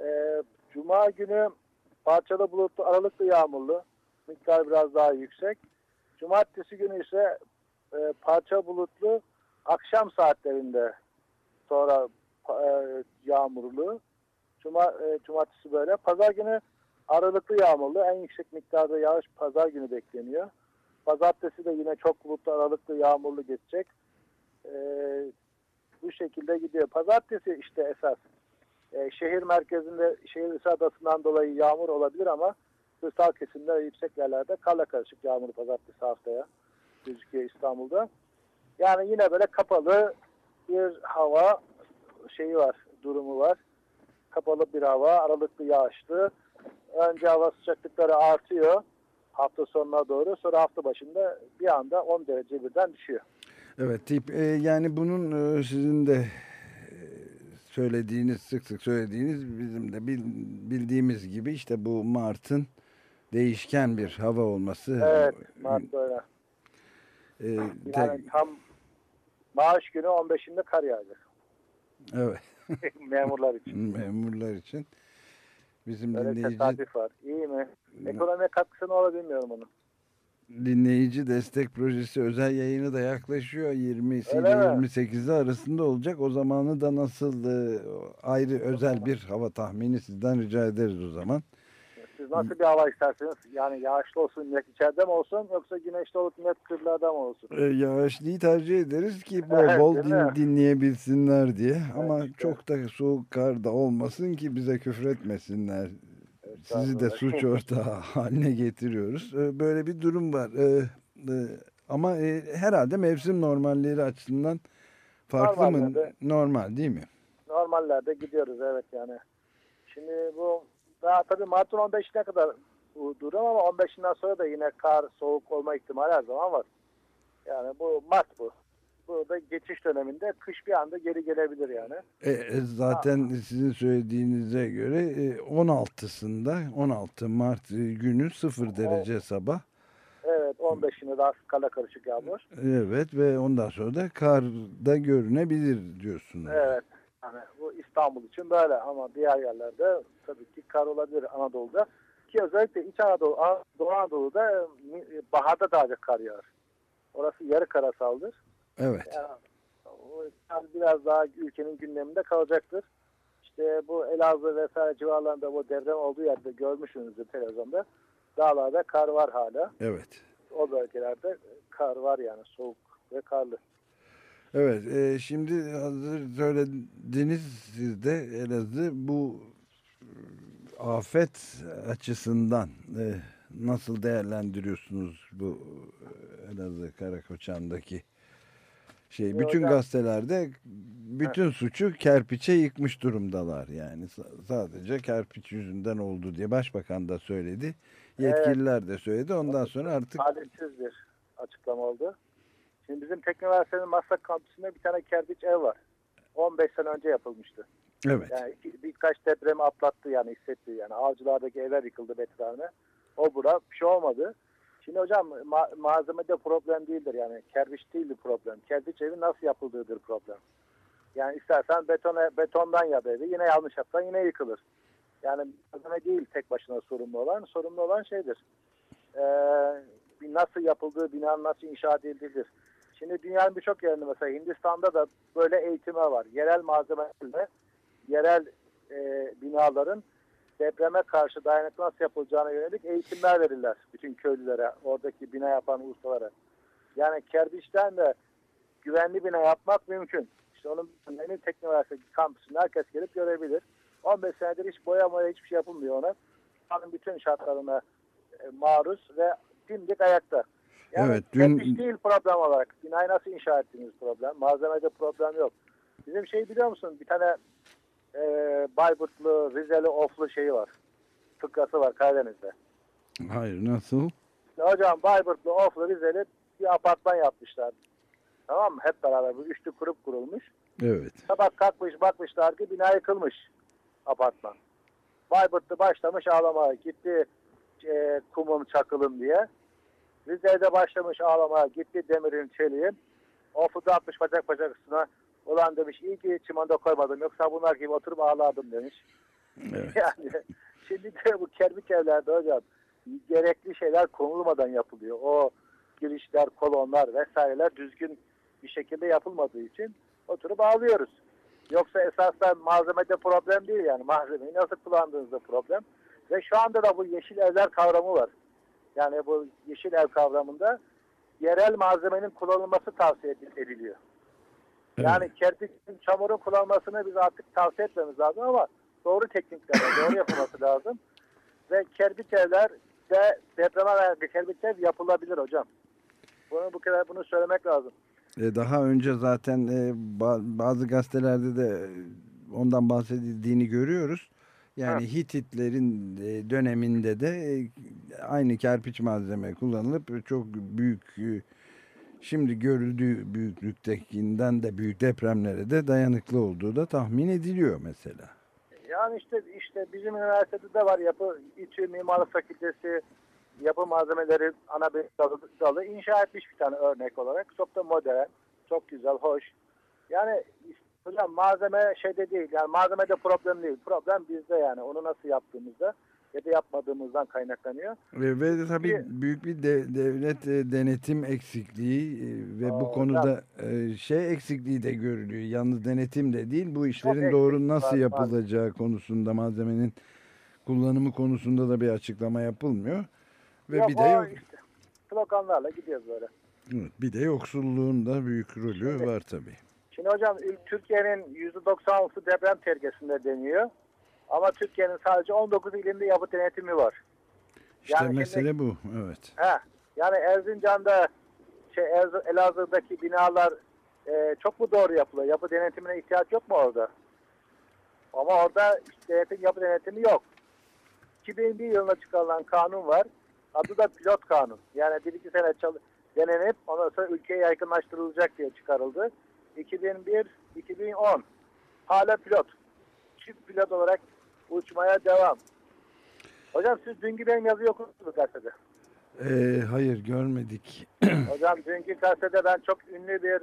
S7: E, Cuma günü parçalı bulutlu aralıklı yağmurlu. Miktar biraz daha yüksek. Cumartesi günü ise e, parça bulutlu akşam saatlerinde sonra e, yağmurlu. Cuma, e, cumartesi böyle. Pazar günü aralıklı yağmurlu. En yüksek miktarda yağış pazar günü bekleniyor. Pazartesi de yine çok bulutlu aralıklı yağmurlu geçecek. E, bu şekilde gidiyor. Pazartesi işte esas. E, şehir merkezinde şehir ısı adasından dolayı yağmur olabilir ama kırsal kesimler yüksek yerlerde karla karışık yağmur pazartesi haftaya gözüküyor İstanbul'da. Yani yine böyle kapalı bir hava şeyi var, durumu var. Kapalı bir hava, aralıklı yağışlı. Önce hava sıcaklıkları artıyor hafta sonuna doğru. Sonra hafta başında bir anda 10 derece birden düşüyor.
S2: Evet tip e, yani bunun e, sizin de e, söylediğiniz sık sık söylediğiniz bizim de bil- bildiğimiz gibi işte bu Mart'ın değişken bir hava olması.
S7: Evet, Mart böyle.
S2: E, tek-
S7: Yani tam maaş günü 15'inde kar yağacak.
S2: evet [laughs]
S7: Memurlar için.
S2: memurlar için bizim
S7: Böyle
S2: dinleyici
S7: tesadüf var. İyi mi? Ekonomiye katkısı ne olur bilmiyorum onun.
S2: dinleyici destek projesi özel yayını da yaklaşıyor 20'si ile
S7: Öyle mi?
S2: 28'i arasında olacak. O zamanı da nasıl ayrı özel bir hava tahmini sizden rica ederiz o zaman.
S7: Siz nasıl bir hava istersiniz? Yani yağışlı olsun millet içeride mi olsun yoksa güneşli olup millet kırlarda mı olsun?
S2: E, yağışlıyı tercih ederiz ki bol
S7: Evet,
S2: bol din-
S7: mi?
S2: dinleyebilsinler diye. Ama
S7: işte.
S2: çok da soğuk kar da olmasın ki bize küfretmesinler. Sizi de suç [laughs] ortağı haline getiriyoruz. E, Böyle bir durum var. E, e, Ama herhalde mevsim normalleri açısından farklı mı? Normal değil mi?
S7: Normallerde gidiyoruz evet yani. Şimdi bu daha tabii Mart'ın 15'ine kadar durum ama 15'inden sonra da yine kar, soğuk olma ihtimali her zaman var. Yani bu Mart bu. Burada geçiş döneminde kış bir anda geri gelebilir yani.
S2: E, e, zaten sizin söylediğinize göre e, 16'sında 16 Mart e, günü 0 derece sabah.
S7: Evet 15'ine daha kala karışık yağmur.
S2: Evet ve ondan sonra da kar da görünebilir diyorsunuz.
S7: Evet. Yani bu İstanbul için böyle ama diğer yerlerde tabii ki kar olabilir Anadolu'da. Ki özellikle İç Anadolu, An- Doğu Anadolu'da e, baharda daha çok kar yağar. Orası yarı karasaldır.
S2: Evet.
S7: Yani o biraz daha ülkenin gündeminde kalacaktır. İşte bu Elazığ vesaire civarlarında bu deprem olduğu yerde görmüşsünüzdür televizyonda. Dağlarda kar var hala.
S2: Evet.
S7: O bölgelerde kar var yani soğuk ve karlı.
S2: Evet. e, şimdi hazır söylediniz siz de Elazığ bu e, afet açısından e, nasıl değerlendiriyorsunuz bu e, Elazığ Karakoçan'daki şey bütün
S7: hocam-
S2: gazetelerde bütün suçu kerpiçe yıkmış durumdalar yani. Sa- sadece kerpiç yüzünden oldu diye başbakan da söyledi yetkililer de söyledi. Ondan sonra artık
S7: Adaletsiz bir açıklama oldu. Şimdi bizim Teknoüniversitenin Maslak kampüsünde bir tane kerpiç ev var. 15 sene önce yapılmıştı.
S2: Evet.
S7: Yani birkaç depremi atlattı yani hissetti yani. Avcılardaki evler yıkıldı Betrane. O bura bir şey olmadı. Şimdi hocam ma- malzemede problem değildir yani. Kerpiç değildir problem. Kerpiç evi nasıl yapıldığıdır problem. Yani istersen betona, betondan yap evi yine yanlış yapsan yine yıkılır. Yani malzeme değil tek başına sorumlu olan. Sorumlu olan şeydir. Ee, nasıl yapıldığı, binanın nasıl inşa edildiğidir. Şimdi dünyanın birçok yerinde mesela Hindistan'da da böyle eğitimler var. Yerel malzemelerle yerel e, binaların depreme karşı dayanıklı nasıl yapılacağına yönelik eğitimler verirler bütün köylülere, oradaki bina yapan ustalara. Yani kerpiçten de güvenli bina yapmak mümkün. İşte onun yeni teknolojisi kampüsünde herkes gelip görebilir. 15 senedir hiç boya boya hiçbir şey yapılmıyor ona. Dünyanın bütün şartlarına e, maruz ve dimdik ayakta. Yani
S2: Evet, dün-
S7: kerpiç değil problem olarak. Binayı nasıl inşa ettiğiniz problem. Malzemede problem yok. Bizim şey biliyor musun? Bir tane e, Bayburtlu, Rizeli, Oflu şeyi var. Fıkrası var Karadeniz'de.
S2: Hayır nasıl?
S7: İşte hocam Bayburtlu, Oflu, Rizeli bir apartman yapmışlar. Tamam mı? Hep beraber bu üçlü grup kurulmuş.
S2: Evet.
S7: Sabah kalkmış bakmışlar ki bina yıkılmış apartman. Bayburtlu başlamış ağlamaya. Gitti e, kumum çakılım diye. Rize'de başlamış ağlamaya. Gitti demirin çeliğim. Oflu'da atmış bacak bacak üstüne. Ulan demiş iyi ki çimanda koymadım. Yoksa bunlar gibi oturup ağlardım demiş.
S2: Evet. [laughs]
S7: Yani şimdi de bu kerpiç evlerde hocam gerekli şeyler konulmadan yapılıyor. O girişler, kolonlar vesaireler düzgün bir şekilde yapılmadığı için oturup ağlıyoruz. Yoksa esasında malzemede problem değil yani malzemeyi nasıl kullandığınızda problem. Ve şu anda da bu yeşil evler kavramı var. Yani bu yeşil ev kavramında yerel malzemenin kullanılması tavsiye ediliyor. Yani kerpiçin, çamurun kullanılmasını biz artık tavsiye etmemiz lazım ama doğru tekniklerle doğru [laughs] yapılması lazım. Ve kerpiç evler de depreme dayanıklı kerpiç ev yapılabilir hocam. Bunu bu kadar bunu söylemek lazım.
S2: E, daha önce zaten e, ba- bazı gazetelerde de ondan bahsedildiğini görüyoruz. Yani
S7: Ha.
S2: Hititlerin e, döneminde de e, aynı kerpiç malzeme kullanılıp çok büyük e, şimdi görüldüğü büyüklüktekinden de büyük depremlere de dayanıklı olduğu da tahmin ediliyor mesela.
S7: Yani işte işte bizim üniversitede de var yapı İTÜ Mimarlık Fakültesi yapı malzemeleri ana bir dalı, dalı inşa etmiş bir tane örnek olarak. Çok da modern, çok güzel, hoş. Yani hocam malzeme şeyde değil yani malzemede problem değil. Problem bizde yani onu nasıl yaptığımızda ya da yapmadığımızdan kaynaklanıyor.
S2: Ve, ve de tabii
S7: Bir-
S2: büyük bir de- devlet e, denetim eksikliği e, ve bu
S7: Aa,
S2: konuda e, şey eksikliği de görülüyor. Yalnız denetim de değil bu işlerin doğru nasıl
S7: var,
S2: yapılacağı konusunda malzemenin kullanımı konusunda da bir açıklama yapılmıyor. Ve
S7: Yok,
S2: bir de
S7: o
S2: yok,
S7: işte sloganlarla gidiyoruz böyle.
S2: evet, bir de yoksulluğun da büyük rolü
S7: Şimdi-
S2: var tabii.
S7: Şimdi hocam Türkiye'nin %96'sı deprem tehlikesinde deniyor. Ama Türkiye'nin sadece 19 ilinde yapı denetimi var.
S2: İşte
S7: Yani şimdi-
S2: mesele bu. Evet.
S7: He, yani Erzincan'da şey Elazığ'daki binalar e, çok mu doğru yapılıyor? Yapı denetimine ihtiyaç yok mu orada? Ama orada işte denetim, yapı denetimi yok. 2001 yılında çıkarılan kanun var. Adı da pilot kanun. Yani bir iki sene denenip ondan sonra ülkeye yaygınlaştırılacak diye çıkarıldı. 2001-2010 hala pilot. Çift pilot olarak uçmaya devam. Hocam siz dünkü benim yazıyı okudunuz mu gazetede?
S2: Ee, hayır görmedik. [clears throat]
S7: Hocam dünkü gazetede ben çok ünlü bir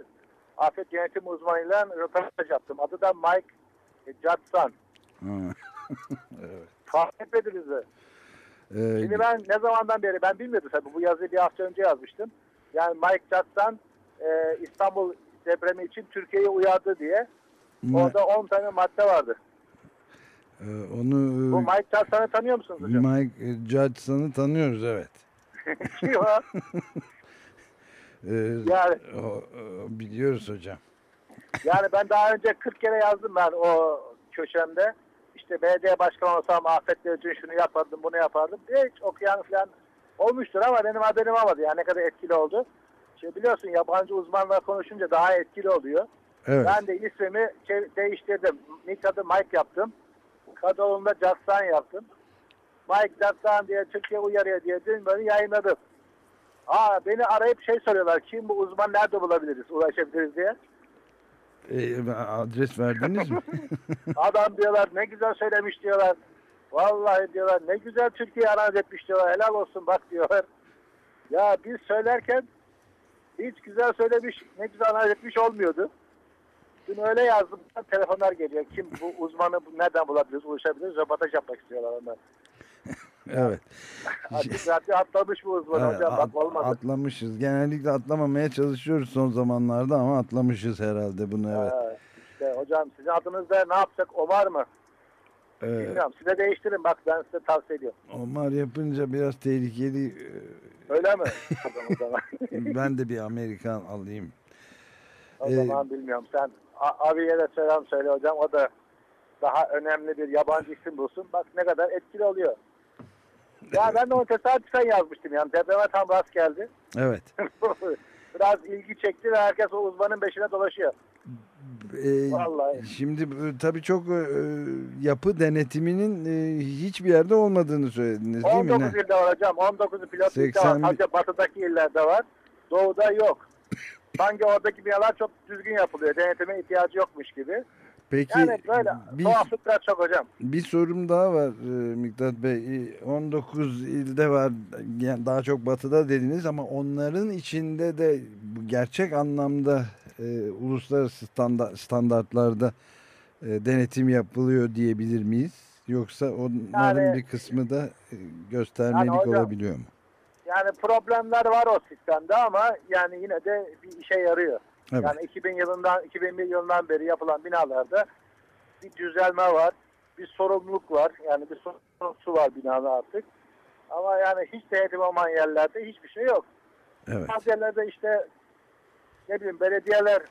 S7: afet yönetim uzmanıyla röportaj yaptım. Adı da Mike Judson.
S2: Ha. [laughs]
S7: Tahmin etmediniz mi?
S2: Ee,
S7: Şimdi ben ne zamandan beri ben bilmiyordum tabii bu yazıyı bir hafta önce yazmıştım. Yani Mike Judson e, İstanbul depremi için Türkiye'yi uyardı diye. Orada 10 tane madde vardı.
S2: e, onu
S7: Bu Mike Judson'ı tanıyor musunuz hocam?
S2: Mike Judge'ını tanıyoruz evet. [laughs] [laughs] Ee,
S7: Yani-
S2: o- o- biliyoruz hocam.
S7: Yani ben daha önce 40 kere yazdım ben o köşemde. İşte belediye başkanı olsam afetler için şunu yapardım, bunu yapardım. Hiç okuyan falan olmuştur ama benim haberim olmadı. Yani ne kadar etkili oldu. Şimdi biliyorsun yabancı uzmanla konuşunca daha etkili oluyor.
S2: Evet.
S7: Ben de ismimi şey- değiştirdim. İlk adı Mike yaptım. Kadıoğlu'nda Castan yaptım. Mike Castan diye Türkiye uyarıyor diye dün böyle yayınladım. Aa, beni arayıp şey soruyorlar. Kim bu uzman nerede bulabiliriz, ulaşabiliriz diye.
S2: E, adres verdiniz mi? [laughs]
S7: Adam diyorlar ne güzel söylemiş diyorlar. Vallahi diyorlar ne güzel Türkiye analiz etmiş diyorlar. Helal olsun bak diyorlar. Ya biz söylerken hiç güzel söylemiş, ne güzel analiz etmiş olmuyordu. Dün öyle yazdım. Telefonlar geliyor. Kim bu uzmanı nereden bulabiliriz, ulaşabiliriz? Röportaj yapmak istiyorlar onlar. [laughs]
S2: evet. [laughs]
S7: Açık radyo atlamış bu uzman
S2: Evet,
S7: hocam.
S2: at-
S7: olmadı.
S2: atlamışız. Genellikle atlamamaya çalışıyoruz son zamanlarda ama atlamışız herhalde bunu evet.
S7: Ha, işte hocam sizin adınız da ne yapacak? Omar mı?
S2: Ee,
S7: Bilmiyorum. Size değiştirin bak ben size tavsiye ediyorum.
S2: Omar yapınca biraz tehlikeli.
S7: Öyle mi? [laughs] O zaman- [laughs]
S2: ben de bir Amerikan alayım.
S7: O
S2: Ee,
S7: zaman bilmiyorum. Sen abiye de selam söyle hocam. O da daha önemli bir yabancı isim bulsun. Bak ne kadar etkili oluyor. Ya ben de onu tesadüfen yazmıştım yani. Depreme tam rast geldi.
S2: Evet. [laughs]
S7: Biraz ilgi çekti ve herkes o uzmanın peşine dolaşıyor.
S2: Ee,
S7: Vallahi.
S2: Şimdi e, tabii çok e, yapı denetiminin e, hiçbir yerde olmadığını söylediniz değil mi?
S7: 19
S2: Ne?
S7: ilde var hocam. 19 pilot ilde
S2: 80
S7: var. Sadece batıdaki illerde var. Doğuda yok. Sanki oradaki binalar çok düzgün yapılıyor. Denetime ihtiyacı yokmuş gibi.
S2: Peki
S7: Yani böyle
S2: bir,
S7: tuhaflıklar çok hocam.
S2: bir sorum daha var e, Miktat Bey. E, 19 ilde var yani daha çok batıda dediniz ama onların içinde de gerçek anlamda e, uluslararası standa- standartlarda e, denetim yapılıyor diyebilir miyiz? Yoksa onların
S7: Yani-
S2: bir kısmı da e, göstermelik
S7: Yani hocam-
S2: olabiliyor mu?
S7: Yani problemler var o sistemde ama yani yine de bir işe yarıyor.
S2: Evet.
S7: Yani 2000 yılından 2001 yılından beri yapılan binalarda bir düzelme var, bir sorumluluk var. Yani bir sorumlusu var binada artık. Ama yani hiç denetim olmayan yerlerde hiçbir şey yok.
S2: Evet.
S7: Bazı yerlerde işte ne bileyim belediyeler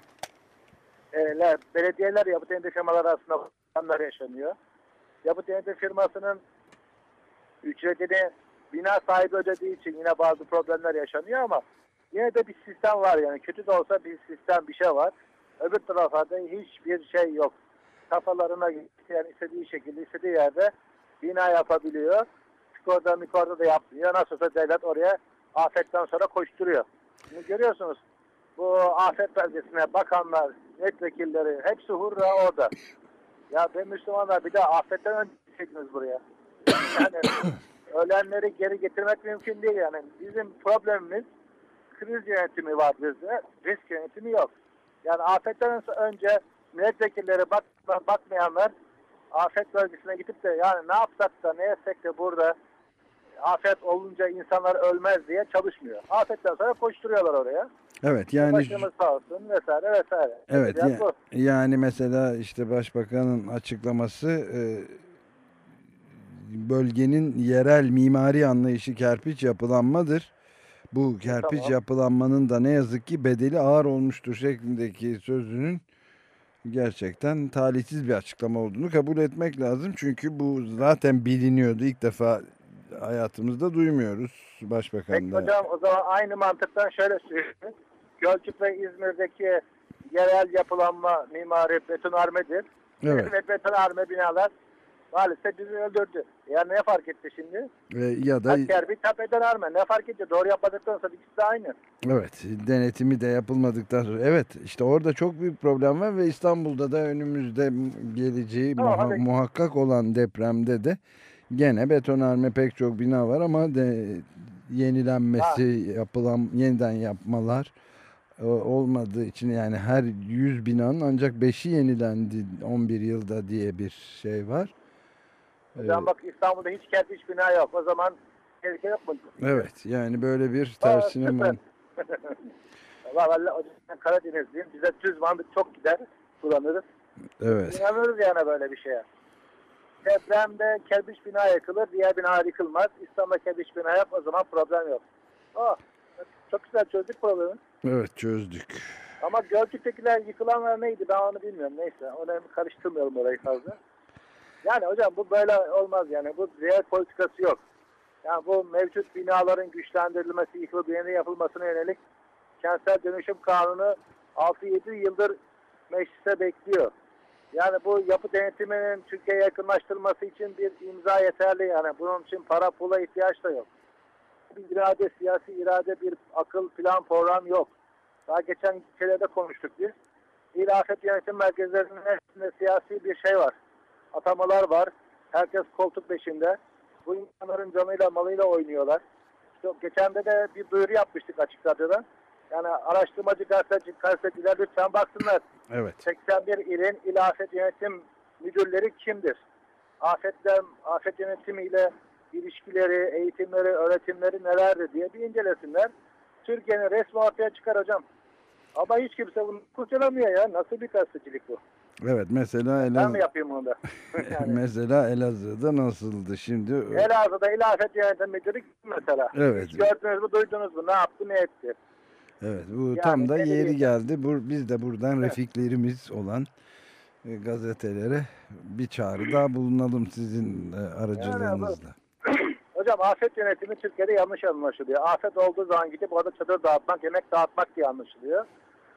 S7: e, ler- belediyeler yapı denetim firmaları arasında problemler yaşanıyor. Yapı denetim firmasının ücretini bina sahibi ödediği için yine bazı problemler yaşanıyor ama yine de bir sistem var yani kötü de olsa bir sistem bir şey var. Öbür tarafa da hiçbir şey yok. Kafalarına yani istediği şekilde istediği yerde bina yapabiliyor. Skorda mikorda da yapmıyor. Nasıl olsa devlet oraya afetten sonra koşturuyor. Şimdi görüyorsunuz bu afet bölgesine bakanlar, milletvekilleri hepsi hurra orada. Ya be Müslümanlar bir de afetten önce çekiniz buraya. Yani [coughs] ölenleri geri getirmek mümkün değil yani. Bizim problemimiz kriz yönetimi var bizde. Risk yönetimi yok. Yani afetten önce milletvekilleri bak, bakmayanlar afet bölgesine gidip de yani ne yapsak da ne etsek de burada afet olunca insanlar ölmez diye çalışmıyor. Afetten sonra koşturuyorlar oraya.
S2: Evet yani
S7: Başımız sağ olsun vesaire vesaire.
S2: Evet
S7: Biraz
S2: ya-
S7: bu.
S2: yani mesela işte başbakanın açıklaması e, bölgenin yerel mimari anlayışı kerpiç yapılanmadır. Bu kerpiç
S7: Tamam.
S2: yapılanmanın da ne yazık ki bedeli ağır olmuştur şeklindeki sözünün gerçekten talihsiz bir açıklama olduğunu kabul etmek lazım. Çünkü bu zaten biliniyordu. İlk defa hayatımızda duymuyoruz
S7: Peki
S2: başbakandan.
S7: hocam o zaman aynı mantıktan şöyle söyleyeyim. Gölcük ve İzmir'deki yerel yapılanma mimari betonarmedir.
S2: Evet.
S7: Ve betonarme binalar maalesef bizi öldürdü. Yani ne fark etti şimdi?
S2: Ve ya da
S7: Asker bir tap betonarme. Ne fark etti? Doğru yapmadıktan sonra ikisi de aynı.
S2: Evet, denetimi de yapılmadıktan sonra. Evet, işte orada çok büyük problem var ve İstanbul'da da önümüzde geleceği
S7: Tamam,
S2: muha-
S7: hadi.
S2: muhakkak olan depremde de gene betonarme pek çok bina var ama de yenilenmesi, yapılan yeniden yapmalar e, olmadığı için yani her 100 binanın ancak 5'i yenilendi 11 yılda diye bir şey var.
S7: Hocam bak İstanbul'da hiç kerpiç bina yok. O zaman tehlike yok mu?
S2: Evet, yani böyle bir tersine [laughs]
S7: hocam ben Karadenizliyim. Bize düz mantık çok gider. Kullanırız.
S2: Evet.
S7: İnanırız yani böyle bir şeye. Depremde kerpiç bina yakılır, diğer bina yıkılmaz. İstanbul'da kerpiç bina yap, o zaman problem yok. Oh, çok güzel çözdük problemi.
S2: Evet, çözdük.
S7: Ama Gölcük'tekiler yıkılanlar neydi ben onu bilmiyorum. Neyse onu karıştırmayalım orayı fazla. Yani hocam bu böyle olmaz yani. Bu diğer politikası yok. Yani bu mevcut binaların güçlendirilmesi, yıkılıp yeni yapılmasına yönelik kentsel dönüşüm kanunu 6-7 yıldır mecliste bekliyor. Yani bu yapı denetiminin Türkiye'ye yakınlaştırılması için bir imza yeterli yani. Bunun için para pula ihtiyaç da yok. Bir irade, siyasi irade, bir akıl, plan, program yok. Daha geçen şeylerde konuştuk biz. İl afet yönetim merkezlerinin hepsinde siyasi bir şey var. Atamalar var. Herkes koltuk peşinde. Bu insanların canıyla malıyla oynuyorlar. İşte geçen de de bir duyuru yapmıştık açık radyoda. Yani araştırmacı gazeteci, gazeteciler lütfen baksınlar.
S2: Evet.
S7: 81 ilin il afet yönetim müdürleri kimdir? Afetler, afet yönetimiyle ilişkileri, eğitimleri, öğretimleri nelerdir diye bir incelesinler. Türkiye'nin resmi ortaya çıkar hocam. Ama hiç kimse bunu kurtaramıyor ya. Nasıl bir gazetecilik bu?
S2: Evet mesela
S7: Ben mi
S2: Elazığ,
S7: yapayım bunu da? [laughs] yani,
S2: mesela Elazığ'da nasıldı şimdi?
S7: Elazığ'da il afet yönetim müdürü mesela?
S2: Evet.
S7: Hiç gördünüz mü, duydunuz mu? Ne yaptı, ne etti?
S2: Evet bu
S7: Yani
S2: tam da yeri
S7: bileyim.
S2: geldi. Bu, biz de buradan
S7: Evet.
S2: refiklerimiz olan e, gazetelere bir çağrıda bulunalım sizin e, aracılığınızla. [clears throat]
S7: Hocam afet yönetimi Türkiye'de yanlış anlaşılıyor. Afet olduğu zaman gidip orada çadır dağıtmak, yemek dağıtmak diye anlaşılıyor.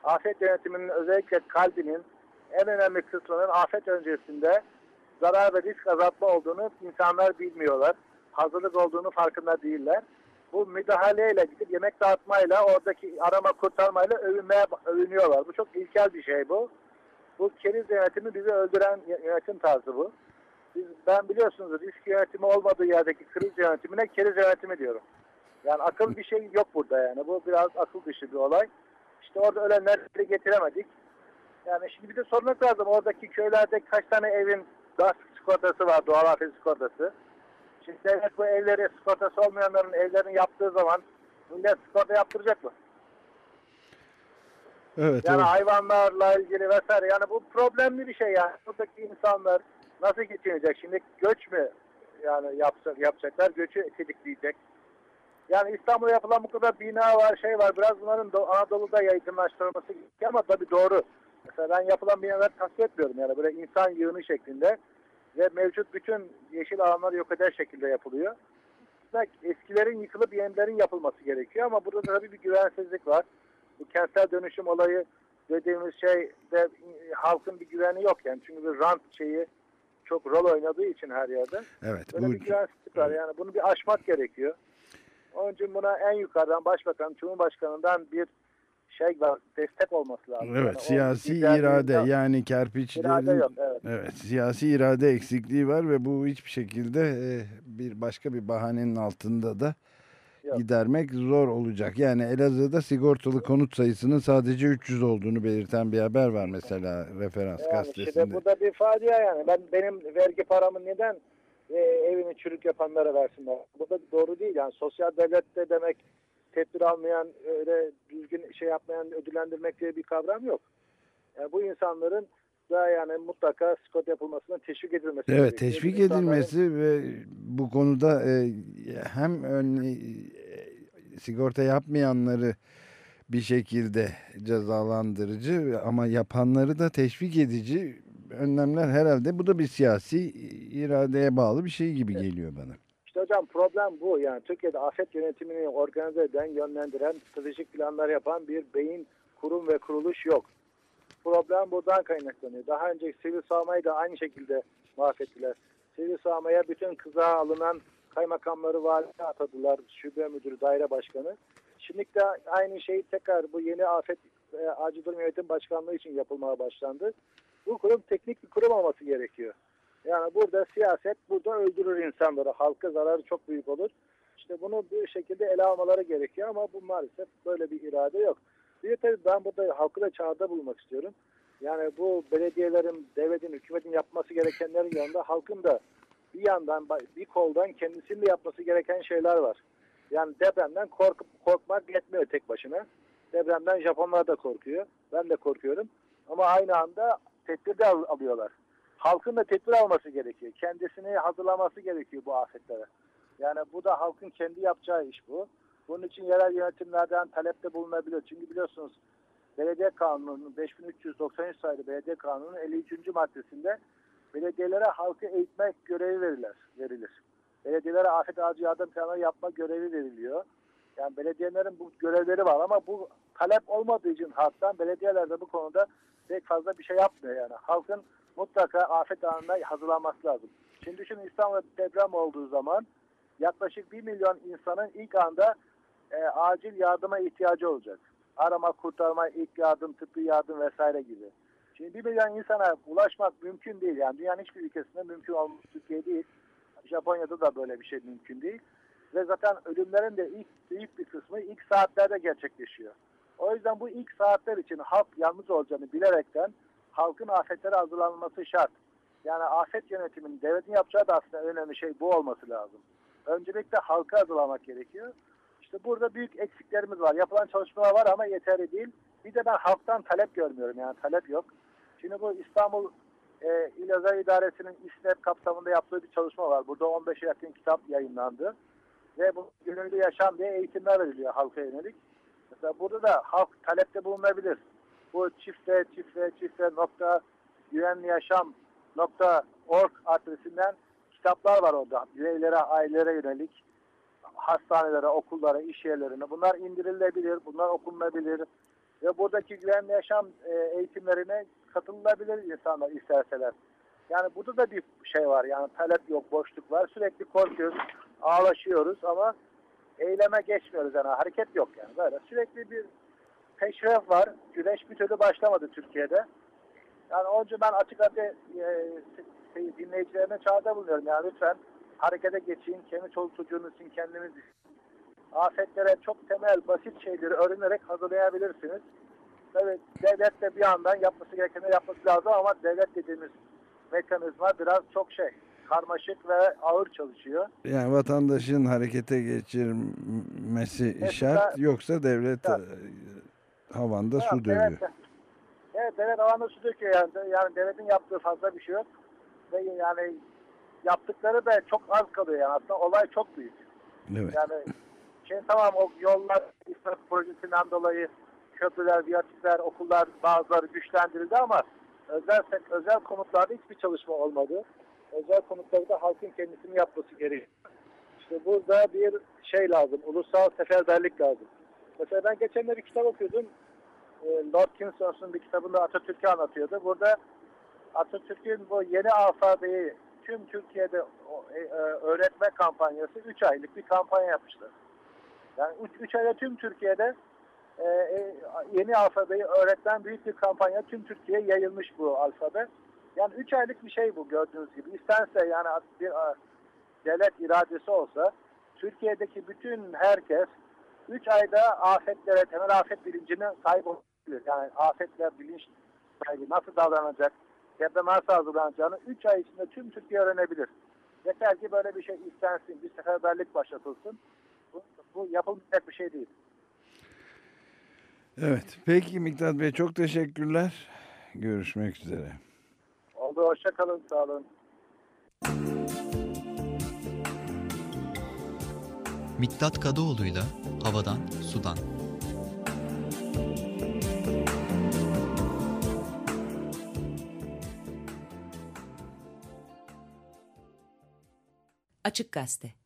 S7: Afet yönetiminin özellikle kalbinin en önemli kısmının afet öncesinde zarar ve risk azaltma olduğunu insanlar bilmiyorlar. Hazırlık olduğunu farkında değiller. Bu müdahaleyle gidip yemek dağıtmayla oradaki arama kurtarmayla övünmeye övünüyorlar. Bu çok ilkel bir şey bu. Bu keriz yönetimi bizi öldüren yönetim tarzı bu. Biz, ben biliyorsunuz risk yönetimi olmadığı yerdeki kriz yönetimine keriz yönetimi diyorum. Yani akıl bir şey yok burada yani. Bu biraz akıl dışı bir olay. İşte orada ölenleri getiremedik. Yani şimdi bir de sormak lazım. Oradaki köylerde kaç tane evin gaz sigortası var, doğal afet sigortası. Şimdi devlet bu evleri sigortası olmayanların evlerini yaptığı zaman millet sigorta yaptıracak mı?
S2: Evet,
S7: Yani
S2: evet.
S7: hayvanlarla ilgili vesaire. Yani bu problemli bir şey yani. Buradaki insanlar nasıl geçinecek? Şimdi göç mü yani yapacak, yapacaklar? Göçü tetikleyecek. Yani İstanbul'da yapılan bu kadar bina var, şey var. Biraz bunların Do- Anadolu'da yaygınlaştırılması gerekiyor ama tabii doğru. Mesela ben yapılan binaları tasvip etmiyorum. Yani böyle insan yığını şeklinde ve mevcut bütün yeşil alanları yok eder şekilde yapılıyor. Eskilerin yıkılıp yenilerin yapılması gerekiyor ama burada da tabii bir güvensizlik var. Bu kentsel dönüşüm olayı dediğimiz şeyde e, halkın bir güveni yok yani. Çünkü bir rant şeyi çok rol oynadığı için her yerde.
S2: Evet,
S7: Böyle
S2: bu
S7: bir güvensizlik var yani. Bunu bir aşmak gerekiyor. Onun için buna en yukarıdan başbakan, cumhurbaşkanından bir şey var, destek olması lazım. Yani
S2: evet
S7: o
S2: siyasi irade yani
S7: irade
S2: kerpiçlerin
S7: yok. Evet.
S2: Evet, siyasi irade eksikliği var ve bu hiçbir şekilde e, bir başka bir bahanenin altında da
S7: Yok.
S2: gidermek zor olacak. Yani Elazığ'da sigortalı konut sayısının sadece 300 olduğunu belirten bir haber var mesela referans
S7: Yani işte
S2: gazetesinde.
S7: bu da bir facia yani. Ben benim vergi paramı neden e, evini çürük yapanlara versinler? Bu da doğru değil yani. Sosyal devlette demek tedbir almayan, öyle düzgün şey yapmayan ödüllendirmek diye bir kavram yok. Yani bu insanların da yani mutlaka skot yapılmasına teşvik edilmesi
S2: Evet,
S7: gerekiyor.
S2: teşvik
S7: insanların-
S2: edilmesi ve bu konuda e, hem ön, e, sigorta yapmayanları bir şekilde cezalandırıcı ama yapanları da teşvik edici önlemler herhalde bu da bir siyasi iradeye bağlı bir şey gibi geliyor bana.
S7: Hocam problem bu. Yani Türkiye'de afet yönetimini organize eden, yönlendiren, stratejik planlar yapan bir beyin, kurum ve kuruluş yok. Problem buradan kaynaklanıyor. Daha önce sivil savunmayı da aynı şekilde mahvettiler. Sivil savunmaya bütün kızağa alınan kaymakamları valide atadılar. Şube müdürü, daire başkanı. Şimdi de aynı şey tekrar bu yeni afet e, acil durum yönetim başkanlığı için yapılmaya başlandı. Bu kurum teknik bir kurum olması gerekiyor. Yani burada siyaset burada öldürür insanları. Halka zararı çok büyük olur. İşte bunu bir şekilde ele almaları gerekiyor ama bu maalesef böyle bir irade yok. Bir tabii ben burada halkı da çağrıda bulmak istiyorum. Yani bu belediyelerin, devletin, hükümetin yapması gerekenlerin yanında halkın da bir yandan bir koldan kendisinin de yapması gereken şeyler var. Yani depremden korkup korkmak yetmiyor tek başına. Depremden Japonlar da korkuyor. Ben de korkuyorum. Ama aynı anda tedbir de al- alıyorlar. Halkın da tedbir alması gerekiyor. Kendisini hazırlaması gerekiyor bu afetlere. Yani bu da halkın kendi yapacağı iş bu. Bunun için yerel yönetimlerden talepte bulunabilir. Çünkü biliyorsunuz belediye kanununun 5393 sayılı belediye kanununun 53. maddesinde belediyelere halkı eğitmek görevi verilir. verilir. Belediyelere afet acil yardım planı yapma görevi veriliyor. Yani belediyelerin bu görevleri var ama bu talep olmadığı için halktan belediyeler de bu konuda pek fazla bir şey yapmıyor yani. Halkın mutlaka afet anına hazırlanması lazım. Şimdi düşünün İstanbul'da deprem olduğu zaman yaklaşık 1 milyon insanın ilk anda e, acil yardıma ihtiyacı olacak. Arama, kurtarma, ilk yardım, tıbbi yardım vesaire gibi. Şimdi bir milyon insana ulaşmak mümkün değil. Yani dünyanın hiçbir ülkesinde mümkün olmuş Türkiye değil. Japonya'da da böyle bir şey mümkün değil. Ve zaten ölümlerin de ilk büyük bir kısmı ilk saatlerde gerçekleşiyor. O yüzden bu ilk saatler için halk yalnız olacağını bilerekten halkın afetlere hazırlanması şart. Yani afet yönetiminin devletin yapacağı da aslında önemli şey bu olması lazım. Öncelikle halka hazırlamak gerekiyor. İşte burada büyük eksiklerimiz var. Yapılan çalışmalar var ama yeterli değil. Bir de ben halktan talep görmüyorum yani talep yok. Şimdi bu İstanbul e, İl Özel İdaresi'nin İSNEP kapsamında yaptığı bir çalışma var. Burada 15'e yakın kitap yayınlandı. Ve bu gönüllü yaşam diye eğitimler veriliyor halka yönelik. Mesela burada da halk talepte bulunabilir. Bu çifte çifte çifte nokta güvenli yaşam nokta org adresinden kitaplar var orada. Bireylere, ailelere yönelik hastanelere, okullara, iş yerlerine bunlar indirilebilir, bunlar okunabilir ve buradaki güvenli yaşam e, eğitimlerine katılabilir insanlar isterseler. Yani burada da bir şey var yani talep yok, boşluk var. Sürekli korkuyoruz, ağlaşıyoruz ama eyleme geçmiyoruz yani hareket yok yani böyle. Sürekli bir peşref var. Güneş bir türlü başlamadı Türkiye'de. Yani için ben açık açık e, şey, dinleyicilerine çağrıda bulunuyorum. Yani lütfen harekete geçin, kendi çoluk çocuğunuz için kendiniz. Afetlere çok temel, basit şeyleri öğrenerek hazırlayabilirsiniz. Tabii devlet de bir yandan yapması gerekenleri yapması lazım ama devlet dediğimiz mekanizma biraz çok şey, karmaşık ve ağır çalışıyor.
S2: Yani vatandaşın harekete geçirmesi
S7: Evet,
S2: şart yoksa devlet
S7: Şart.
S2: e, havanda
S7: Ya,
S2: su dövüyor.
S7: devlet de- Evet, devlet havanda su döküyor yani. Yani devletin yaptığı fazla bir şey yok. Ve yani yaptıkları da çok az kalıyor yani. Aslında olay çok büyük.
S2: Evet.
S7: Yani şimdi tamam o yollar İsmet projesinden dolayı köprüler, viyatükler, okullar bazıları güçlendirildi ama özel özel konutlarda hiçbir çalışma olmadı. Özel konutlarda halkın kendisini yapması gerekiyor. İşte burada bir şey lazım, ulusal seferberlik lazım. Mesela ben geçen de bir kitap okuyordum. Ee, Lord Kingston'un bir kitabında Atatürk'ü anlatıyordu. Burada Atatürk'ün bu yeni alfabeyi tüm Türkiye'de e, e, öğretme kampanyası 3 aylık bir kampanya yapmışlar. Yani 3 ayda tüm Türkiye'de e, yeni alfabeyi öğreten büyük bir kampanya tüm Türkiye'ye yayılmış bu alfabe. Yani 3 aylık bir şey bu gördüğünüz gibi. İstense yani bir devlet iradesi olsa Türkiye'deki bütün herkes 3 ayda afetlere, temel afet bilincine sahip olabilir. Yani afetler bilinç sahibi nasıl davranacak, depreme nasıl hazırlanacağını 3 ay içinde tüm Türkiye öğrenebilir. Yeter ki böyle bir şey istensin, bir seferberlik başlatılsın. Bu, bu yapılmayacak bir şey değil.
S2: Evet. Peki Miktat Bey çok teşekkürler. Görüşmek üzere.
S7: Oldu, hoşça kalın, sağ olun.
S6: Miktat Kadıoğlu'yla Havadan Sudan.
S1: Açık Gazete.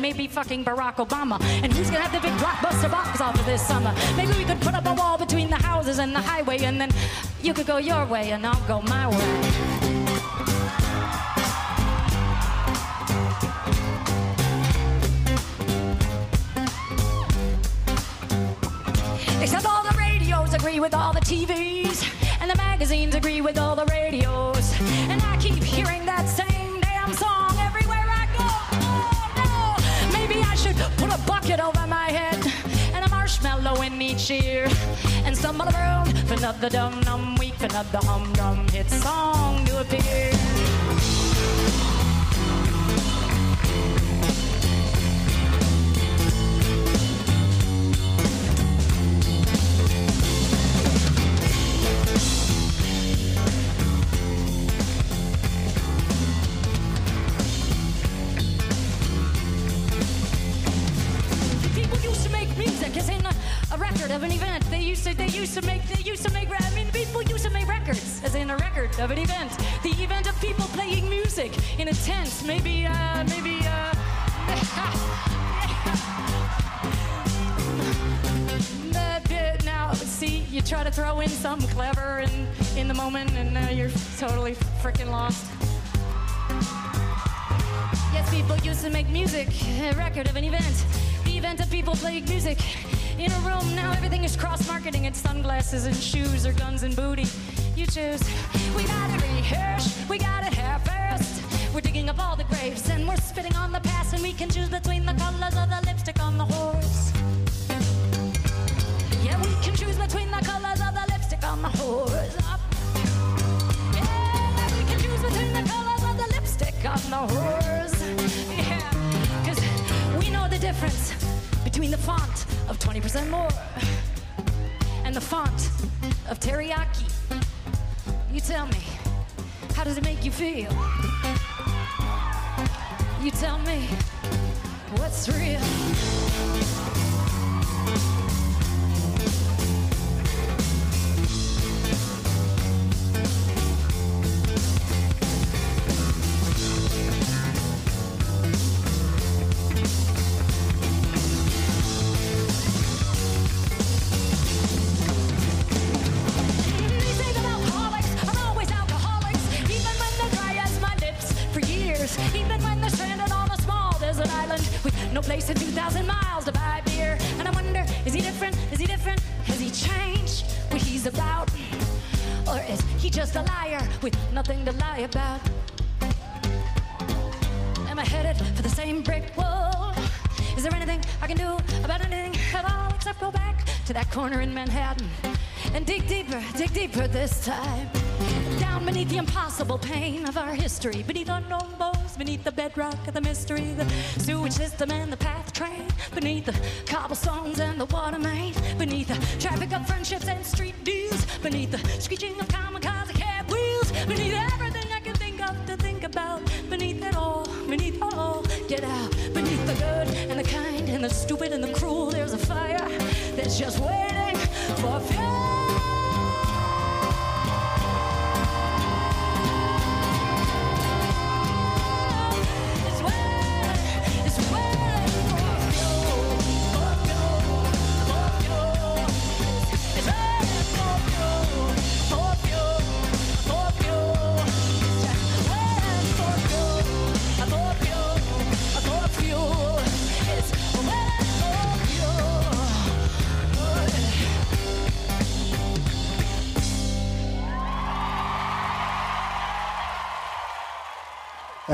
S8: President. Maybe fucking Barack Obama. And who's gonna have the big blockbuster box office this summer? Maybe we could put up a wall between the houses and the highway, and then you could go your way and I'll go my way. all around for another dumb dumb week, for another humdrum hit song to appear. music isn't a record of an even. Used to, they used to make, they used to make, I mean, people used to make records, as in a record of an event. The event of people playing music in a tent, maybe, uh, maybe, uh, [laughs] now, see, you try to throw in something clever in, in the moment, and now you're totally freaking lost. Yes, people used to make music, a record of an event. The event of people playing music in a room. Now everything is cross marketing. It's sunglasses and shoes or guns and booty. You choose. We got it rehearsed, we got it half assed. We're digging up all the graves and we're spitting on the past, and we can choose between the colors of the lipstick on the horse. And the font of teriyaki. You tell me, how does it make you feel? You tell me, what's real? Pain of our history, beneath unknown bones, beneath the bedrock of the mystery, the sewage system and the path train, beneath the cobblestones and the water main, beneath the traffic of friendships and street deals, beneath the screeching of kamikaze cab wheels, beneath everything I can think of to think about, beneath it all, beneath all, get out, beneath the good and the kind and the stupid and the cruel, there's a fire that's just waiting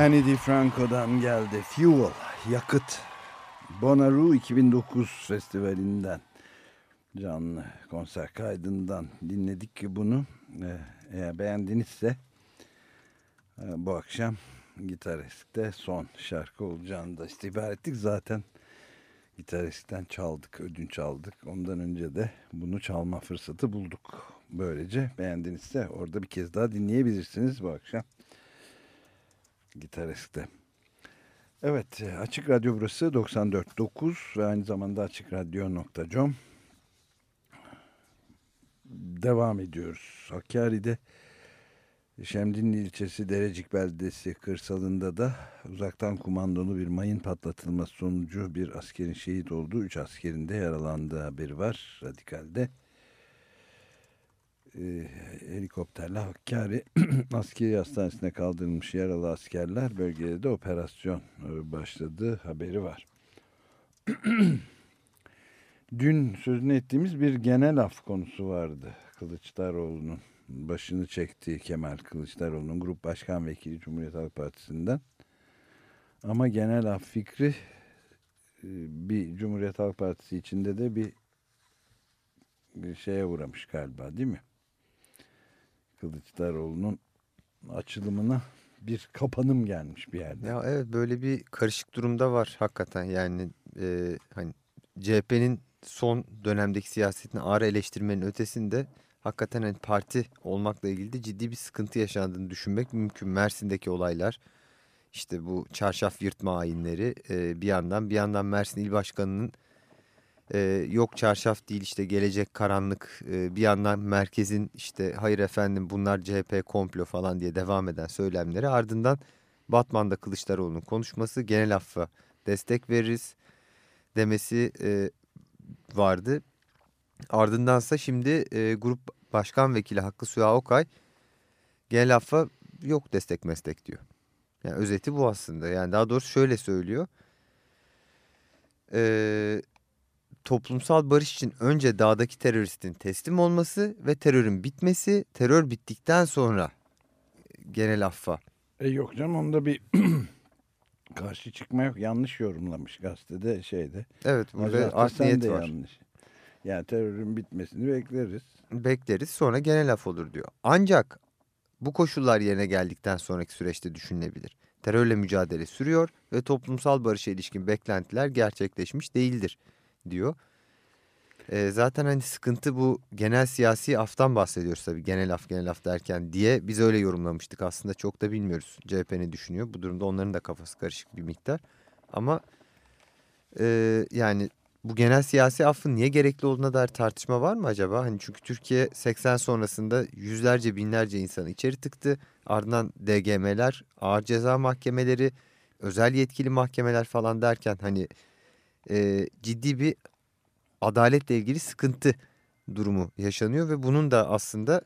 S2: Annie DiFranco'dan geldi. Fuel, yakıt. Bonnaroo 2009 festivalinden canlı konser kaydından dinledik ki bunu. Ee, Eğer beğendinizse e, bu akşam Gitarist'te son şarkı olacağını da istihbar ettik. Zaten Gitarist'ten çaldık, ödünç aldık. Ondan önce de bunu çalma fırsatı bulduk. Böylece beğendinizse orada bir kez daha dinleyebilirsiniz bu akşam. Gitarist'te. Evet Açık Radyo burası 94.9 ve aynı zamanda açıkradyo.com devam ediyoruz. Hakkari'de Şemdinli ilçesi Derecik beldesi kırsalında da uzaktan kumandolu bir mayın patlatılması sonucu bir askerin şehit olduğu, üç askerin de yaralandığı haberi var Radikal'de. Ee, helikopterle Hakkari [clears throat] askeri hastanesine kaldırılmış yaralı askerler bölgede de operasyon e, başladığı haberi var. [clears throat] Dün sözünü ettiğimiz bir genel af konusu vardı. Kılıçdaroğlu'nun başını çektiği Kemal Kılıçdaroğlu'nun grup başkan vekili Cumhuriyet Halk Partisi'nden. Ama genel af fikri e, bir Cumhuriyet Halk Partisi içinde de bir, bir şeye uğramış galiba değil mi? Kılıçdaroğlu'nun açılımına bir kapanım gelmiş bir yerde.
S5: Ya evet böyle bir karışık durumda var hakikaten yani e, hani CHP'nin son dönemdeki siyasetini ağır eleştirmenin ötesinde hakikaten hani parti olmakla ilgili de ciddi bir sıkıntı yaşandığını düşünmek mümkün. Mersin'deki olaylar işte bu çarşaf yırtma ayinleri e, bir yandan bir yandan Mersin İl Başkanı'nın e, yok çarşaf değil işte gelecek karanlık e, bir yandan merkezin işte hayır efendim bunlar CHP komplo falan diye devam eden söylemleri ardından Batman'da Kılıçdaroğlu'nun konuşması genel affa destek veririz demesi e, vardı. Ardındansa şimdi e, grup başkan vekili Hakkı Suya Okay genel affa yok destek meslek diyor. Yani özeti bu aslında. Yani daha doğrusu şöyle söylüyor. Ee, toplumsal barış için önce dağdaki teröristin teslim olması ve terörün bitmesi, terör bittikten sonra genel affa.
S2: E yok canım onda bir [clears throat] karşı çıkma yok. Yanlış yorumlamış gazetede şeyde.
S5: Evet burada art niyet var.
S2: yanlış. Yani terörün bitmesini bekleriz.
S5: Bekleriz sonra genel af olur diyor. Ancak bu koşullar yerine geldikten sonraki süreçte düşünülebilir. Terörle mücadele sürüyor ve toplumsal barışa ilişkin beklentiler gerçekleşmiş değildir diyor. Ee, zaten hani sıkıntı bu genel siyasi aftan bahsediyoruz tabii genel af genel af derken diye biz öyle yorumlamıştık aslında çok da bilmiyoruz CHP ne düşünüyor. Bu durumda onların da kafası karışık bir miktar ama e, yani bu genel siyasi affın niye gerekli olduğuna dair tartışma var mı acaba? Hani çünkü Türkiye 80 sonrasında yüzlerce binlerce insanı içeri tıktı. Ardından DGM'ler, ağır ceza mahkemeleri, özel yetkili mahkemeler falan derken hani e, ciddi bir adaletle ilgili sıkıntı durumu yaşanıyor ve bunun da aslında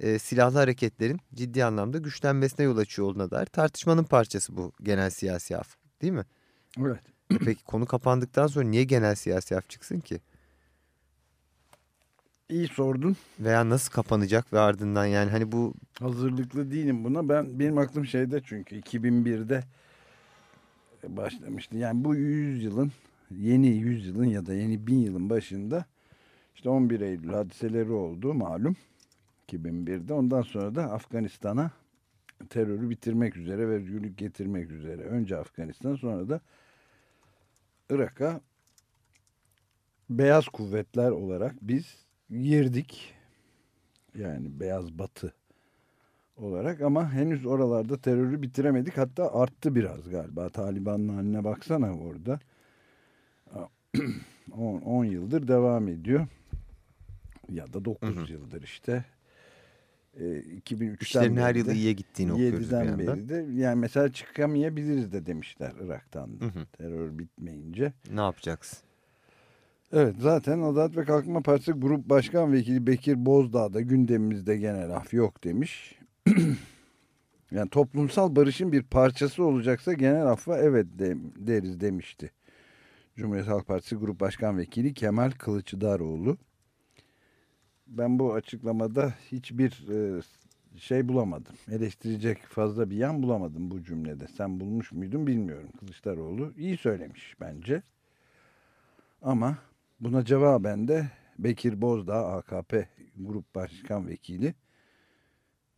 S5: e, silahlı hareketlerin ciddi anlamda güçlenmesine yol açıyor olduğuna dair tartışmanın parçası bu genel siyasi af değil mi?
S2: Evet.
S5: E Peki konu kapandıktan sonra niye genel siyasi af çıksın ki?
S2: İyi sordun.
S5: Veya nasıl kapanacak ve ardından yani hani bu
S2: Hazırlıklı değilim buna. Ben benim aklım şeyde çünkü 2001'de başlamıştı. Yani bu yüzyılın yeni yüzyılın ya da yeni bin yılın başında işte 11 Eylül hadiseleri oldu malum 2001'de. Ondan sonra da Afganistan'a terörü bitirmek üzere ve özgürlük getirmek üzere. Önce Afganistan sonra da Irak'a beyaz kuvvetler olarak biz girdik. Yani beyaz batı olarak ama henüz oralarda terörü bitiremedik. Hatta arttı biraz galiba. Taliban'ın haline baksana orada. [clears throat] 10 yıldır devam ediyor. Ya da 9 yıldır işte. E, 2003'ten
S5: işlerin her
S2: beri
S5: yıl iyiye gittiğini okuyoruz bir
S2: 7'den
S5: yandan.
S2: beri de yani mesela çıkamayabiliriz de demişler Irak'tan da,
S5: Hı hı.
S2: terör bitmeyince.
S5: Ne yapacaksın?
S2: Evet zaten Adalet ve Kalkınma Partisi Grup Başkan Vekili Bekir Bozdağ da gündemimizde genel af yok demiş. [clears throat] yani toplumsal barışın bir parçası olacaksa genel affa evet de, deriz demişti. Cumhuriyet Halk Partisi Grup Başkan Vekili Kemal Kılıçdaroğlu. Ben bu açıklamada hiçbir e, şey bulamadım. Eleştirecek fazla bir yan bulamadım bu cümlede. Sen bulmuş muydun bilmiyorum. Kılıçdaroğlu iyi söylemiş bence. Ama buna cevaben de Bekir Bozdağ AKP Grup Başkan Vekili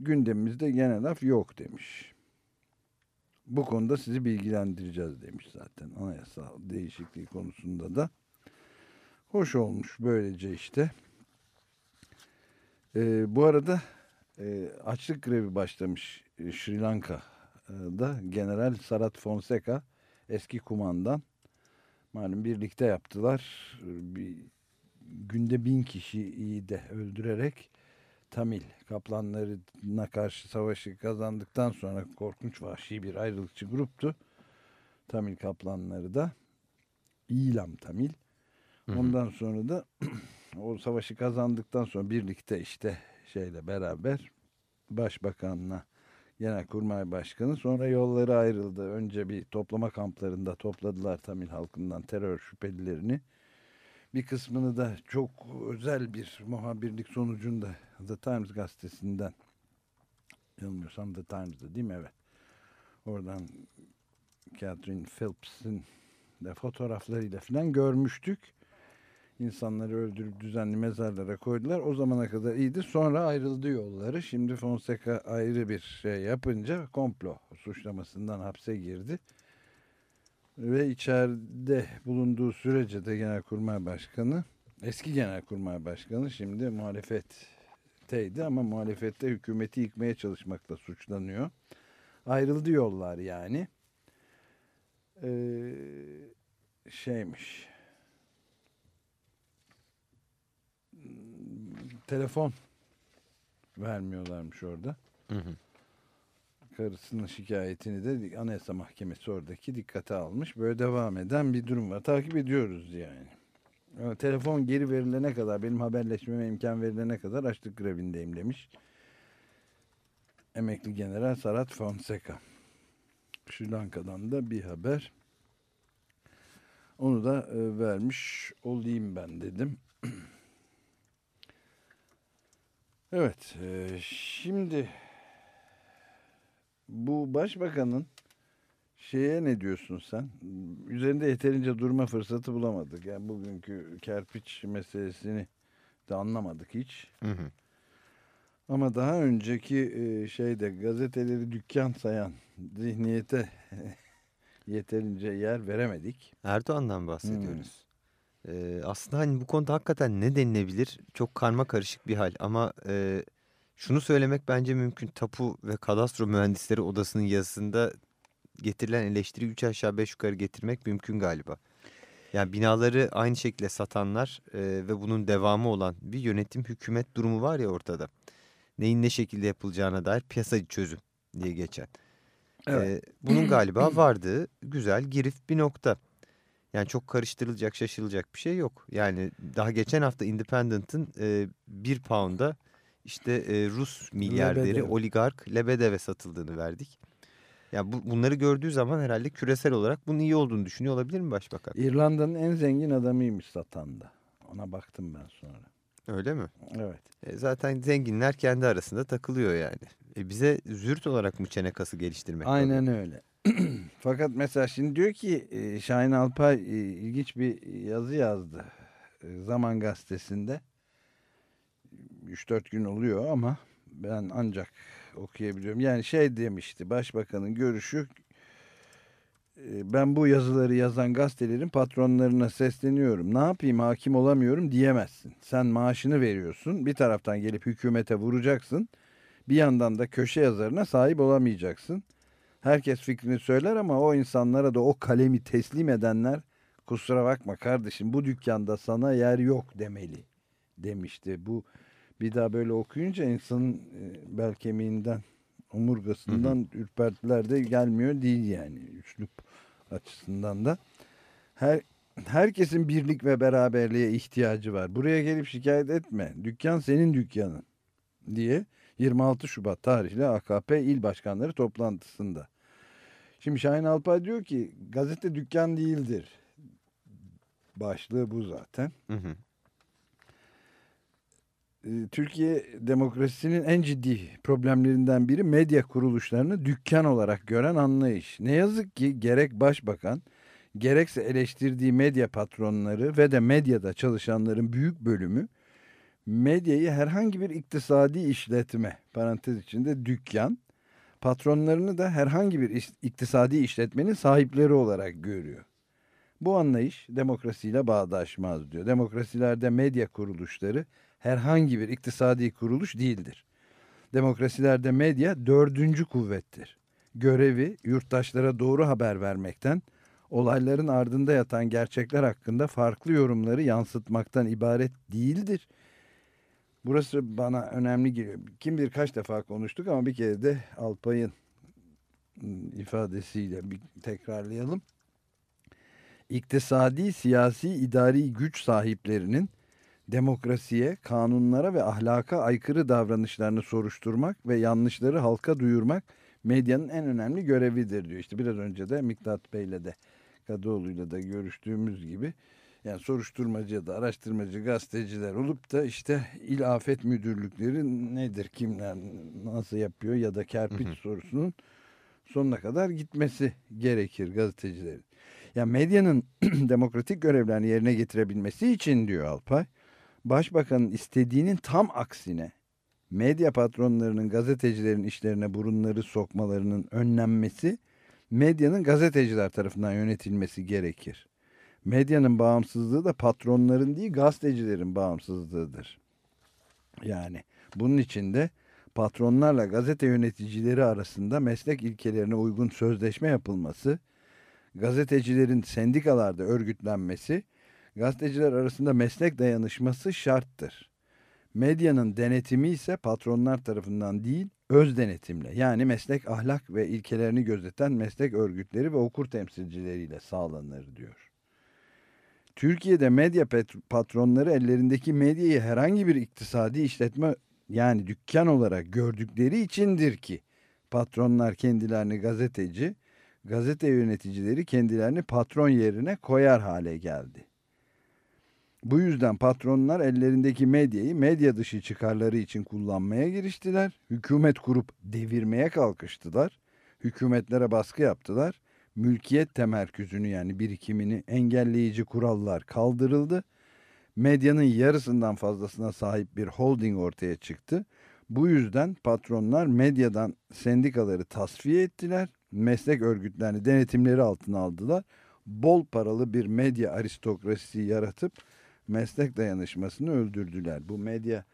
S2: gündemimizde genel af yok demiş. Bu konuda sizi bilgilendireceğiz demiş zaten anayasal değişikliği konusunda da. Hoş olmuş böylece işte. Ee, bu arada e, açlık grevi başlamış e, Sri Lanka'da General Sarat Fonseca eski kumandan malum birlikte yaptılar. Bir, günde bin kişiyi de öldürerek Tamil kaplanlarına karşı savaşı kazandıktan sonra korkunç vahşi bir ayrılıkçı gruptu. Tamil kaplanları da İlam Tamil. Ondan sonra da [clears throat] o savaşı kazandıktan sonra birlikte işte şeyle beraber başbakanla Genelkurmay Başkanı sonra yolları ayrıldı. Önce bir toplama kamplarında topladılar Tamil halkından terör şüphelilerini. Bir kısmını da çok özel bir muhabirlik sonucunda The Times gazetesinden yanılmıyorsam The Times'da değil mi? Evet. Oradan Catherine Phelps'in de fotoğraflarıyla falan görmüştük. İnsanları öldürüp düzenli mezarlara koydular. O zamana kadar iyiydi. Sonra ayrıldı yolları. Şimdi Fonseca ayrı bir şey yapınca komplo suçlamasından hapse girdi ve içeride bulunduğu sürece de Genelkurmay Başkanı, eski Genelkurmay Başkanı şimdi muhalefetteydi ama muhalefette hükümeti yıkmaya çalışmakla suçlanıyor. Ayrıldı yollar yani. Ee, şeymiş. Hmm, telefon vermiyorlarmış orada.
S5: Hı hı.
S2: Karısının şikayetini de Anayasa Mahkemesi oradaki dikkate almış. Böyle devam eden bir durum var. Takip ediyoruz yani. Telefon geri verilene kadar, benim haberleşmeme imkan verilene kadar açlık grevindeyim demiş. Emekli General Sarat Fonseca. Sri Lanka'dan da bir haber. Onu da e, vermiş olayım ben dedim. [clears throat] evet, e, şimdi bu başbakanın şeye ne diyorsun sen? Üzerinde yeterince durma fırsatı bulamadık. Yani bugünkü kerpiç meselesini de anlamadık hiç.
S5: Hı hı.
S2: Ama daha önceki e, şeyde gazeteleri dükkan sayan zihniyete [laughs] yeterince yer veremedik.
S5: Erdoğan'dan bahsediyoruz. Ee, aslında hani bu konuda hakikaten ne denilebilir? Çok karma karışık bir hal ama e, şunu söylemek bence mümkün. Tapu ve Kadastro Mühendisleri Odası'nın yazısında getirilen eleştiri 3 aşağı 5 yukarı getirmek mümkün galiba. Yani binaları aynı şekilde satanlar e, ve bunun devamı olan bir yönetim hükümet durumu var ya ortada. Neyin ne şekilde yapılacağına dair piyasacı çözüm diye geçen.
S2: Evet.
S5: Ee, bunun galiba [clears throat] vardığı güzel girif bir nokta. Yani çok karıştırılacak, şaşırılacak bir şey yok. Yani daha geçen hafta Independent'ın e, bir pound'a işte e, Rus milyarderi
S2: Lebedev.
S5: oligark Lebedev'e satıldığını verdik. Yani bu, bunları gördüğü zaman herhalde küresel olarak bunun iyi olduğunu düşünüyor olabilir mi başbakan?
S2: İrlanda'nın en zengin adamıymış satanda. Ona baktım ben sonra.
S5: Öyle mi?
S2: Evet.
S5: E, zaten zenginler kendi arasında takılıyor yani. E, bize zürt olarak mı çene kası geliştirmek
S2: Aynen öyle. [clears throat] Fakat mesela şimdi diyor ki e, Şahin Alpay e, ilginç bir yazı yazdı. E, Zaman gazetesinde. 3-4 gün oluyor ama ben ancak okuyabiliyorum. Yani şey demişti başbakanın görüşü e, ben bu yazıları yazan gazetelerin patronlarına sesleniyorum. Ne yapayım hakim olamıyorum diyemezsin. Sen maaşını veriyorsun. Bir taraftan gelip hükümete vuracaksın. Bir yandan da köşe yazarına sahip olamayacaksın. Herkes fikrini söyler ama o insanlara da o kalemi teslim edenler kusura bakma kardeşim bu dükkanda sana yer yok demeli demişti. Bu bir daha böyle okuyunca insanın e, bel kemiğinden omurgasından ürpertiler de gelmiyor değil yani üslup açısından da. Her herkesin birlik ve beraberliğe ihtiyacı var. Buraya gelip şikayet etme. Dükkan senin dükkanın diye 26 Şubat tarihli AKP il başkanları toplantısında. Şimdi Şahin Alpay diyor ki gazete dükkan değildir. Başlığı bu zaten.
S5: Hı hı.
S2: Ee, Türkiye demokrasisinin en ciddi problemlerinden biri medya kuruluşlarını dükkan olarak gören anlayış. Ne yazık ki gerek başbakan gerekse eleştirdiği medya patronları ve de medyada çalışanların büyük bölümü medyayı herhangi bir iktisadi işletme parantez içinde dükkan patronlarını da herhangi bir iktisadi işletmenin sahipleri olarak görüyor. Bu anlayış demokrasiyle bağdaşmaz diyor. Demokrasilerde medya kuruluşları herhangi bir iktisadi kuruluş değildir. Demokrasilerde medya dördüncü kuvvettir. Görevi yurttaşlara doğru haber vermekten, olayların ardında yatan gerçekler hakkında farklı yorumları yansıtmaktan ibaret değildir. Burası bana önemli geliyor. Kim bilir kaç defa konuştuk ama bir kere de Alpay'ın ım, ifadesiyle bir tekrarlayalım. İktisadi, siyasi, idari güç sahiplerinin demokrasiye, kanunlara ve ahlaka aykırı davranışlarını soruşturmak ve yanlışları halka duyurmak medyanın en önemli görevidir diyor. İşte biraz önce de Miktat Bey'le de Kadıoğlu'yla da görüştüğümüz gibi yani soruşturmacı da araştırmacı gazeteciler olup da işte il afet müdürlükleri nedir, kimler nasıl yapıyor ya da kerpiç sorusunun sonuna kadar gitmesi gerekir gazetecilerin. Ya medyanın [clears throat] demokratik görevlerini yerine getirebilmesi için diyor Alpay, başbakanın istediğinin tam aksine medya patronlarının gazetecilerin işlerine burunları sokmalarının önlenmesi, medyanın gazeteciler tarafından yönetilmesi gerekir. Medyanın bağımsızlığı da patronların değil gazetecilerin bağımsızlığıdır. Yani bunun için de patronlarla gazete yöneticileri arasında meslek ilkelerine uygun sözleşme yapılması, gazetecilerin sendikalarda örgütlenmesi, gazeteciler arasında meslek dayanışması şarttır. Medyanın denetimi ise patronlar tarafından değil, öz denetimle yani meslek ahlak ve ilkelerini gözeten meslek örgütleri ve okur temsilcileriyle sağlanır diyor. Türkiye'de medya patronları ellerindeki medyayı herhangi bir iktisadi işletme yani dükkan olarak gördükleri içindir ki patronlar kendilerini gazeteci, gazete yöneticileri kendilerini patron yerine koyar hale geldi. Bu yüzden patronlar ellerindeki medyayı medya dışı çıkarları için kullanmaya giriştiler. Hükümet kurup devirmeye kalkıştılar. Hükümetlere baskı yaptılar. Mülkiyet temerküzünü yani birikimini engelleyici kurallar kaldırıldı. Medyanın yarısından fazlasına sahip bir holding ortaya çıktı. Bu yüzden patronlar medyadan sendikaları tasfiye ettiler. Meslek örgütlerini denetimleri altına aldılar. Bol paralı bir medya aristokrasisi yaratıp meslek dayanışmasını öldürdüler. Bu medya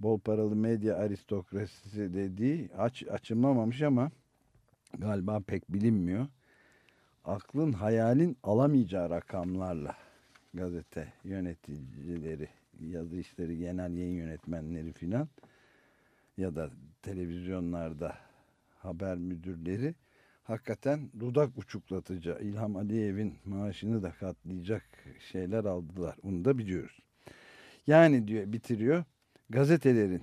S2: bol paralı medya aristokrasisi dediği aç, açımlamamış ama galiba pek bilinmiyor. Aklın hayalin alamayacağı rakamlarla gazete yöneticileri, yazı işleri, genel yayın yönetmenleri filan ya da televizyonlarda haber müdürleri hakikaten dudak uçuklatıcı İlham Aliyev'in maaşını da katlayacak şeyler aldılar. Onu da biliyoruz. Yani diyor bitiriyor gazetelerin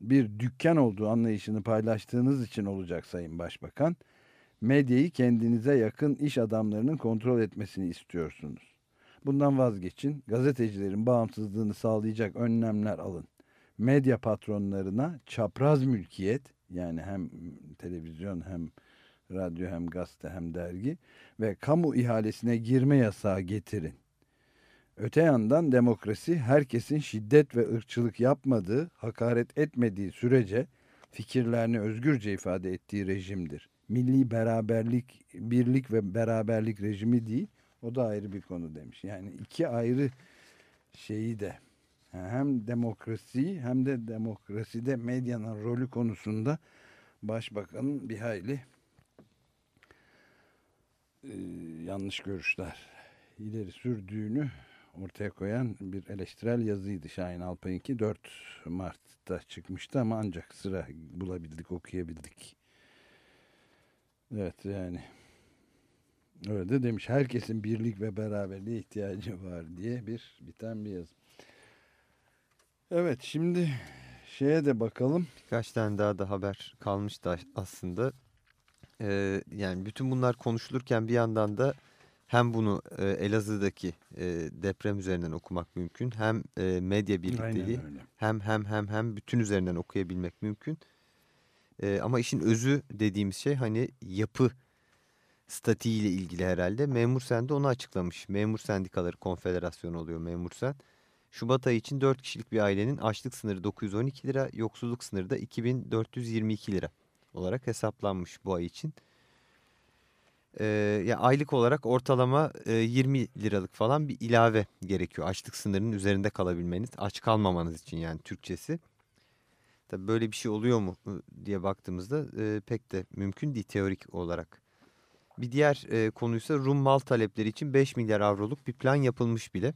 S2: bir dükkan olduğu anlayışını paylaştığınız için olacak Sayın Başbakan. Medyayı kendinize yakın iş adamlarının kontrol etmesini istiyorsunuz. Bundan vazgeçin. Gazetecilerin bağımsızlığını sağlayacak önlemler alın. Medya patronlarına çapraz mülkiyet yani hem televizyon hem radyo hem gazete hem dergi ve kamu ihalesine girme yasağı getirin. Öte yandan demokrasi herkesin şiddet ve ırkçılık yapmadığı, hakaret etmediği sürece fikirlerini özgürce ifade ettiği rejimdir. Milli beraberlik, birlik ve beraberlik rejimi değil, o da ayrı bir konu demiş. Yani iki ayrı şeyi de hem demokrasi hem de demokraside medyanın rolü konusunda başbakanın bir hayli yanlış görüşler ileri sürdüğünü ortaya koyan bir eleştirel yazıydı Şahin Alpay'ınki 4 Mart'ta çıkmıştı ama ancak sıra bulabildik okuyabildik. Evet yani öyle de demiş herkesin birlik ve beraberliğe ihtiyacı var diye bir biten bir yazı. Evet şimdi şeye de bakalım.
S5: Birkaç tane daha da haber kalmıştı aslında. Ee, yani bütün bunlar konuşulurken bir yandan da hem bunu e, Elazığ'daki e, deprem üzerinden okumak mümkün. Hem e, medya birlikteliği hem hem hem hem bütün üzerinden okuyabilmek mümkün. E, ama işin özü dediğimiz şey hani yapı statiğiyle ilgili herhalde. Memur Sen de onu açıklamış. Memur Sendikaları Konfederasyonu oluyor Memur Sen. Şubat ayı için 4 kişilik bir ailenin açlık sınırı 912 lira, yoksulluk sınırı da 2422 lira olarak hesaplanmış bu ay için. Ee, ya aylık olarak ortalama e, 20 liralık falan bir ilave gerekiyor. Açlık sınırının üzerinde kalabilmeniz, aç kalmamanız için yani Türkçesi. Tabii böyle bir şey oluyor mu diye baktığımızda e, pek de mümkün değil teorik olarak. Bir diğer e, konuysa Rum mal talepleri için 5 milyar avroluk bir plan yapılmış bile.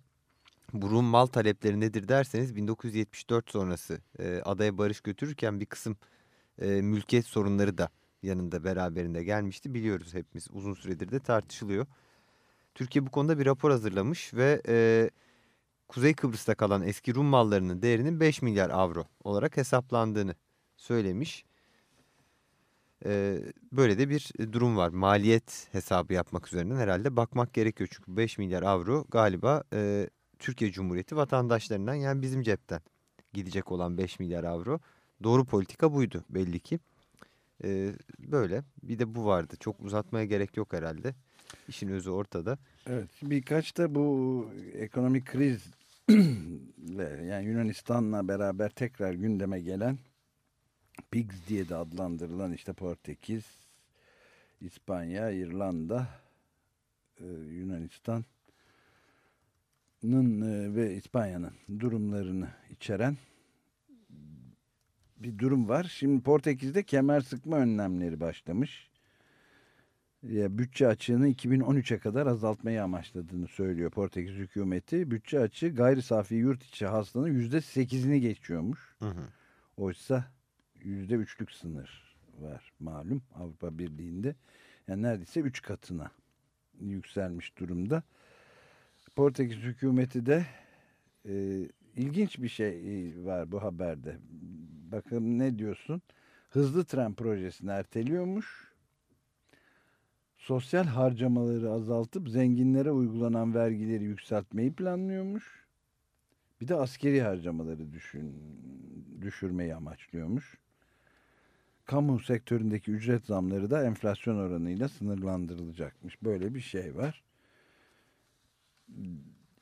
S5: Bu Rum mal talepleri nedir derseniz 1974 sonrası e, adaya barış götürürken bir kısım e, mülkiyet sorunları da yanında beraberinde gelmişti. Biliyoruz hepimiz uzun süredir de tartışılıyor. Türkiye bu konuda bir rapor hazırlamış ve e, Kuzey Kıbrıs'ta kalan eski Rum mallarının değerinin 5 milyar avro olarak hesaplandığını söylemiş. E, böyle de bir durum var. Maliyet hesabı yapmak üzerinden herhalde bakmak gerekiyor. Çünkü 5 milyar avro galiba e, Türkiye Cumhuriyeti vatandaşlarından yani bizim cepten gidecek olan 5 milyar avro. Doğru politika buydu belli ki. Ee, böyle bir de bu vardı. Çok uzatmaya gerek yok herhalde. İşin özü ortada.
S2: Evet birkaç da bu ekonomik kriz [clears throat] yani Yunanistan'la beraber tekrar gündeme gelen PIGS diye de adlandırılan işte Portekiz, İspanya, İrlanda, e, Yunanistan ve İspanya'nın durumlarını içeren bir durum var. Şimdi Portekiz'de kemer sıkma önlemleri başlamış. ya bütçe açığını 2013'e kadar azaltmayı amaçladığını söylüyor Portekiz hükümeti. Bütçe açığı gayri safi yurt içi hasılanın %8'ini geçiyormuş.
S5: Hı hı.
S2: Oysa %3'lük sınır var malum Avrupa Birliği'nde. Yani neredeyse 3 katına yükselmiş durumda. Portekiz hükümeti de e, ilginç bir şey e, var bu haberde. Bakın ne diyorsun? Hızlı tren projesini erteliyormuş. Sosyal harcamaları azaltıp zenginlere uygulanan vergileri yükseltmeyi planlıyormuş. Bir de askeri harcamaları düşün, düşürmeyi amaçlıyormuş. Kamu sektöründeki ücret zamları da enflasyon oranıyla sınırlandırılacakmış. Böyle bir şey var.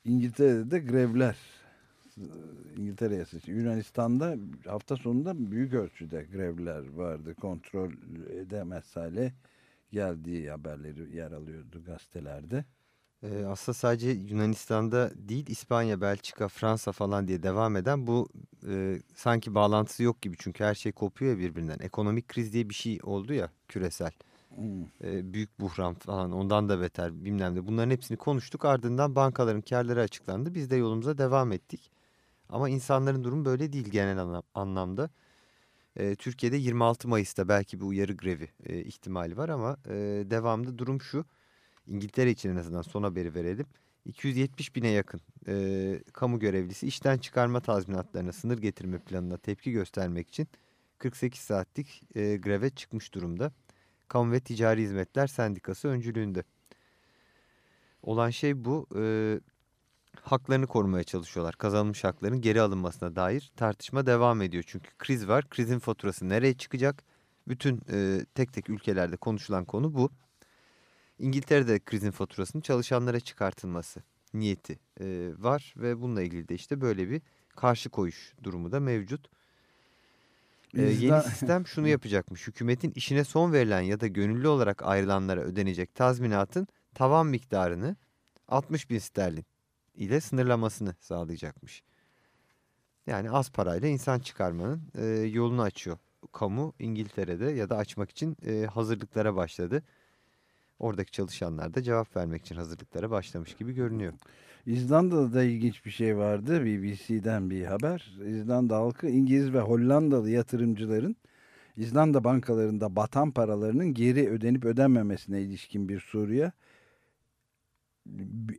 S2: İngiltere'de de grevler İngiltere yasası. Yunanistan'da hafta sonunda büyük ölçüde grevler vardı. Kontrol edemez hale geldiği haberleri yer alıyordu gazetelerde.
S5: Ee, aslında sadece Yunanistan'da değil İspanya, Belçika, Fransa falan diye devam eden bu e, sanki bağlantısı yok gibi. Çünkü her şey kopuyor ya birbirinden. Ekonomik kriz diye bir şey oldu ya küresel.
S2: Hmm.
S5: E, büyük buhran falan ondan da beter bilmem ne. Bunların hepsini konuştuk. Ardından bankaların karları açıklandı. Biz de yolumuza devam ettik. Ama insanların durumu böyle değil genel anlam- anlamda. E, Türkiye'de 26 Mayıs'ta belki bir uyarı grevi e, ihtimali var ama e, devamlı durum şu. İngiltere için en azından son haberi verelim. 270 bine yakın e, kamu görevlisi işten çıkarma tazminatlarına sınır getirme planına tepki göstermek için 48 saatlik e, greve çıkmış durumda. Kamu ve Ticari Hizmetler Sendikası öncülüğünde. Olan şey bu. E, haklarını korumaya çalışıyorlar. Kazanılmış hakların geri alınmasına dair tartışma devam ediyor. Çünkü kriz var. Krizin faturası nereye çıkacak? Bütün e, tek tek ülkelerde konuşulan konu bu. İngiltere'de krizin faturasının çalışanlara çıkartılması niyeti e, var ve bununla ilgili de işte böyle bir karşı koyuş durumu da mevcut. E, yeni sistem [laughs] şunu yapacakmış. Hükümetin işine son verilen ya da gönüllü olarak ayrılanlara ödenecek tazminatın tavan miktarını 60 bin sterlin ile sınırlamasını sağlayacakmış. Yani az parayla insan çıkarmanın e, yolunu açıyor. Kamu İngiltere'de ya da açmak için e, hazırlıklara başladı. Oradaki çalışanlar da cevap vermek için hazırlıklara başlamış gibi görünüyor.
S2: İzlanda'da da ilginç bir şey vardı. BBC'den bir haber. İzlanda halkı İngiliz ve Hollandalı yatırımcıların İzlanda bankalarında batan paralarının geri ödenip ödenmemesine ilişkin bir soruya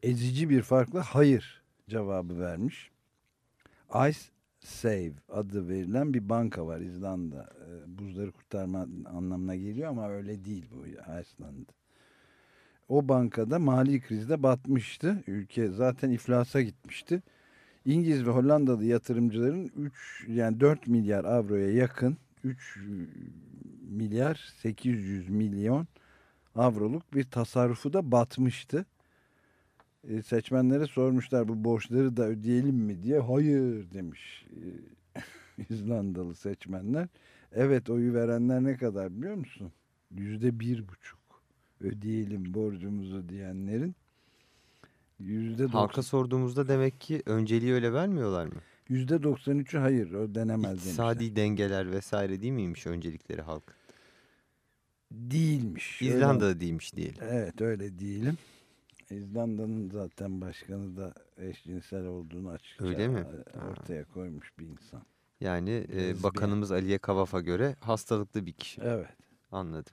S2: ezici bir farkla hayır cevabı vermiş. Ice Save adı verilen bir banka var İzlanda. Ee, Buzları kurtarma anlamına geliyor ama öyle değil bu Iceland. O bankada mali krizde batmıştı. Ülke zaten iflasa gitmişti. İngiliz ve Hollandalı yatırımcıların 3 yani 4 milyar avroya yakın 3 milyar 800 milyon avroluk bir tasarrufu da batmıştı. E, seçmenlere sormuşlar bu borçları da ödeyelim mi diye. Hayır demiş e, [laughs] İzlandalı seçmenler. Evet oyu verenler ne kadar biliyor musun? Yüzde bir buçuk ödeyelim borcumuzu diyenlerin yüzde
S5: Halka sorduğumuzda demek ki önceliği öyle vermiyorlar mı?
S2: yüzde 93'ü hayır ödenemez demişler.
S5: İktisadi dengeler vesaire değil miymiş öncelikleri halk?
S2: Değilmiş. Öyle-
S5: İzlanda'da değilmiş diyelim.
S2: Evet öyle diyelim. İzlanda'nın zaten başkanı da eşcinsel olduğunu açıkça
S5: Öyle mi?
S2: ortaya koymuş bir insan.
S5: Yani e,
S2: Lezbiyen.
S5: bakanımız Aliye Kavaf'a göre hastalıklı bir kişi.
S2: Evet.
S5: Anladım.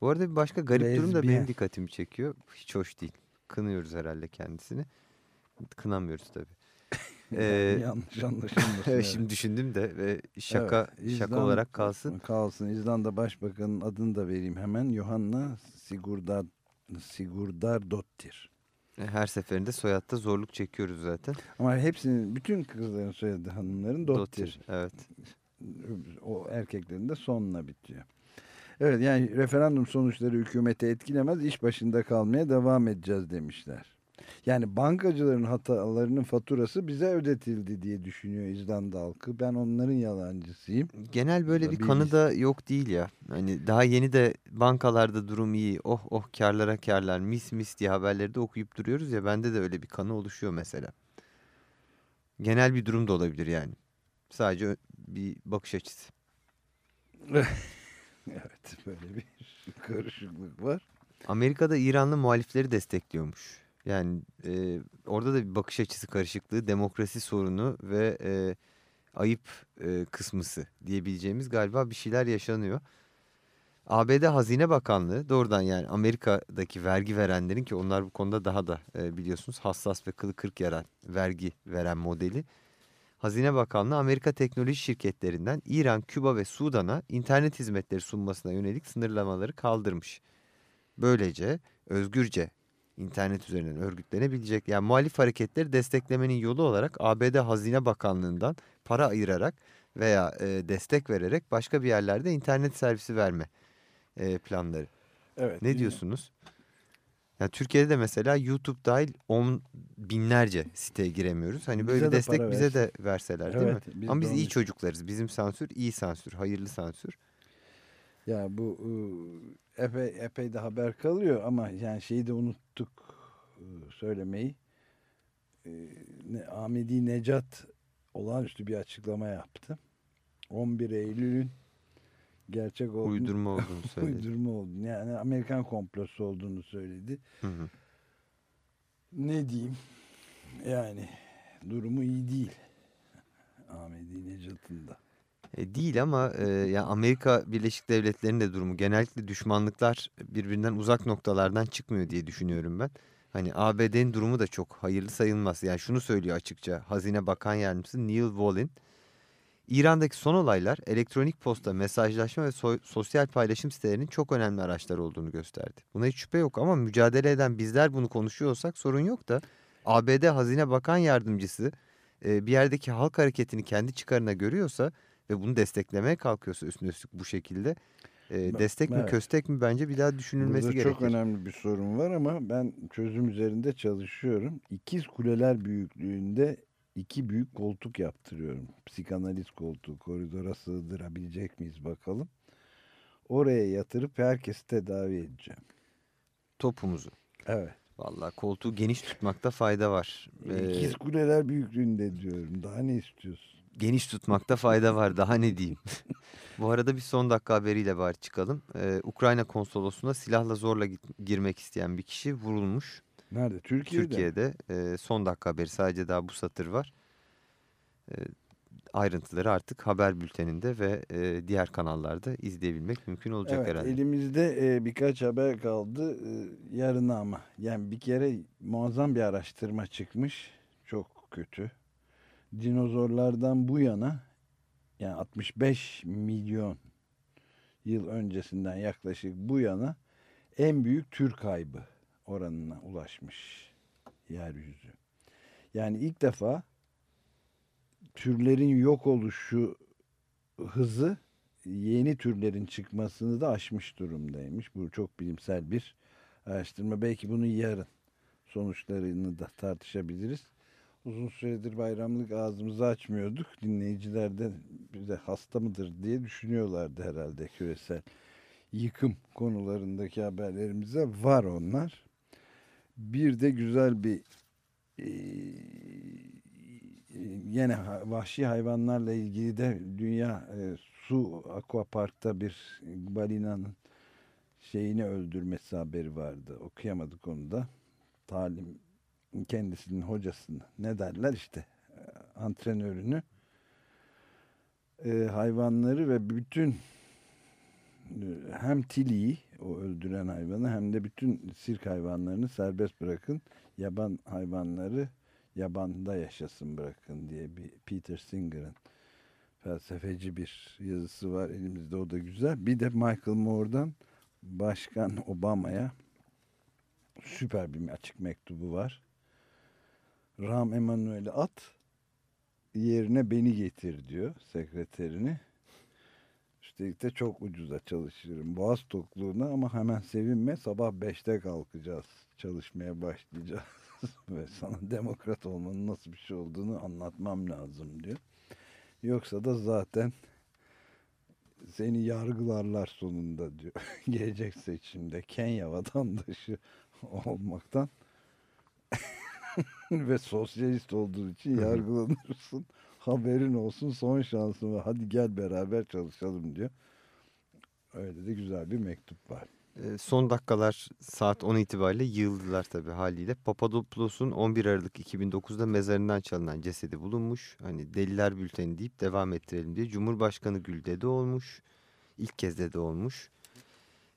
S5: Bu arada bir başka garip durum da
S2: Lezbiyen.
S5: benim dikkatimi çekiyor. Hiç hoş değil. Kınıyoruz herhalde kendisini. Kınamıyoruz tabii. [laughs] Ee,
S2: Yanlış [laughs] anlaşılmasın. evet.
S5: Şimdi düşündüm de ve şaka
S2: Evet,
S5: şaka
S2: İzlanda-
S5: olarak kalsın.
S2: Kalsın. İzlanda Başbakanı'nın adını da vereyim hemen. Johanna Sigurdar, Sigurdardottir.
S5: Her seferinde soyadda zorluk çekiyoruz zaten.
S2: Ama hepsinin, bütün kızların soyadı hanımların Dottir.
S5: Dottir. Evet.
S2: O erkeklerin de sonuna bitiyor. Evet yani referandum sonuçları hükümete etkilemez iş başında kalmaya devam edeceğiz demişler. Yani bankacıların hatalarının faturası bize ödetildi diye düşünüyor İzlanda halkı. Ben onların yalancısıyım.
S5: Genel böyle bir kanı da yok değil ya. Hani daha yeni de bankalarda durum iyi. Oh oh karlara karlar mis mis diye haberleri de okuyup duruyoruz ya. Bende de öyle bir kanı oluşuyor mesela. Genel bir durum da olabilir yani. Sadece bir bakış açısı. [laughs]
S2: Evet böyle bir [laughs] karışıklık var.
S5: Amerika'da İranlı muhalifleri destekliyormuş. Yani e, orada da bir bakış açısı karışıklığı, demokrasi sorunu ve e, ayıp e, kısmısı diyebileceğimiz galiba bir şeyler yaşanıyor. ABD Hazine Bakanlığı doğrudan yani Amerika'daki vergi verenlerin ki onlar bu konuda daha da e, biliyorsunuz hassas ve kılı kırk yaran vergi veren modeli. Hazine Bakanlığı Amerika teknoloji şirketlerinden İran, Küba ve Sudan'a internet hizmetleri sunmasına yönelik sınırlamaları kaldırmış. Böylece özgürce internet üzerinden örgütlenebilecek yani muhalif hareketleri desteklemenin yolu olarak ABD Hazine Bakanlığı'ndan para ayırarak veya e, destek vererek başka bir yerlerde internet servisi verme e, planları.
S2: Evet.
S5: Ne diyorsunuz? Yani Türkiye'de de mesela YouTube dahil on binlerce siteye giremiyoruz. Hani böyle
S2: Bize de
S5: destek bize de
S2: versin.
S5: verseler değil
S2: Evet,
S5: mi?
S2: biz
S5: Ama
S2: de
S5: biz iyi çocuklarız. Bizim sansür iyi sansür, hayırlı sansür.
S2: Ya bu epey epey de haber kalıyor ama yani şeyi de unuttuk söylemeyi. Ne, Ahmedi Necat olağanüstü bir açıklama yaptı. 11 Eylül'ün gerçek olduğunu,
S5: Uydurma [laughs] olduğunu söyledi.
S2: uydurma olduğunu yani Amerikan komplosu olduğunu söyledi.
S5: Hı hı.
S2: Ne diyeyim? Yani durumu iyi değil. Ahmedi Necat'ın da.
S5: E, değil ama e, yani Amerika Birleşik Devletleri'nin de durumu genellikle düşmanlıklar birbirinden uzak noktalardan çıkmıyor diye düşünüyorum ben. Hani ABD'nin durumu da çok hayırlı sayılmaz. Yani şunu söylüyor açıkça Hazine Bakan Yardımcısı Neil Wallin. İran'daki son olaylar elektronik posta, mesajlaşma ve so- sosyal paylaşım sitelerinin çok önemli araçlar olduğunu gösterdi. Buna hiç şüphe yok ama mücadele eden bizler bunu konuşuyor olsak sorun yok da ABD Hazine Bakan Yardımcısı e, bir yerdeki halk hareketini kendi çıkarına görüyorsa ve bunu desteklemeye kalkıyorsa üstüne üstlük bu şekilde e,
S2: Ben-
S5: destek mi
S2: evet.
S5: köstek mi bence bir daha düşünülmesi
S2: Burada
S5: gerekir.
S2: çok önemli bir sorun var ama ben çözüm üzerinde çalışıyorum. İkiz kuleler büyüklüğünde iki büyük koltuk yaptırıyorum. Psikanaliz koltuğu koridora sığdırabilecek miyiz bakalım. Oraya yatırıp herkesi tedavi edeceğim.
S5: Topumuzu.
S2: Evet.
S5: Vallahi koltuğu geniş tutmakta fayda var.
S2: İkiz kuleler büyüklüğünde diyorum. Daha ne istiyorsun?
S5: Geniş tutmakta fayda var daha ne diyeyim. [laughs] Bu arada bir son dakika haberiyle bari çıkalım. Ee, Ukrayna konsolosluğuna silahla zorla git- girmek isteyen bir kişi vurulmuş.
S2: Nerede? Türkiye'de.
S5: Türkiye'de e, son dakika haberi sadece daha bu satır var. E, ayrıntıları artık haber bülteninde ve e, diğer kanallarda izleyebilmek mümkün olacak
S2: Evet,
S5: herhalde.
S2: elimizde e, birkaç haber kaldı e, yarına ama. Yani bir kere muazzam bir araştırma çıkmış. Çok kötü. Dinozorlardan bu yana yani 65 milyon yıl öncesinden yaklaşık bu yana en büyük tür kaybı oranına ulaşmış yeryüzü. Yani ilk defa türlerin yok oluşu hızı yeni türlerin çıkmasını da aşmış durumdaymış. Bu çok bilimsel bir araştırma. Belki bunu yarın sonuçlarını da tartışabiliriz. Uzun süredir bayramlık ağzımızı açmıyorduk. Dinleyiciler de bize hasta mıdır diye düşünüyorlardı herhalde küresel yıkım konularındaki haberlerimize var onlar. Bir de güzel bir e, yine ha- vahşi hayvanlarla ilgili de dünya e, su aquaparkta bir balinanın şeyini öldürmesi haberi vardı. Okuyamadık onu da. Talim kendisinin hocasını ne derler işte e, antrenörünü e, hayvanları ve bütün e, hem Tili'yi o öldüren hayvanı hem de bütün sirk hayvanlarını serbest bırakın. Yaban hayvanları yabanda yaşasın bırakın diye bir Peter Singer'ın felsefeci bir yazısı var elimizde o da güzel. Bir de Michael Moore'dan Başkan Obama'ya süper bir açık mektubu var. Ram Emanuel'i at yerine beni getir diyor sekreterini. Üstelik de çok ucuza çalışırım. Boğaz tokluğuna ama hemen sevinme sabah 5'te kalkacağız. Çalışmaya başlayacağız. [laughs] Ve sana demokrat olmanın nasıl bir şey olduğunu anlatmam lazım diyor. Yoksa da zaten seni yargılarlar sonunda diyor. [laughs] Gelecek seçimde Kenya vatandaşı olmaktan [laughs] ve sosyalist olduğu için yargılanırsın. Haberin olsun son şansın var. Hadi gel beraber çalışalım diyor. Öyle de güzel bir mektup var.
S5: E, son dakikalar saat 10 itibariyle yığıldılar tabii haliyle. Papadopoulos'un 11 Aralık 2009'da mezarından çalınan cesedi bulunmuş. Hani deliler bülteni deyip devam ettirelim diye. Cumhurbaşkanı Gül dede olmuş. İlk kez dede olmuş.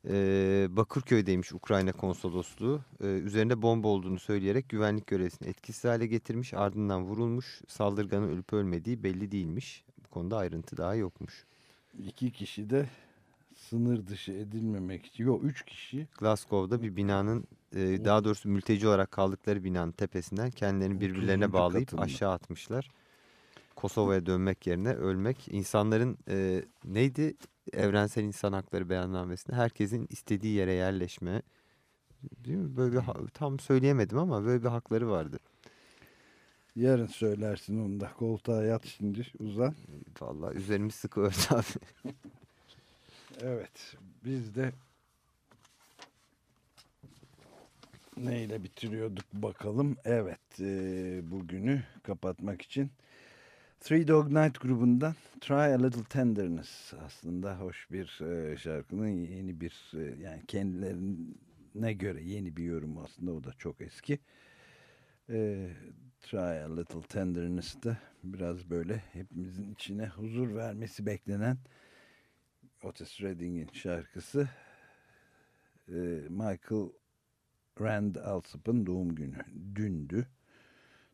S5: E, Bakırköy'deymiş Ukrayna konsolosluğu. E, üzerinde bomba olduğunu söyleyerek güvenlik görevlisini etkisiz hale getirmiş. Ardından vurulmuş. Saldırganın ölüp ölmediği belli değilmiş. Bu konuda ayrıntı daha yokmuş.
S2: İki kişi de sınır dışı edilmemek için. Yok üç kişi
S5: Glasgow'da bir binanın e, daha doğrusu mülteci olarak kaldıkları binanın tepesinden kendilerini birbirlerine
S2: 30.
S5: bağlayıp
S2: katında.
S5: aşağı atmışlar. Kosova'ya dönmek yerine ölmek insanların e, neydi evrensel insan hakları beyannamesinde herkesin istediği yere yerleşme değil mi? Böyle bir ha- tam söyleyemedim ama böyle bir hakları vardı.
S2: yarın söylersin onu da. Koltuğa yat şimdi uzan.
S5: Vallahi üzerimiz sıkı örtü [laughs] abi.
S2: Evet biz de neyle bitiriyorduk bakalım. Evet e, bugünü kapatmak için Three Dog Night grubundan Try a Little Tenderness aslında hoş bir e, şarkının yeni bir e, yani kendilerine göre yeni bir yorum aslında o da çok eski. E, Try a Little Tenderness da biraz böyle hepimizin içine huzur vermesi beklenen Otis Redding'in şarkısı Michael Rand Alsop'un doğum günü dündü.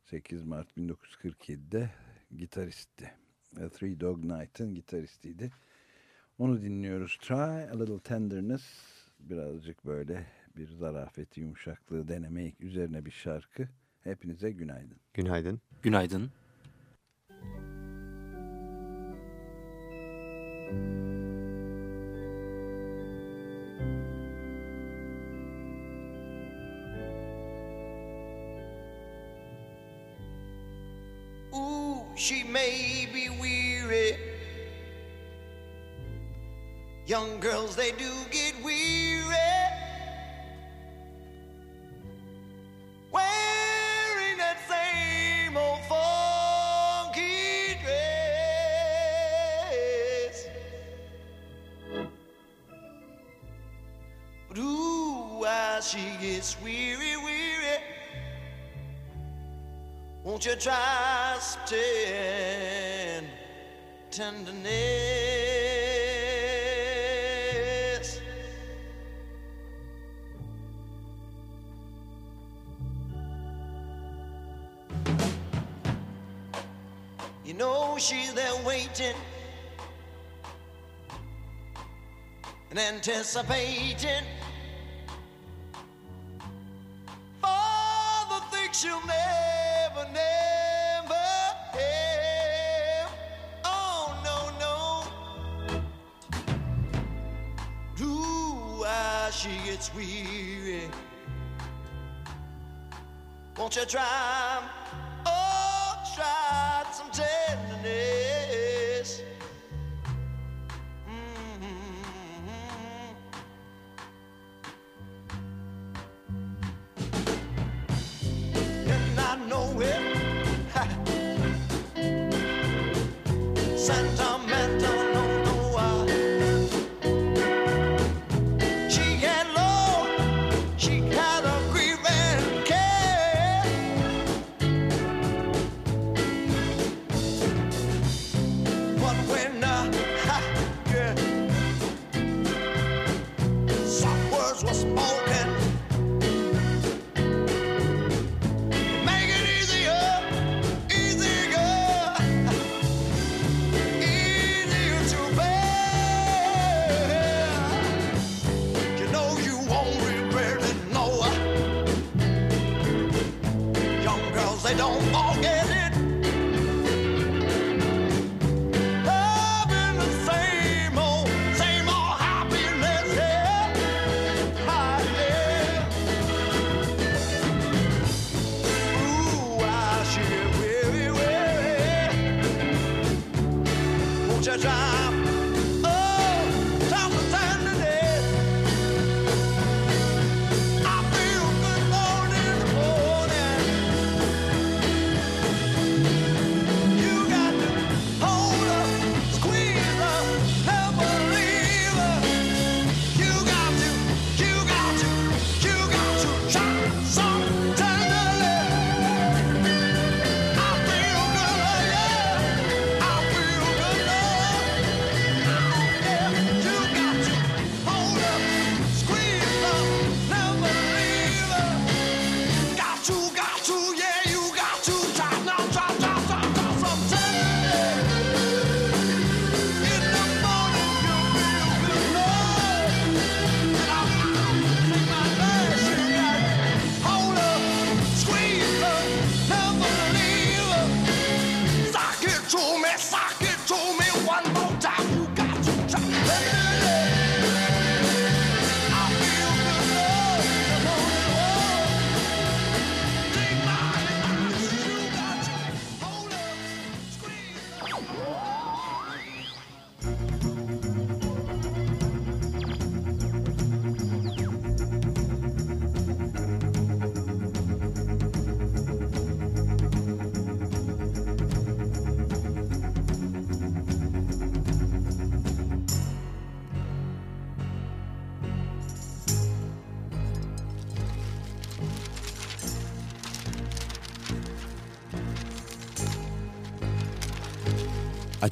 S2: 8 Mart 1947'de gitaristi. A Three Dog Night'ın gitaristiydi. Onu dinliyoruz. Try a Little Tenderness birazcık böyle bir zarafeti yumuşaklığı denemek üzerine bir şarkı. Hepinize günaydın.
S5: Günaydın.
S9: Günaydın.
S3: Ooh, she may be weary. Young girls, they do get weary. Wearing that same old funky dress. But ooh, why she gets weary, weary. Won't you try tenderness? You know she's there waiting and anticipating weary. Won't you try?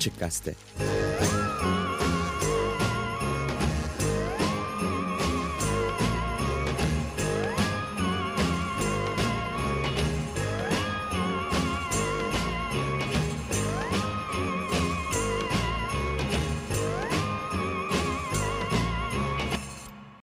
S1: Açık Gazete.